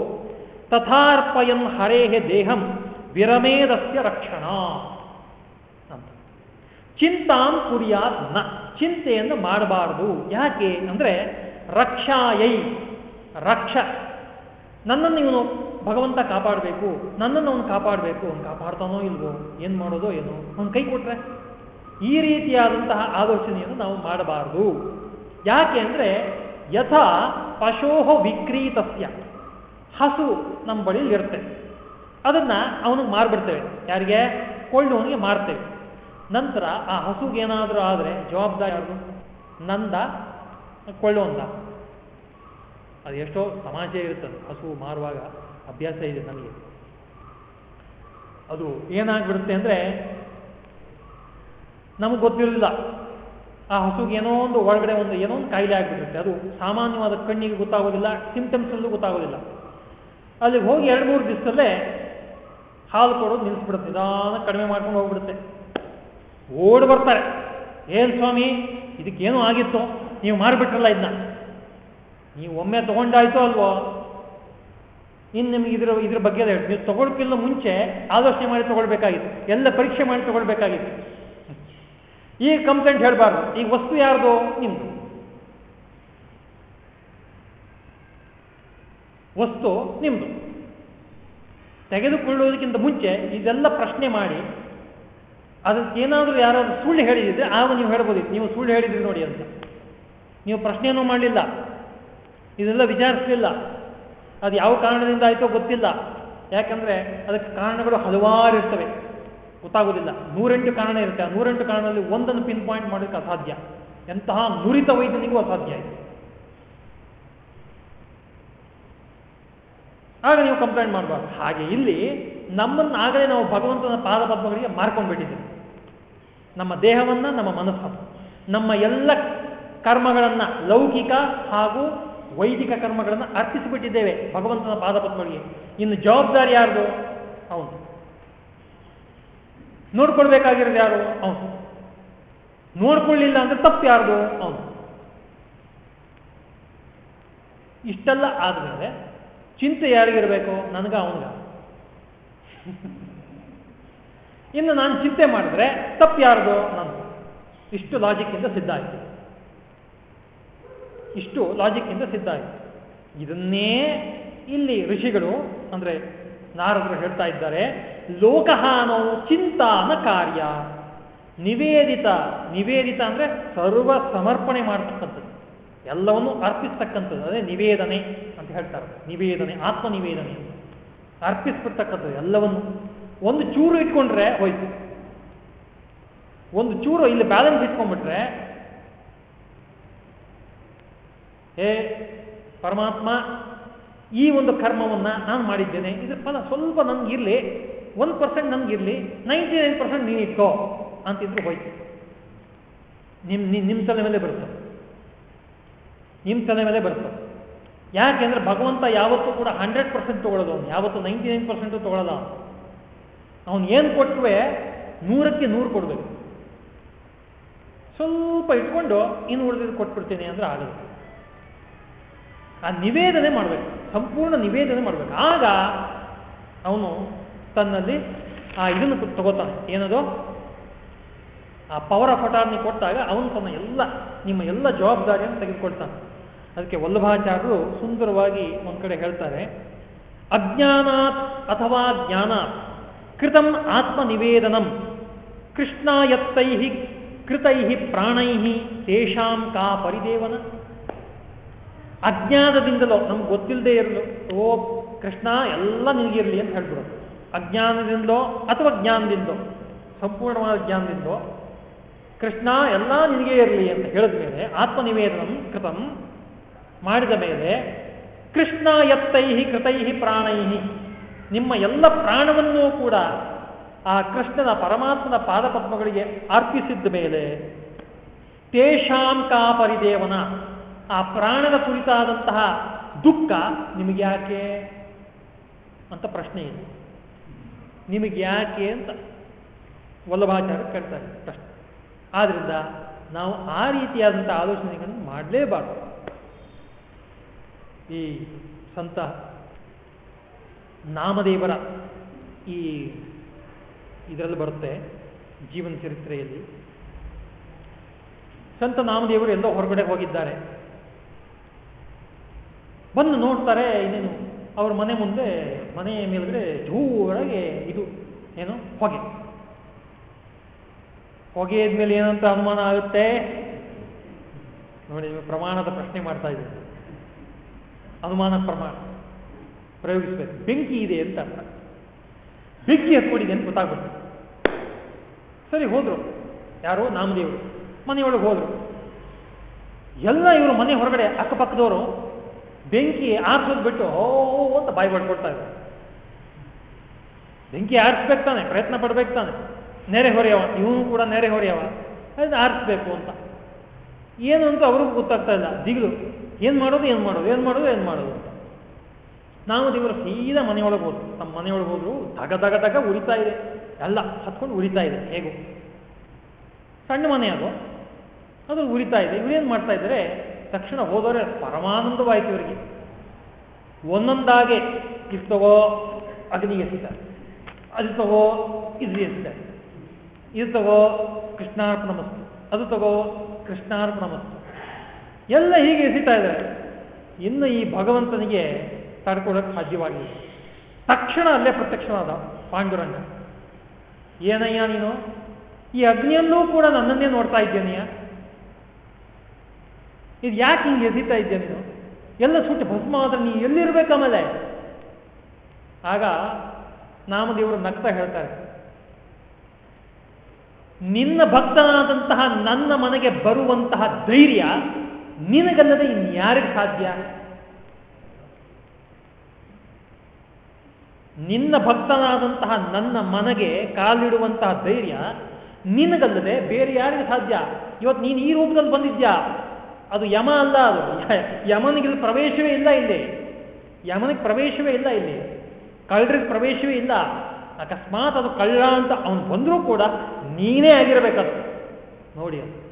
ತಥಾರ್ಪಯನ್ ಹರೇಹೆ ದೇಹಂ ವಿರಮೇದಸ್ಯ ರಕ್ಷಣಾ ಅಂತ. ಚಿಂತಾಂ ಕುರ್ಯಾತ್ನ ಚಿಂತೆಯನ್ನು ಮಾಡಬಾರದು. ಯಾಕೆ ಅಂದರೆ ರಕ್ಷಾಯೈ ರಕ್ಷ. ನನ್ನನ್ನು ಇವನು ಭಗವಂತ ಕಾಪಾಡಬೇಕು, ನನ್ನನ್ನು ಅವನು ಕಾಪಾಡಬೇಕು, ಅವ್ನು ಕಾಪಾಡ್ತಾನೋ ಇಲ್ವೋ, ಏನು ಮಾಡೋದೋ ಏನೋ, ಅವನು ಕೈ ಕೊಟ್ರೆ. ಈ ರೀತಿಯಾದಂತಹ ಆಲೋಚನೆಯನ್ನು ನಾವು ಮಾಡಬಾರದು. ಯಾಕೆ ಅಂದರೆ, ಯಥಾ ಪಶೋಹ ವಿಕ್ರೀತಸ್ಯ. ಹಸು ನಮ್ಮ ಬಳಿಯಲ್ಲಿ ಇರುತ್ತೆ. ಅದನ್ನ ಅವನಿಗೆ ಮಾರ್ಬಿಡ್ತೇವೆ. ಯಾರಿಗೆ? ಕೊಳ್ಳುವವನಿಗೆ ಮಾರ್ತೇವೆ. ನಂತರ ಆ ಹಸುಗೆ ಏನಾದರೂ ಆದರೆ ಜವಾಬ್ದಾರಿ ಯಾರು ನಂದ ಕೊಳ್ಳುವಂತ ಅದು ಎಷ್ಟೋ ಸಮಾಜ ಇರುತ್ತದೆ, ಹಸು ಮಾರುವಾಗ. ಅಭ್ಯಾಸ ಇದೆ ನನಗೆ ಅದು ಏನಾಗ್ಬಿಡುತ್ತೆ ಅಂದರೆ ನಮಗೆ ಗೊತ್ತಿರಲಿಲ್ಲ ಆ ಹಸುಗೆ ಏನೋ ಒಂದು ಒಳಗಡೆ ಒಂದು ಏನೋ ಒಂದು ಕಾಯಿಲೆ ಆಗಿಬಿಡುತ್ತೆ ಅದು ಸಾಮಾನ್ಯವಾದ ಕಣ್ಣಿಗೆ ಗೊತ್ತಾಗೋದಿಲ್ಲ ಸಿಂಪ್ಟಮ್ಸಲ್ಲೂ ಗೊತ್ತಾಗೋದಿಲ್ಲ. ಅಲ್ಲಿಗೆ ಹೋಗಿ ಎರಡು ಮೂರು ದಿವಸದಲ್ಲೇ ಹಾಲು ಕೊಡೋದು ನಿಲ್ಲಿಸ್ಬಿಡುತ್ತೆ ನಿಧಾನ ಕಡಿಮೆ ಮಾಡ್ಕೊಂಡು ಹೋಗ್ಬಿಡುತ್ತೆ. ಓಡಿ ಬರ್ತಾರೆ. ಏನ್ ಸ್ವಾಮಿ, ಇದಕ್ಕೇನು ಆಗಿತ್ತು, ನೀವು ಮಾಡಿಬಿಟ್ರಲ್ಲ ಇದನ್ನ ನೀವು ಒಮ್ಮೆ ತಗೊಂಡಾಯ್ತು ಅಲ್ವೋ? ಇನ್ನು ನಿಮ್ಗೆ ಇದ್ರ ಇದ್ರ ಬಗ್ಗೆ ಹೇಳಿ ನೀವು ತಗೊಳ್ಕಿಲ್ಲ ಮುಂಚೆ ಆಲೋಚನೆ ಮಾಡಿ ತಗೊಳ್ಬೇಕಾಗಿತ್ತು. ಎಲ್ಲ ಪರೀಕ್ಷೆ ಮಾಡಿ ತಗೊಳ್ಬೇಕಾಗಿತ್ತು. ಈಗ ಕಂಪ್ಲೇಂಟ್ ಹೇಳಬಾರ್ದು. ಈಗ ವಸ್ತು ಯಾರ್ದು? ನಿಮ್ದು. ವಸ್ತು ನಿಮ್ದು. ತೆಗೆದುಕೊಳ್ಳುವುದಕ್ಕಿಂತ ಮುಂಚೆ ಇದೆಲ್ಲ ಪ್ರಶ್ನೆ ಮಾಡಿ, ಅದಕ್ಕೆ ಏನಾದರೂ ಯಾರಾದ್ರೂ ಸುಳ್ಳು ಹೇಳಿದ್ರೆ ಆಗ ನೀವು ಹೇಳ್ಬೋದಿತ್ತು. ನೀವು ಸುಳ್ಳು ಹೇಳಿದ್ರಿ ನೋಡಿ ಅಂತ. ನೀವು ಪ್ರಶ್ನೆಯನ್ನು ಮಾಡಲಿಲ್ಲ. ಇದೆಲ್ಲ ವಿಚಾರಿಸಲಿಲ್ಲ. ಅದು ಯಾವ ಕಾರಣದಿಂದ ಆಯಿತೋ ಗೊತ್ತಿಲ್ಲ. ಯಾಕಂದ್ರೆ ಅದಕ್ಕೆ ಕಾರಣಗಳು ಹಲವಾರು ಇರ್ತವೆ. ಗೊತ್ತಾಗೋದಿಲ್ಲ. ನೂರೆಂಟು ಕಾರಣ ಇರುತ್ತೆ. ಆ ನೂರೆಂಟು ಕಾರಣದಲ್ಲಿ ಒಂದನ್ನು ಪಿನ್ ಪಾಯಿಂಟ್ ಮಾಡೋಕ್ಕೆ ಅಸಾಧ್ಯ. ಎಂತಹ ನುರಿತ ವೈದ್ಯನಿಗೂ ಅಸಾಧ್ಯ ಇದೆ ಆಗ ನೀವು ಕಂಪ್ಲೇಂಟ್ ಮಾಡಬಾರ್ದು. ಹಾಗೆ ಇಲ್ಲಿ ನಮ್ಮನ್ನಾಗಲೇ ನಾವು ಭಗವಂತನ ಪಾದಪದ್ಮಗಳಿಗೆ ಮಾರ್ಕೊಂಡ್ಬಿಟ್ಟಿದ್ದೇವೆ. ನಮ್ಮ ದೇಹವನ್ನ, ನಮ್ಮ ಮನಸ್ಸನ್ನು. ನಮ್ಮ ಎಲ್ಲ ಕರ್ಮಗಳನ್ನ ಲೌಕಿಕ ಹಾಗೂ ವೈದಿಕ ಕರ್ಮಗಳನ್ನು ಅರ್ಪಿಸಿಬಿಟ್ಟಿದ್ದೇವೆ ಭಗವಂತನ ಪಾದಪದ್ಮಗಳಿಗೆ ಇನ್ನು ಜವಾಬ್ದಾರಿ ಯಾರ್ದು? ಅವನು. ನೋಡ್ಕೊಳ್ಬೇಕಾಗಿರೋದು ಯಾರು? ಅವನು. ನೋಡ್ಕೊಳ್ಳಿಲ್ಲ ಅಂದ್ರೆ ತಪ್ಪು ಯಾರ್ದು? ಅವನು. ಇಷ್ಟೆಲ್ಲ ಆದ್ಮೇಲೆ ಚಿಂತೆ ಯಾರಿಗಿರಬೇಕು? ನನಗ ಅವನಿಗ. ಇನ್ನು ನಾನು ಚಿಂತೆ ಮಾಡಿದ್ರೆ ತಪ್ಪು ಯಾರ್ದು? ನಾನು ಇಷ್ಟು ಲಾಜಿಕ್ ಇಂದ ಸಿದ್ಧ ಆಯ್ತು. ಇಷ್ಟು ಲಾಜಿಕ್ ಇಂದ ಸಿದ್ಧ ಆಯಿತು. ಇದನ್ನೇ ಇಲ್ಲಿ ಋಷಿಗಳು, ಅಂದ್ರೆ ನಾರದರು ಹೇಳ್ತಾ ಇದ್ದಾರೆ ಲೋಕಹಾನೋ ಚಿಂತಾನ ಕಾರ್ಯ. ನಿವೇದಿತ ನಿವೇದಿತ ಅಂದ್ರೆ ಸರ್ವ ಸಮರ್ಪಣೆ ಮಾಡ್ತಕ್ಕಂಥದ್ದು. ಎಲ್ಲವನ್ನು ಅರ್ಪಿಸ್ತಕ್ಕಂಥದ್ದು, ಅದೇ ನಿವೇದನೆ ಅಂತ ಹೇಳ್ತಾರೆ. ನಿವೇದನೆ ಆತ್ಮ ನಿವೇದನೆ ಅರ್ಪಿಸ್ಬಿಡ್ತಕ್ಕಂಥದ್ದು ಎಲ್ಲವನ್ನು. ಒಂದು ಚೂರು ಇಟ್ಕೊಂಡ್ರೆ ಹೋಯ್ತು. ಒಂದು ಚೂರು ಇಲ್ಲಿ ಬ್ಯಾಲೆನ್ಸ್ ಇಟ್ಕೊಂಡ್ಬಿಟ್ರೆ ಹೇ ಪರಮಾತ್ಮ, ಈ ಒಂದು ಕರ್ಮವನ್ನು ನಾನು ಮಾಡಿದ್ದೇನೆ. ಇದ್ರ ಫಲ ಸ್ವಲ್ಪ ನನಗಿರಲಿ ಒನ್ ಪರ್ಸೆಂಟ್ ನನಗಿರಲಿ ನೈಂಟಿ ನೈನ್ ಪರ್ಸೆಂಟ್ ನೀನು ಇಟ್ಕೋ ಅಂತಿದ್ರು ಹೋಯ್ತು. ನಿಮ್ ನಿಮ್ಮ ತಲೆ ಮೇಲೆ ಬರುತ್ತೆ. ನಿಮ್ಮ ತಲೆ ಮೇಲೆ ಬರುತ್ತೆ. ಯಾಕೆಂದ್ರೆ ಭಗವಂತ ಯಾವತ್ತೂ ಕೂಡ ಹಂಡ್ರೆಡ್ ಪರ್ಸೆಂಟ್ ತೊಗೊಳ್ಳೋದು ಅವನು. ಯಾವತ್ತು ನೈಂಟಿ ನೈನ್ ಪರ್ಸೆಂಟು ತೊಗೊಳ್ಳೋದು ಅವನು ಏನು ಕೊಟ್ಟರೆ ನೂರಕ್ಕೆ ನೂರು ಕೊಡಬೇಕು. ಸ್ವಲ್ಪ ಇಟ್ಕೊಂಡು, ಇನ್ನು ಉಳಿದಿದ್ದು ಕೊಟ್ಬಿಡ್ತೀನಿ ಅಂದ್ರೆ ಆಗಲ್ಲ. ಆ ನಿವೇದನೆ ಮಾಡಬೇಕು, ಸಂಪೂರ್ಣ ನಿವೇದನೆ ಮಾಡಬೇಕು. ಆಗ ಅವನು ತನ್ನಲ್ಲಿ ಆ ಇದನ್ನು ತಗೋತಾನೆ. ಏನದು? ಆ ಪವರ್ ಆಫ್ ಅಟಾರ್ನಿ ಕೊಟ್ಟಾಗ ಅವನು ತನ್ನ ಎಲ್ಲ, ನಿಮ್ಮ ಎಲ್ಲ ಜವಾಬ್ದಾರಿಯನ್ನು ತೆಗೆದುಕೊಳ್ತಾನೆ. ಅದಕ್ಕೆ ವಲ್ಲಭಾಚಾರ್ಯರು ಸುಂದರವಾಗಿ ಒಂದ್ ಕಡೆ ಹೇಳ್ತಾರೆ, ಅಜ್ಞಾನಾತ್ ಅಥವಾ ಜ್ಞಾನಾತ್ ಕೃತಂ ಆತ್ಮನಿವೇದನಂ ಕೃಷ್ಣಾಯತ್ತೈ ಕೃತೈ ಪ್ರಾಣೈ ತೇಷಾಂ ಕಾ ಪರಿದೇವನ ಅಜ್ಞಾನದಿಂದಲೋ, ನಮ್ಗೆ ಗೊತ್ತಿಲ್ಲದೆ ಇರಲು, ಓ ಕೃಷ್ಣ, ಎಲ್ಲ ನಿನಗಿರಲಿ ಅಂತ ಹೇಳ್ಬಿಡೋದು. ಅಜ್ಞಾನದಿಂದಲೋ ಅಥವಾ ಜ್ಞಾನದಿಂದೋ ಸಂಪೂರ್ಣವಾದ ಜ್ಞಾನದಿಂದಲೋ, ಕೃಷ್ಣ, ಎಲ್ಲ ನಿನಗೆ ಇರಲಿ ಅಂತ ಹೇಳಿದ ಮೇಲೆ ಆತ್ಮನಿವೇದನಂ ಕೃತಂ. ಮಾಡಿದ ಮೇಲೆ, ಕೃಷ್ಣ ಎತ್ತೈ ಕೃತೈ ಪ್ರಾಣೈ ನಿಮ್ಮ ಎಲ್ಲ ಪ್ರಾಣವನ್ನೂ ಕೂಡ ಆ ಕೃಷ್ಣನ ಪರಮಾತ್ಮನ ಪಾದಪದ್ಮಗಳಿಗೆ ಅರ್ಪಿಸಿದ್ದ ಮೇಲೆ ತೇಷಾಂ ಕಾ ಪರಿದೇವನ ಆ ಪ್ರಾಣದ ಕುರಿತಾದಂತಹ ದುಃಖ ನಿಮಗೆ ಯಾಕೆ ಅಂತ ಪ್ರಶ್ನೆ ಇದೆ. ನಿಮಗೆ ಯಾಕೆ ಅಂತ ವಲ್ಲಭಾಚಾರ್ಯ ಕೇಳ್ತಾರೆ ಪ್ರಶ್ನೆ. ಆದ್ರಿಂದ ನಾವು ಆ ರೀತಿಯಾದಂತಹ ಆಲೋಚನೆಗಳನ್ನು ಮಾಡಲೇಬಾರ್ದು. ಈ ಸಂತ ನಾಮದೇವರ ಈ ಇದರಲ್ಲಿ ಬರುತ್ತೆ ಜೀವನ ಚರಿತ್ರೆಯಲ್ಲಿ. ಸಂತ ನಾಮದೇವರು ಎಲ್ಲೋ ಹೊರಗಡೆ ಹೋಗಿದ್ದಾರೆ. ಬಂದು ನೋಡ್ತಾರೆ ಇನ್ನೇನು? ಅವ್ರ ಮನೆ ಮುಂದೆ, ಮನೆಯ ಮೇಲ್ಗಡೆ ಜೋರಾಗಿ ಇದು, ಏನು, ಹೊಗೆ. ಹೊಗೆ ಇದ್ಮೇಲೆ ಏನಂತ ಅನುಮಾನ ಆಗುತ್ತೆ? ನೋಡಿ ಪ್ರಮಾಣದ ಪ್ರಶ್ನೆ ಮಾಡ್ತಾ ಇದ್ದೀನಿ. ಅನುಮಾನ ಪ್ರಮಾಣ. ಪ್ರಯೋಗಿಸ್ಬೇಕು. ಬೆಂಕಿ ಇದೆ ಅಂತ ಅರ್ಥ. ಬೆಂಕಿ ಹತ್ಕೊಂಡಿದೆ ಅಂತ ಗೊತ್ತಾಗುತ್ತೆ. ಸರಿ, ಹೋದ್ರು. ಯಾರು ನಾಮದೇವರು. ಮನೆಯೊಳಗೆ ಹೋದ್ರು. ಎಲ್ಲ ಇವರು ಮನೆ ಹೊರಗಡೆ, ಅಕ್ಕಪಕ್ಕದವರು ಬೆಂಕಿ ಆರಿಸೋದು ಬಿಟ್ಟು ಓ ಅಂತ ಬಾಯಿ ಪಡ್ಕೊಳ್ತಾ ಇದ್ದಾರೆ ಬೆಂಕಿ ಆರಿಸ್ಬೇಕು ತಾನೆ, ಪ್ರಯತ್ನ ಪಡ್ಬೇಕು ತಾನೆ. ನೆರೆ ಹೊರೆಯವ, ಇವನು ಕೂಡ ನೆರೆ ಹೊರೆಯವ. ಅದನ್ನ ಆರಿಸ್ಬೇಕು ಅಂತ. ಏನು ಅಂತ ಅವ್ರಿಗೂ ಗೊತ್ತಾಗ್ತಾ ಇಲ್ಲ. ದಿಗ್ಲು, ಏನು ಮಾಡೋದು ಏನು ಮಾಡೋದು ಏನು ಮಾಡೋದು ಏನು ಮಾಡೋದು ಅಂತ. ನಾವು ದೇವರು ಸೀದಾ ಮನೆಯೊಳಗೆ ಹೋದ್ರು. ತಮ್ಮ ಮನೆಯೊಳಗೆ ಹೋದ್ರು ತಗ ದಗ ದಗ ಉರಿತಾ ಇದೆ. ಎಲ್ಲ ಹತ್ಕೊಂಡು ಉರಿತಾ ಇದೆ, ಹೇಗೋ. ಸಣ್ಣ ಮನೆ ಅದು. ಅದು ಉರಿತಾ ಇದೆ. ಇವ್ರೇನು ಮಾಡ್ತಾ ಇದ್ದಾರೆ ತಕ್ಷಣ ಹೋದವರೆ ಪರಮಾನಂದವಾಯಿತು ಇವರಿಗೆ ಒಂದೊಂದಾಗೆ ಇರ್ತವೋ ಅಗ್ನಿಗೆ ಎಸಿತಾರೆ ಅದು ತಗೋ ಇದು ಎಸಿತಾರೆ ಇದು ತಗೋ ಕೃಷ್ಣಾರ್ಪಣ ಮಸ್ತು. ಅದು ತಗೋ ಕೃಷ್ಣಾರ್ಪಣ ಮಸ್ತು. ಎಲ್ಲ ಹೀಗೆ ಎಸಿತಾ ಇದ್ದಾರೆ. ಇನ್ನು ಈ ಭಗವಂತನಿಗೆ ತಡ್ಕೊಳ್ಳೋಕೆ ಸಾಧ್ಯವಾಗಿಲ್ಲ. ತಕ್ಷಣ ಅಲ್ಲೇ ಪ್ರತ್ಯಕ್ಷವಾದ ಪಾಂಡುರಂಗ. ಏನಯ್ಯ ನೀನು? ಈ ಅಗ್ನಿಯಲ್ಲೂ ಕೂಡ ನನ್ನನ್ನೇ ನೋಡ್ತಾ ಇದ್ದೇನೆಯ ಇದು ಯಾಕೆ ಹಿಂಗೆ ಎಸಿತಾ ಇದ್ದೆ ನೀನು? ಎಲ್ಲ ಸುಟ್ಟು ಭಸ್ಮ ಆದ್ರೆ ನೀ ಎಲ್ಲಿರ್ಬೇಕಮೇಲೆ ಆಗ ನಾಮದೇವರು ನಗ್ತಾ ಹೇಳ್ತಾರೆ. ನಿನ್ನ ಭಕ್ತನಾದಂತಹ ನನ್ನ ಮನೆಗೆ ಬರುವಂತಹ ಧೈರ್ಯ ನಿನಗಲ್ಲದೆ ಇನ್ಯಾರಿಗೆ ಸಾಧ್ಯ? ನಿನ್ನ ಭಕ್ತನಾದಂತಹ ನನ್ನ ಮನೆಗೆ ಕಾಲಿಡುವಂತಹ ಧೈರ್ಯ ನಿನಗಲ್ಲದೆ ಬೇರೆ ಯಾರಿಗೆ ಸಾಧ್ಯ? ಇವತ್ತು ನೀನು ಈ ರೂಪದಲ್ಲಿ ಬಂದಿದ್ಯಾ? ಅದು ಯಮ ಅಲ್ಲ ಅದು. ಯಮನಿಗೆ ಪ್ರವೇಶವೇ ಇಲ್ಲ ಇಲ್ಲಿ. ಯಮನಿಗೆ ಪ್ರವೇಶವೇ ಇಲ್ಲ ಇಲ್ಲಿ. ಕಳ್ಳರಿಗೆ ಪ್ರವೇಶವೇ ಇಲ್ಲ. ಅಕಸ್ಮಾತ್ ಅದು ಕಳ್ಳ ಅಂತ ಅವನು ಬಂದರೂ ಕೂಡ ನೀನೇ ಆಗಿರಬೇಕದು. ನೋಡಿ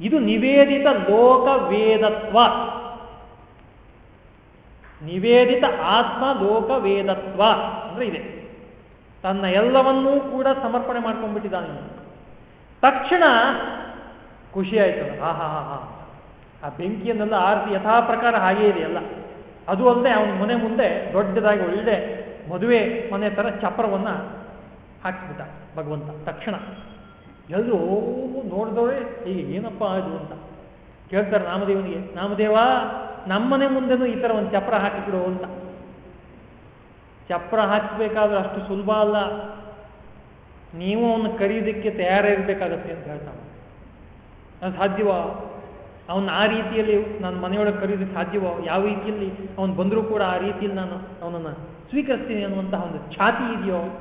ಇದು ನಿವೇದಿತ ಲೋಕ ವೇದತ್ವ ನಿವೇದಿತ ಆತ್ಮ ಲೋಕ ವೇದತ್ವ ಅಂದ್ರೆ ಇದೆ. ತನ್ನ ಎಲ್ಲವನ್ನೂ ಕೂಡ ಸಮರ್ಪಣೆ ಮಾಡ್ಕೊಂಡ್ಬಿಟ್ಟಿದ್ದಾನೆ ತಕ್ಷಣ ಖುಷಿ ಆಯಿತು ಹಾ ಹಾ ಹಾ ಹಾ. ಆ ಬೆಂಕಿಯನ್ನೆಲ್ಲ ಆರಿಸಿ ಯಥಾ ಪ್ರಕಾರ ಹಾಗೇ ಇದೆ ಎಲ್ಲ. ಅದು ಅಲ್ಲದೆ ಅವನ ಮನೆ ಮುಂದೆ ದೊಡ್ಡದಾಗಿ ಒಳ್ಳೆ ಮದುವೆ ಮನೆ ತರ ಚಪ್ರವನ್ನು ಹಾಕಿಬಿಟ್ಟ ಭಗವಂತ ತಕ್ಷಣ. ಎಲ್ಲರೂ ನೋಡಿದವ್ರೆ ಈಗ ಏನಪ್ಪ ಅದು ಅಂತ. ಕೇಳ್ತಾರೆ ನಾಮದೇವನಿಗೆ, ನಾಮದೇವ ನಮ್ಮನೆ ಮುಂದೆನೂ ಈ ತರ ಒಂದು ಚಪ್ರ ಹಾಕಿಬಿಡು ಅಂತ. ಚಪ್ರ ಹಾಕಬೇಕಾದ್ರೆ ಅಷ್ಟು ಸುಲಭ ಅಲ್ಲ. ನೀವು ಅವನು ಕರೀದಕ್ಕೆ ತಯಾರಿರ್ಬೇಕಾಗತ್ತೆ ಅಂತ ಹೇಳ್ತಾನೆ. ಅದು ಸಾಧ್ಯವ? ಅವನ್ನ ಆ ರೀತಿಯಲ್ಲಿ ನಾನು ಮನೆಯೊಳಗೆ ಕರೀಲಿ ಸಾಧ್ಯವೋ? ಯಾವ ರೀತಿಯಲ್ಲಿ ಅವನು ಬಂದರೂ ಕೂಡ ಆ ರೀತಿಯಲ್ಲಿ ನಾನು ಅವನನ್ನು ಸ್ವೀಕರಿಸ್ತೀನಿ ಅನ್ನುವಂತಹ ಒಂದು ಛಾತಿ ಇದೆಯೋ?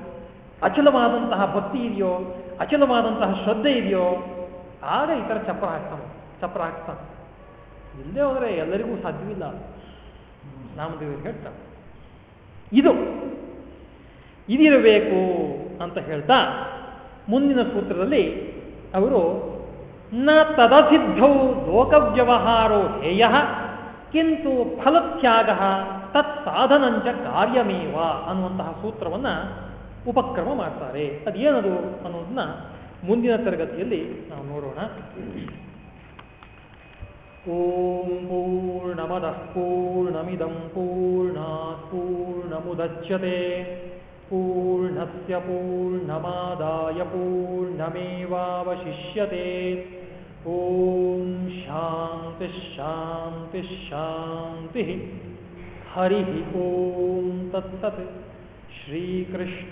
ಅಚಲವಾದಂತಹ ಭಕ್ತಿ ಇದೆಯೋ? ಅಚಲವಾದಂತಹ ಶ್ರದ್ಧೆ ಇದೆಯೋ? ಆಗ ಈ ಥರ ಚಪ್ರ ಹಾಕ್ತಾನೆ ಚಪ್ರ ಹಾಕ್ತಾನೆ. ಇಲ್ಲದೆ ಹೋದರೆ ಎಲ್ಲರಿಗೂ ಸಾಧ್ಯವಿಲ್ಲ. ನಾಮದೇವರು ಹೇಳ್ತಾರೆ. ಇದು ಇದಿರಬೇಕು ಅಂತ ಹೇಳ್ತಾ ಮುಂದಿನ ಸೂತ್ರದಲ್ಲಿ ಅವರು ನ ತದಸಿದ್ಧೌ ಲೋಕವ್ಯವಹಾರೋ ಹೇಯ ಕಿಂತು ಫಲತ್ಯಾಗ ತತ್ ಸಾಧನಂಚ ಕಾರ್ಯಮೇವ ಅನ್ನುವಂತಹ ಸೂತ್ರವನ್ನ ಉಪಕ್ರಮ ಮಾಡ್ತಾರೆ. ಅದೇನದು ಅನ್ನೋದನ್ನ ಮುಂದಿನ ತರಗತಿಯಲ್ಲಿ ನಾವು ನೋಡೋಣ. ಓಂ ಪೂರ್ಣಮದ ಪೂರ್ಣಮಿದಂ ಪೂರ್ಣಾತ್ ಪೂರ್ಣಮುದಚ್ಯತೆ. ಪೂರ್ಣಸ್ಯ ಪೂರ್ಣಮಾದಾಯ ಪೂರ್ಣಮೇವಾವಶಿಷ್ಯತೆ. ಓಂ ಶಾಂತಿ ಶಾಂತಿ ಶಾಂತಿ. ಹರಿ ಓಂ ತತ್ಸತ್. ಶ್ರೀಕೃಷ್ಣಾರ್ಪಣಮಸ್ತು.